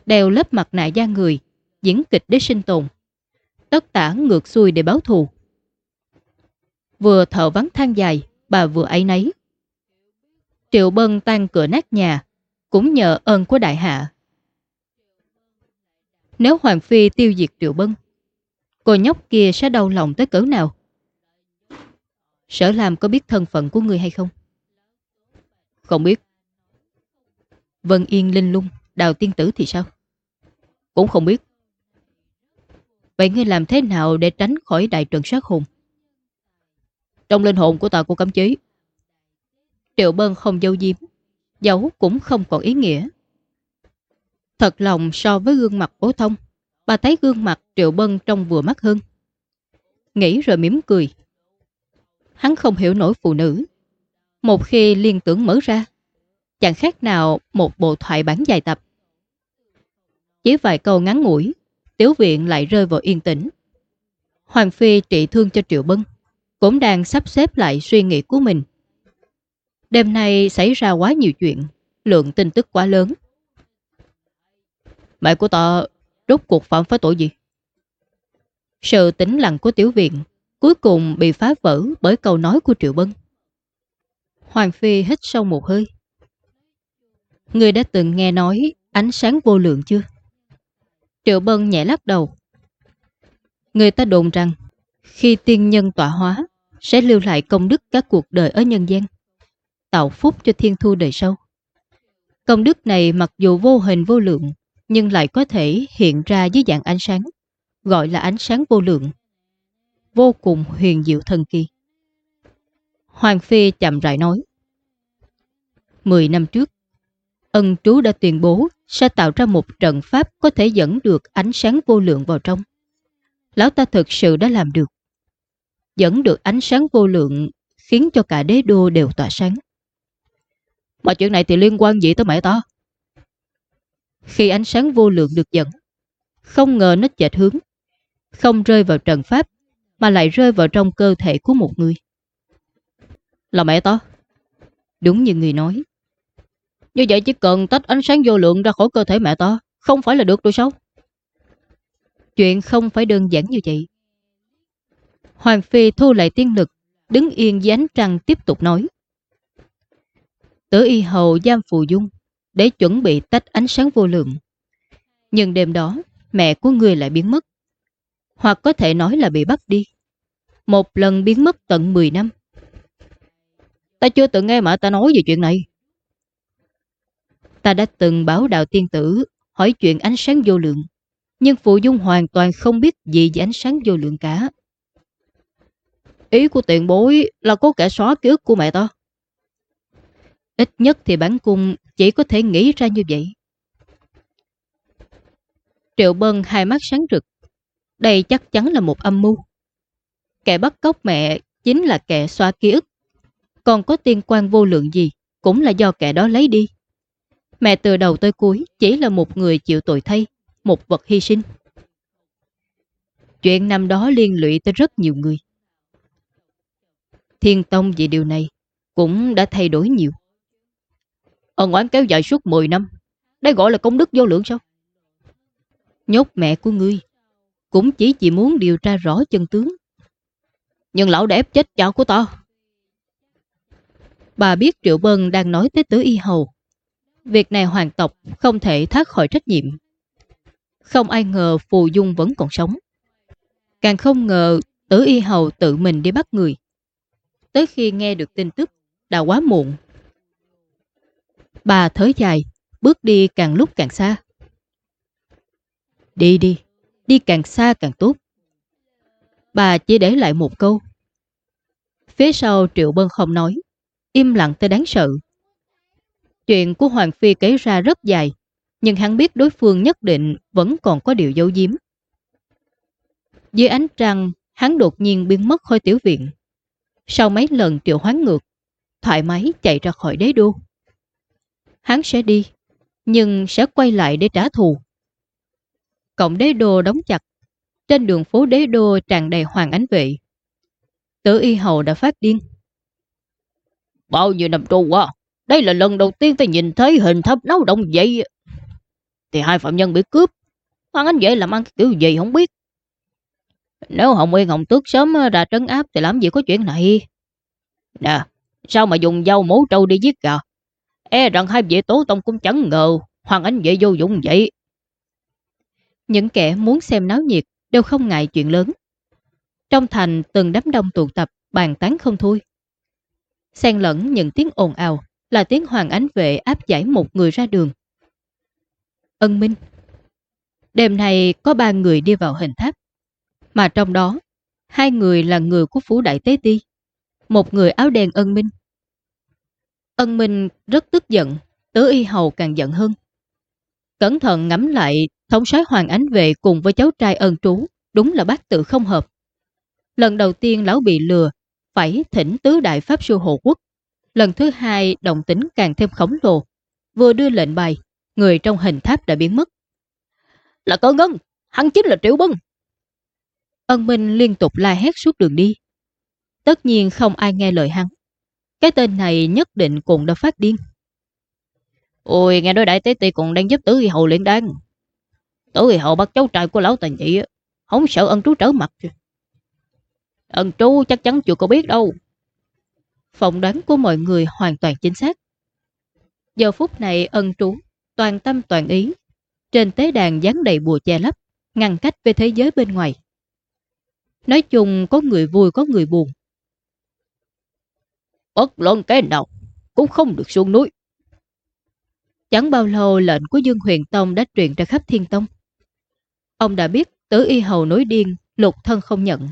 Đeo lớp mặt nạ da người, diễn kịch để sinh tồn. Tất tả ngược xuôi để báo thù. Vừa thở vắng than dài, bà vừa ấy nấy. Triệu Bân tan cửa nát nhà, cũng nhờ ơn của đại hạ. Nếu Hoàng Phi tiêu diệt Triệu Bân, cô nhóc kia sẽ đau lòng tới cỡ nào? Sở làm có biết thân phận của người hay không? Không biết. Vân Yên Linh Lung, Đào Tiên Tử thì sao? Cũng không biết. Vậy ngươi làm thế nào để tránh khỏi đại trận sát hùng trong linh hồn của ta cô cấm chí. Triệu Bân không dâu diếm, Dấu cũng không còn ý nghĩa. Thật lòng so với gương mặt bố thông, bà thấy gương mặt Triệu Bân trông vừa mắt hơn. Nghĩ rồi mỉm cười. Hắn không hiểu nổi phụ nữ. Một khi liên tưởng mở ra, chẳng khác nào một bộ thoại bản dài tập. Chỉ vài câu ngắn ngủi, Tiếu viện lại rơi vào yên tĩnh. Hoàng Phi trị thương cho Triệu Bân, cũng đang sắp xếp lại suy nghĩ của mình. Đêm nay xảy ra quá nhiều chuyện, lượng tin tức quá lớn. Mẹ của ta rốt cuộc phạm phải tội gì? Sự tĩnh lặng của tiểu viện cuối cùng bị phá vỡ bởi câu nói của Triệu Bân. Hoàng Phi hít sâu một hơi. Người đã từng nghe nói ánh sáng vô lượng chưa? Triệu Bân nhẹ lắc đầu. Người ta đồn rằng khi tiên nhân tọa hóa sẽ lưu lại công đức các cuộc đời ở nhân gian, tạo phúc cho thiên thu đời sau. Công đức này mặc dù vô hình vô lượng, nhưng lại có thể hiện ra dưới dạng ánh sáng, gọi là ánh sáng vô lượng. Vô cùng huyền diệu thần kỳ. Hoàng Phi chậm rãi nói. Mười năm trước, ân trú đã tuyên bố sẽ tạo ra một trận pháp có thể dẫn được ánh sáng vô lượng vào trong. Lão ta thực sự đã làm được. Dẫn được ánh sáng vô lượng khiến cho cả đế đô đều tỏa sáng. Mà chuyện này thì liên quan gì tới mẹ ta? Khi ánh sáng vô lượng được dẫn, không ngờ nó chệch hướng, không rơi vào trần pháp, mà lại rơi vào trong cơ thể của một người. Là mẹ ta? Đúng như người nói. Như vậy chỉ cần tách ánh sáng vô lượng ra khỏi cơ thể mẹ ta, không phải là được rồi sao? Chuyện không phải đơn giản như vậy. Hoàng Phi thu lại tiên lực, đứng yên dưới ánh trăng tiếp tục nói. Tử y hầu giam phù dung để chuẩn bị tách ánh sáng vô lượng. Nhưng đêm đó, mẹ của người lại biến mất. Hoặc có thể nói là bị bắt đi. Một lần biến mất tận 10 năm. Ta chưa từng nghe mà ta nói về chuyện này. Ta đã từng báo đạo tiên tử hỏi chuyện ánh sáng vô lượng. Nhưng Phụ Dung hoàn toàn không biết gì về ánh sáng vô lượng cả. Ý của tiền bối là có kẻ xóa ký ức của mẹ ta. Ít nhất thì bản cung chỉ có thể nghĩ ra như vậy. Triệu Bân hai mắt sáng rực. Đây chắc chắn là một âm mưu. Kẻ bắt cóc mẹ chính là kẻ xóa ký ức. Còn có tiên quan vô lượng gì cũng là do kẻ đó lấy đi. Mẹ từ đầu tới cuối chỉ là một người chịu tội thay, một vật hy sinh. Chuyện năm đó liên lụy tới rất nhiều người. Thiên Tông vì điều này cũng đã thay đổi nhiều. Ân oán kéo dài suốt 10 năm. Đây gọi là công đức vô lượng sao? Nhốt mẹ của ngươi, cũng chỉ chỉ muốn điều tra rõ chân tướng. Nhưng lão đã ép chết cháu của ta. Bà biết Triệu Bân đang nói tới tứ y hầu. Việc này hoàng tộc không thể thoát khỏi trách nhiệm. Không ai ngờ Phù Dung vẫn còn sống. Càng không ngờ tứ y hầu tự mình đi bắt người. Tới khi nghe được tin tức, đã quá muộn. Bà thở dài, bước đi càng lúc càng xa. Đi đi, đi càng xa càng tốt. Bà chỉ để lại một câu. Phía sau Triệu Bân không nói, im lặng tới đáng sợ. Chuyện của Hoàng Phi kể ra rất dài, nhưng hắn biết đối phương nhất định vẫn còn có điều giấu giếm. Dưới ánh trăng, hắn đột nhiên biến mất khỏi tiểu viện. Sau mấy lần triệu hoán ngược, thoải mái chạy ra khỏi đế đô. Hắn sẽ đi, nhưng sẽ quay lại để trả thù. Cộng đế đô đóng chặt, trên đường phố đế đô tràn đầy hoàng ánh vệ. Tử y hầu đã phát điên. Bao nhiêu năm trôi qua, đây là lần đầu tiên tôi nhìn thấy hình thấp nấu động dậy. Thì hai phạm nhân bị cướp, hoàng ánh vệ làm ăn kiểu gì không biết. Nếu Hồng Nguyên Hồng Tước sớm ờ, ra trấn áp thì làm gì có chuyện này. Nè, sao mà dùng dao mố trâu đi giết gà? E rằng hai vị tố tông cũng chẳng ngờ Hoàng anh vậy vô dụng vậy. Những kẻ muốn xem náo nhiệt đều không ngại chuyện lớn. Trong thành từng đám đông tụ tập bàn tán không thôi. Xen lẫn những tiếng ồn ào là tiếng Hoàng Ánh vệ áp giải một người ra đường. Ân Minh Đêm này có ba người đi vào hình tháp. Mà trong đó, hai người là người của Phú Đại Tế Ti. Một người áo đen ân minh. Ân minh rất tức giận, tứ y hầu càng giận hơn. Cẩn thận ngắm lại, thống soái Hoàng Ánh về cùng với cháu trai ân trú, đúng là bác tự không hợp. Lần đầu tiên lão bị lừa, phải thỉnh tứ đại pháp sư hộ quốc. Lần thứ hai, động tính càng thêm khổng lồ. Vừa đưa lệnh bài, người trong hình tháp đã biến mất. Là cơ ngân, hắn chính là Triệu Bân. Ân Minh liên tục la hét suốt đường đi. Tất nhiên không ai nghe lời hắn. Cái tên này nhất định cũng đã phát điên. Ôi, nghe nói đại tế ti còn đang giúp tử y hầu luyện đan. Tử y hầu bắt cháu trai của lão tàn nhị, không sợ ân trú trở mặt. Ân trú chắc chắn chưa có biết đâu. Phỏng đoán của mọi người hoàn toàn chính xác. Giờ phút này ân trú, toàn tâm toàn ý. Trên tế đàn dán đầy bùa che lấp. ngăn cách với thế giới bên ngoài. Nói chung có người vui có người buồn. Bất luận cái nào cũng không được xuống núi. Chẳng bao lâu lệnh của Dương Huyền Tông đã truyền ra khắp Thiên Tông. Ông đã biết tứ y hầu nối điên, lục thân không nhận.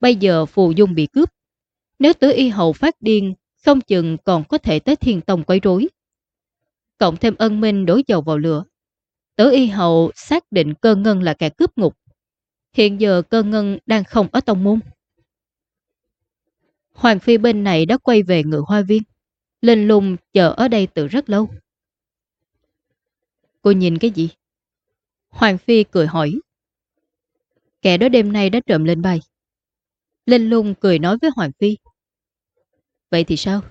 Bây giờ phù dung bị cướp. Nếu tứ y hầu phát điên, không chừng còn có thể tới Thiên Tông quấy rối. Cộng thêm ân minh đổ dầu vào lửa. Tứ y hầu xác định cơ ngân là kẻ cướp ngục. Hiện giờ cơ ngân đang không ở tông môn. Hoàng Phi bên này đã quay về ngự hoa viên. Linh lùng chờ ở đây từ rất lâu. Cô nhìn cái gì? Hoàng Phi cười hỏi. Kẻ đó đêm nay đã trộm lên bay. Linh lung cười nói với Hoàng Phi. Vậy thì sao?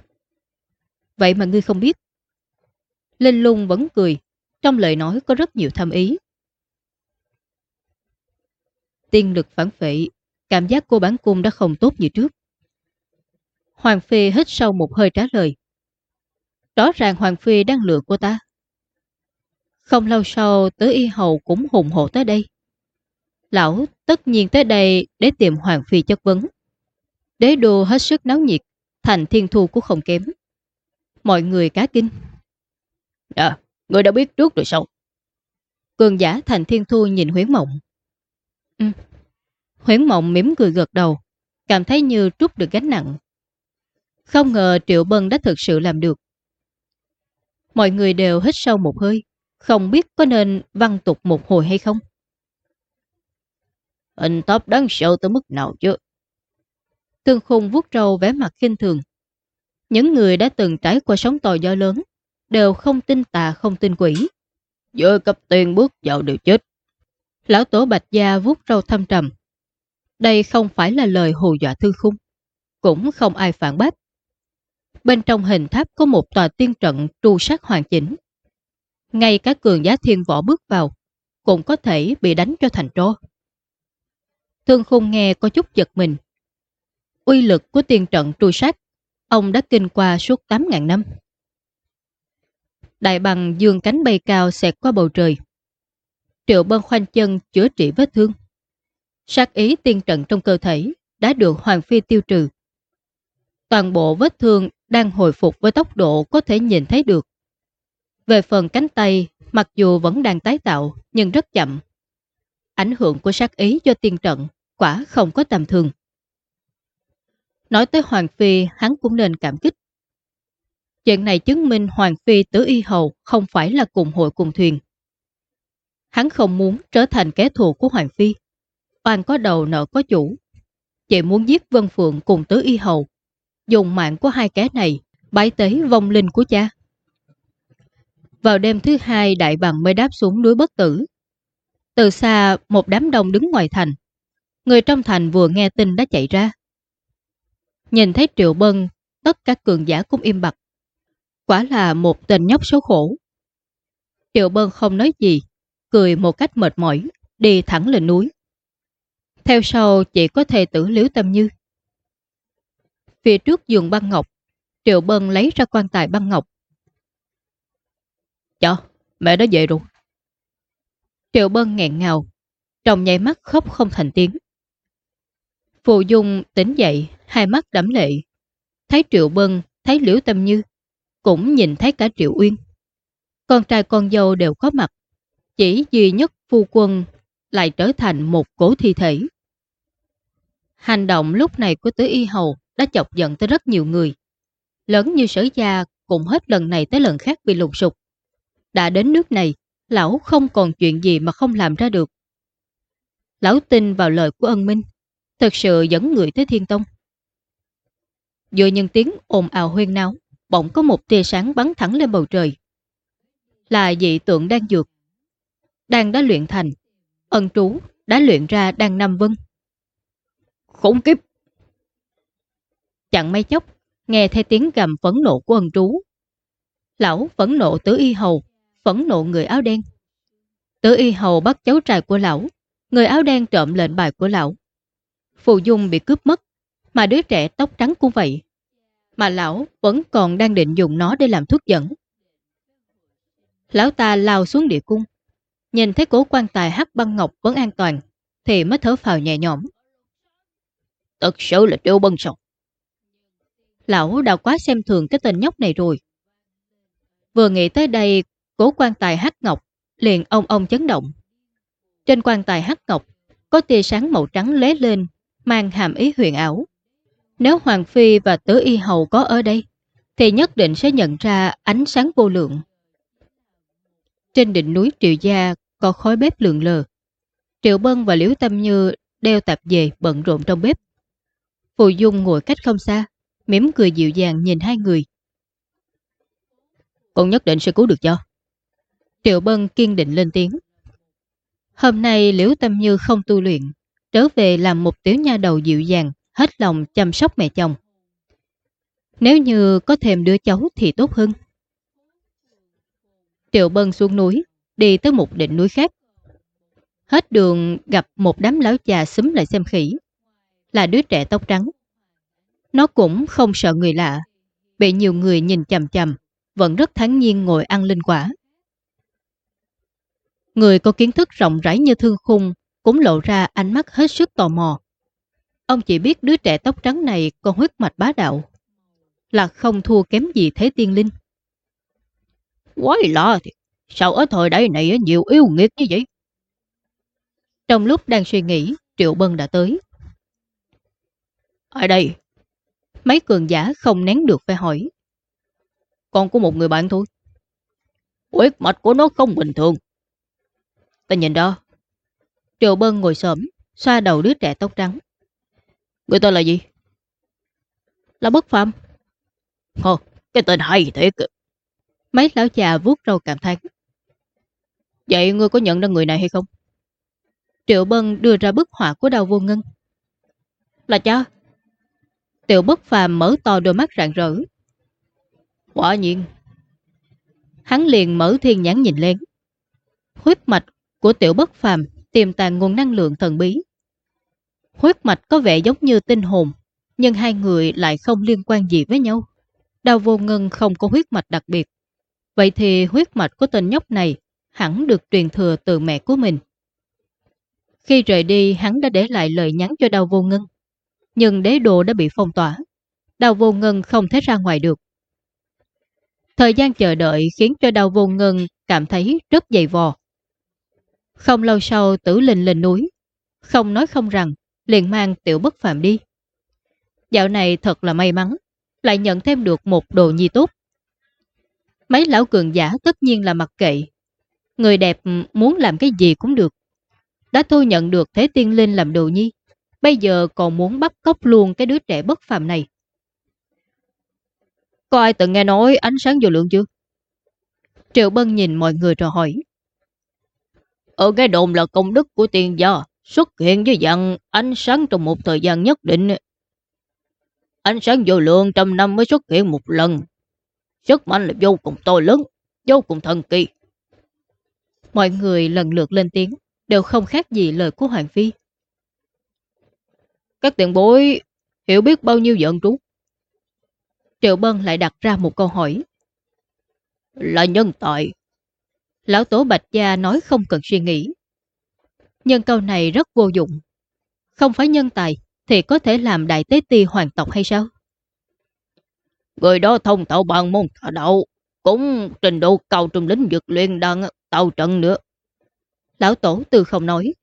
Vậy mà ngươi không biết. Linh lung vẫn cười. Trong lời nói có rất nhiều thâm ý. Tiên lực phản phệ, cảm giác cô bán cung đã không tốt như trước. Hoàng Phi hít sâu một hơi trả lời. Rõ ràng Hoàng Phi đang lừa cô ta. Không lâu sau tứ y hầu cũng hùng hộ tới đây. Lão tất nhiên tới đây để tìm Hoàng Phi chất vấn. Đế đô hết sức náo nhiệt, thành thiên thu cũng không kém. Mọi người cá kinh. À, người đã biết trước rồi sao? Cường giả thành thiên thu nhìn huyến mộng. Ừ. Huyến mộng mỉm cười gật đầu, cảm thấy như trút được gánh nặng. Không ngờ Triệu Bân đã thực sự làm được. Mọi người đều hít sâu một hơi, không biết có nên văn tục một hồi hay không. Hình tóc đáng sợ tới mức nào chứ? Tương khung vuốt râu vẻ mặt khinh thường. Những người đã từng trải qua sóng to gió lớn đều không tin tà không tin quỷ. Giờ cấp tiền bước vào đều chết. Lão tổ bạch gia vuốt râu thâm trầm. Đây không phải là lời hù dọa thư khung. Cũng không ai phản bác. Bên trong hình tháp có một tòa tiên trận tru sát hoàn chỉnh. Ngay cả cường giá thiên võ bước vào, cũng có thể bị đánh cho thành trô. Thương khung nghe có chút giật mình. Uy lực của tiên trận tru sát, ông đã kinh qua suốt 8.000 năm. Đại bằng dương cánh bay cao xẹt qua bầu trời. Triệu bân khoanh chân chữa trị vết thương. Sát ý tiên trận trong cơ thể đã được Hoàng Phi tiêu trừ. Toàn bộ vết thương đang hồi phục với tốc độ có thể nhìn thấy được. Về phần cánh tay, mặc dù vẫn đang tái tạo nhưng rất chậm. Ảnh hưởng của sát ý do tiên trận quả không có tầm thường. Nói tới Hoàng Phi, hắn cũng nên cảm kích. Chuyện này chứng minh Hoàng Phi tứ y hầu không phải là cùng hội cùng thuyền. Hắn không muốn trở thành kẻ thù của Hoàng Phi. Oan có đầu nợ có chủ. Chị muốn giết Vân Phượng cùng tứ y hầu dùng mạng của hai kẻ này bái tế vong linh của cha. Vào đêm thứ hai đại bằng mới đáp xuống núi bất tử. Từ xa một đám đông đứng ngoài thành. Người trong thành vừa nghe tin đã chạy ra. Nhìn thấy Triệu Bân, tất cả cường giả cũng im bặt. Quả là một tên nhóc số khổ. Triệu Bân không nói gì, cười một cách mệt mỏi, đi thẳng lên núi. Theo sau chỉ có thề tử Liễu Tâm Như. Phía trước giường băng ngọc, Triệu Bân lấy ra quan tài băng ngọc. chờ mẹ đã về rồi. Triệu Bân nghẹn ngào, trong nháy mắt khóc không thành tiếng. Phù Dung tỉnh dậy, hai mắt đẫm lệ. Thấy Triệu Bân, thấy Liễu Tâm Như, cũng nhìn thấy cả Triệu Uyên. Con trai con dâu đều có mặt, chỉ duy nhất phu quân lại trở thành một cổ thi thể. Hành động lúc này của tứ y hầu đã chọc giận tới rất nhiều người. Lớn như sở gia cũng hết lần này tới lần khác bị lùng sụp. Đã đến nước này, lão không còn chuyện gì mà không làm ra được. Lão tin vào lời của ân minh, thật sự dẫn người tới thiên tông. Vừa nhân tiếng ồn ào huyên náo, bỗng có một tia sáng bắn thẳng lên bầu trời. Là dị tượng đang dược. Đang đã luyện thành, ân trú đã luyện ra đang Nam vân. Khủng kiếp! Chẳng mấy chốc, nghe thấy tiếng gầm phẫn nộ của ân trú. Lão phẫn nộ tứ y hầu, phẫn nộ người áo đen. Tứ y hầu bắt cháu trai của lão, người áo đen trộm lệnh bài của lão. Phù Dung bị cướp mất, mà đứa trẻ tóc trắng cũng vậy. Mà lão vẫn còn đang định dùng nó để làm thuốc dẫn. Lão ta lao xuống địa cung nhìn thấy cố quan tài hắc băng ngọc vẫn an toàn, thì mới thở phào nhẹ nhõm. Thật sự là Triệu Bân sao? Lão đã quá xem thường cái tên nhóc này rồi. Vừa nghĩ tới đây, cố quan tài hắc ngọc liền ông ông chấn động. Trên quan tài hắc ngọc có tia sáng màu trắng lé lên, mang hàm ý huyền ảo. Nếu Hoàng Phi và Tứ Y Hầu có ở đây, thì nhất định sẽ nhận ra ánh sáng vô lượng. Trên đỉnh núi Triệu Gia có khói bếp lượn lờ. Triệu Bân và Liễu Tâm Như đeo tạp về bận rộn trong bếp. Phù Dung ngồi cách không xa, mỉm cười dịu dàng nhìn hai người. Con nhất định sẽ cứu được cho. Triệu Bân kiên định lên tiếng. Hôm nay Liễu Tâm Như không tu luyện, trở về làm một tiểu nha đầu dịu dàng, hết lòng chăm sóc mẹ chồng. Nếu như có thêm đứa cháu thì tốt hơn. Triệu Bân xuống núi, đi tới một đỉnh núi khác. Hết đường gặp một đám lão già xúm lại xem khỉ. Là đứa trẻ tóc trắng. Nó cũng không sợ người lạ. Bị nhiều người nhìn chầm chầm, vẫn rất thắng nhiên ngồi ăn linh quả. Người có kiến thức rộng rãi như thương khung cũng lộ ra ánh mắt hết sức tò mò. Ông chỉ biết đứa trẻ tóc trắng này còn huyết mạch bá đạo. Là không thua kém gì Thế Tiên Linh. Quái lạ thiệt, sao ở thời đại này nhiều yêu nghiệt như vậy? Trong lúc đang suy nghĩ, Triệu Bân đã tới. Ở đây, mấy cường giả không nén được phải hỏi. Con của một người bạn thôi. Huyết mạch của nó không bình thường. Ta nhìn đó. Triệu Bân ngồi sớm, xoa đầu đứa trẻ tóc trắng. Người tên là gì? Là bất phạm. Hồ, cái tên hay thiệt. Mấy lão già vuốt râu cảm thán. Vậy ngươi có nhận ra người này hay không? Triệu Bân đưa ra bức họa của đào vô ngân. Là cha. Tiểu bất phàm mở to đôi mắt rạng rỡ. Quả nhiên. Hắn liền mở thiên nhãn nhìn lên. Huyết mạch của tiểu bất phàm tiềm tàng nguồn năng lượng thần bí. Huyết mạch có vẻ giống như tinh hồn, nhưng hai người lại không liên quan gì với nhau. Đào vô ngân không có huyết mạch đặc biệt. Vậy thì huyết mạch của tên nhóc này hẳn được truyền thừa từ mẹ của mình. Khi rời đi, hắn đã để lại lời nhắn cho đào vô ngân. Nhưng đế đồ đã bị phong tỏa. Đào vô ngân không thể ra ngoài được. Thời gian chờ đợi khiến cho đào vô ngân cảm thấy rất dày vò. Không lâu sau tử linh lên núi. Không nói không rằng, liền mang tiểu bất phạm đi. Dạo này thật là may mắn, lại nhận thêm được một đồ nhi tốt. Mấy lão cường giả tất nhiên là mặc kệ. Người đẹp muốn làm cái gì cũng được. Đã thu nhận được Thế Tiên Linh làm đồ nhi. Bây giờ còn muốn bắt cóc luôn cái đứa trẻ bất phàm này. Có ai từng nghe nói ánh sáng vô lượng chưa? Triệu Bân nhìn mọi người rồi hỏi. Ở cái đồn là công đức của tiền gia xuất hiện với dạng ánh sáng trong một thời gian nhất định. Ánh sáng vô lượng trăm năm mới xuất hiện một lần. Sức mạnh là vô cùng to lớn, vô cùng thần kỳ. Mọi người lần lượt lên tiếng, đều không khác gì lời của Hoàng Phi. Các tiền bối hiểu biết bao nhiêu giận trú? Triệu Bân lại đặt ra một câu hỏi. Là nhân tài. Lão Tổ Bạch Gia nói không cần suy nghĩ. Nhưng câu này rất vô dụng. Không phải nhân tài thì có thể làm đại tế ti hoàng tộc hay sao? Người đó thông tạo bằng môn thả đạo, cũng trình độ cao trong lĩnh vực luyện đăng tàu trận nữa. Lão Tổ từ không nói.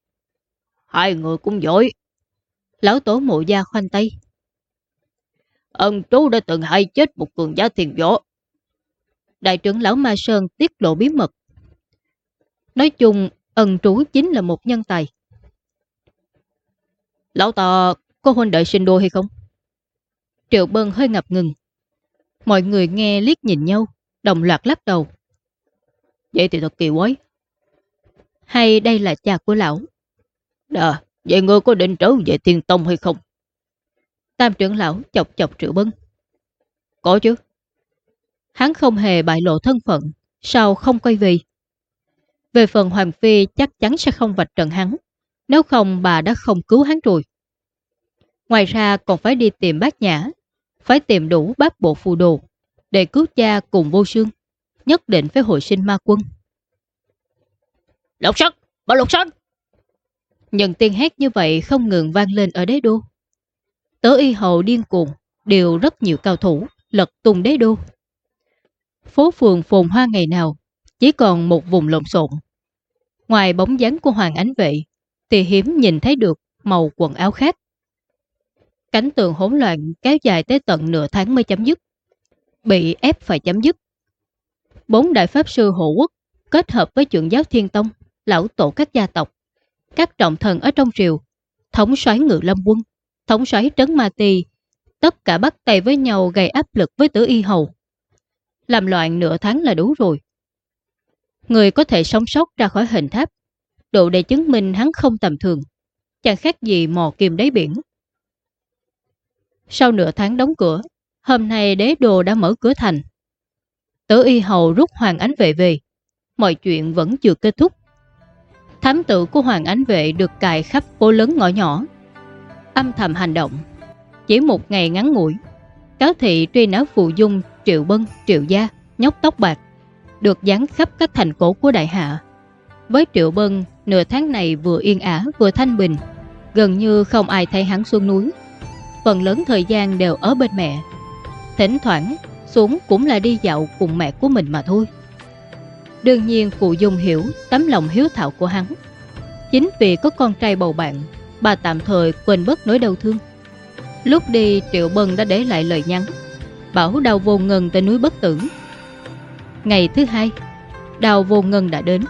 Hai người cũng giỏi. Lão Tổ mộ gia khoanh tay. Ân chú đã từng hay chết một cường giá thiền võ. Đại trưởng lão Ma Sơn tiết lộ bí mật. Nói chung, ân trú chính là một nhân tài. Lão ta có huynh đệ sinh đôi hay không? Triệu Bân hơi ngập ngừng. Mọi người nghe liếc nhìn nhau, đồng loạt lắc đầu. Vậy thì thật kỳ quái. Hay đây là cha của lão? Đà, vậy ngươi có định trở về thiên tông hay không? Tam trưởng lão chọc chọc Triệu Bân. Có chứ. Hắn không hề bại lộ thân phận, sao không quay về? Về phần Hoàng Phi chắc chắn sẽ không vạch trần hắn, nếu không bà đã không cứu hắn rồi. Ngoài ra còn phải đi tìm bác nhã, phải tìm đủ bác bộ phù đồ, để cứu cha cùng vô sương, nhất định phải hồi sinh ma quân. Lục sắt, bà lục sắt. Nhận tiếng hét như vậy không ngừng vang lên ở đế đô. Tớ y hậu điên cuồng, đều rất nhiều cao thủ, lật tung đế đô. Phố phường phồn hoa ngày nào, chỉ còn một vùng lộn xộn. Ngoài bóng dáng của Hoàng Ánh Vệ, thì hiếm nhìn thấy được màu quần áo khác. Cánh tường hỗn loạn kéo dài tới tận nửa tháng mới chấm dứt. Bị ép phải chấm dứt. Bốn đại pháp sư hộ quốc kết hợp với trưởng giáo thiên tông, lão tổ các gia tộc, các trọng thần ở trong triều, thống soái ngự lâm quân, thống soái trấn ma tì, tất cả bắt tay với nhau gây áp lực với tử y hầu. Làm loạn nửa tháng là đủ rồi. Người có thể sống sót ra khỏi hình tháp, độ để chứng minh hắn không tầm thường, chẳng khác gì mò kim đáy biển. Sau nửa tháng đóng cửa, hôm nay đế đồ đã mở cửa thành. Tớ y hầu rút Hoàng Ánh Vệ về, mọi chuyện vẫn chưa kết thúc. Thám tử của Hoàng Ánh Vệ được cài khắp phố lớn ngõ nhỏ, âm thầm hành động. Chỉ một ngày ngắn ngủi, cáo thị truy nã phụ dung Triệu Bân, Triệu Gia, nhóc tóc bạc, được dán khắp các thành cổ của đại hạ. Với Triệu Bân, nửa tháng này vừa yên ả vừa thanh bình, gần như không ai thấy hắn xuống núi. Phần lớn thời gian đều ở bên mẹ. Thỉnh thoảng xuống cũng là đi dạo cùng mẹ của mình mà thôi. Đương nhiên Phụ Dung hiểu tấm lòng hiếu thảo của hắn. Chính vì có con trai bầu bạn, bà tạm thời quên bớt nỗi đau thương. Lúc đi Triệu Bân đã để lại lời nhắn, bảo đào vô ngân tới núi bất tử. Ngày thứ hai, đào vô ngân đã đến.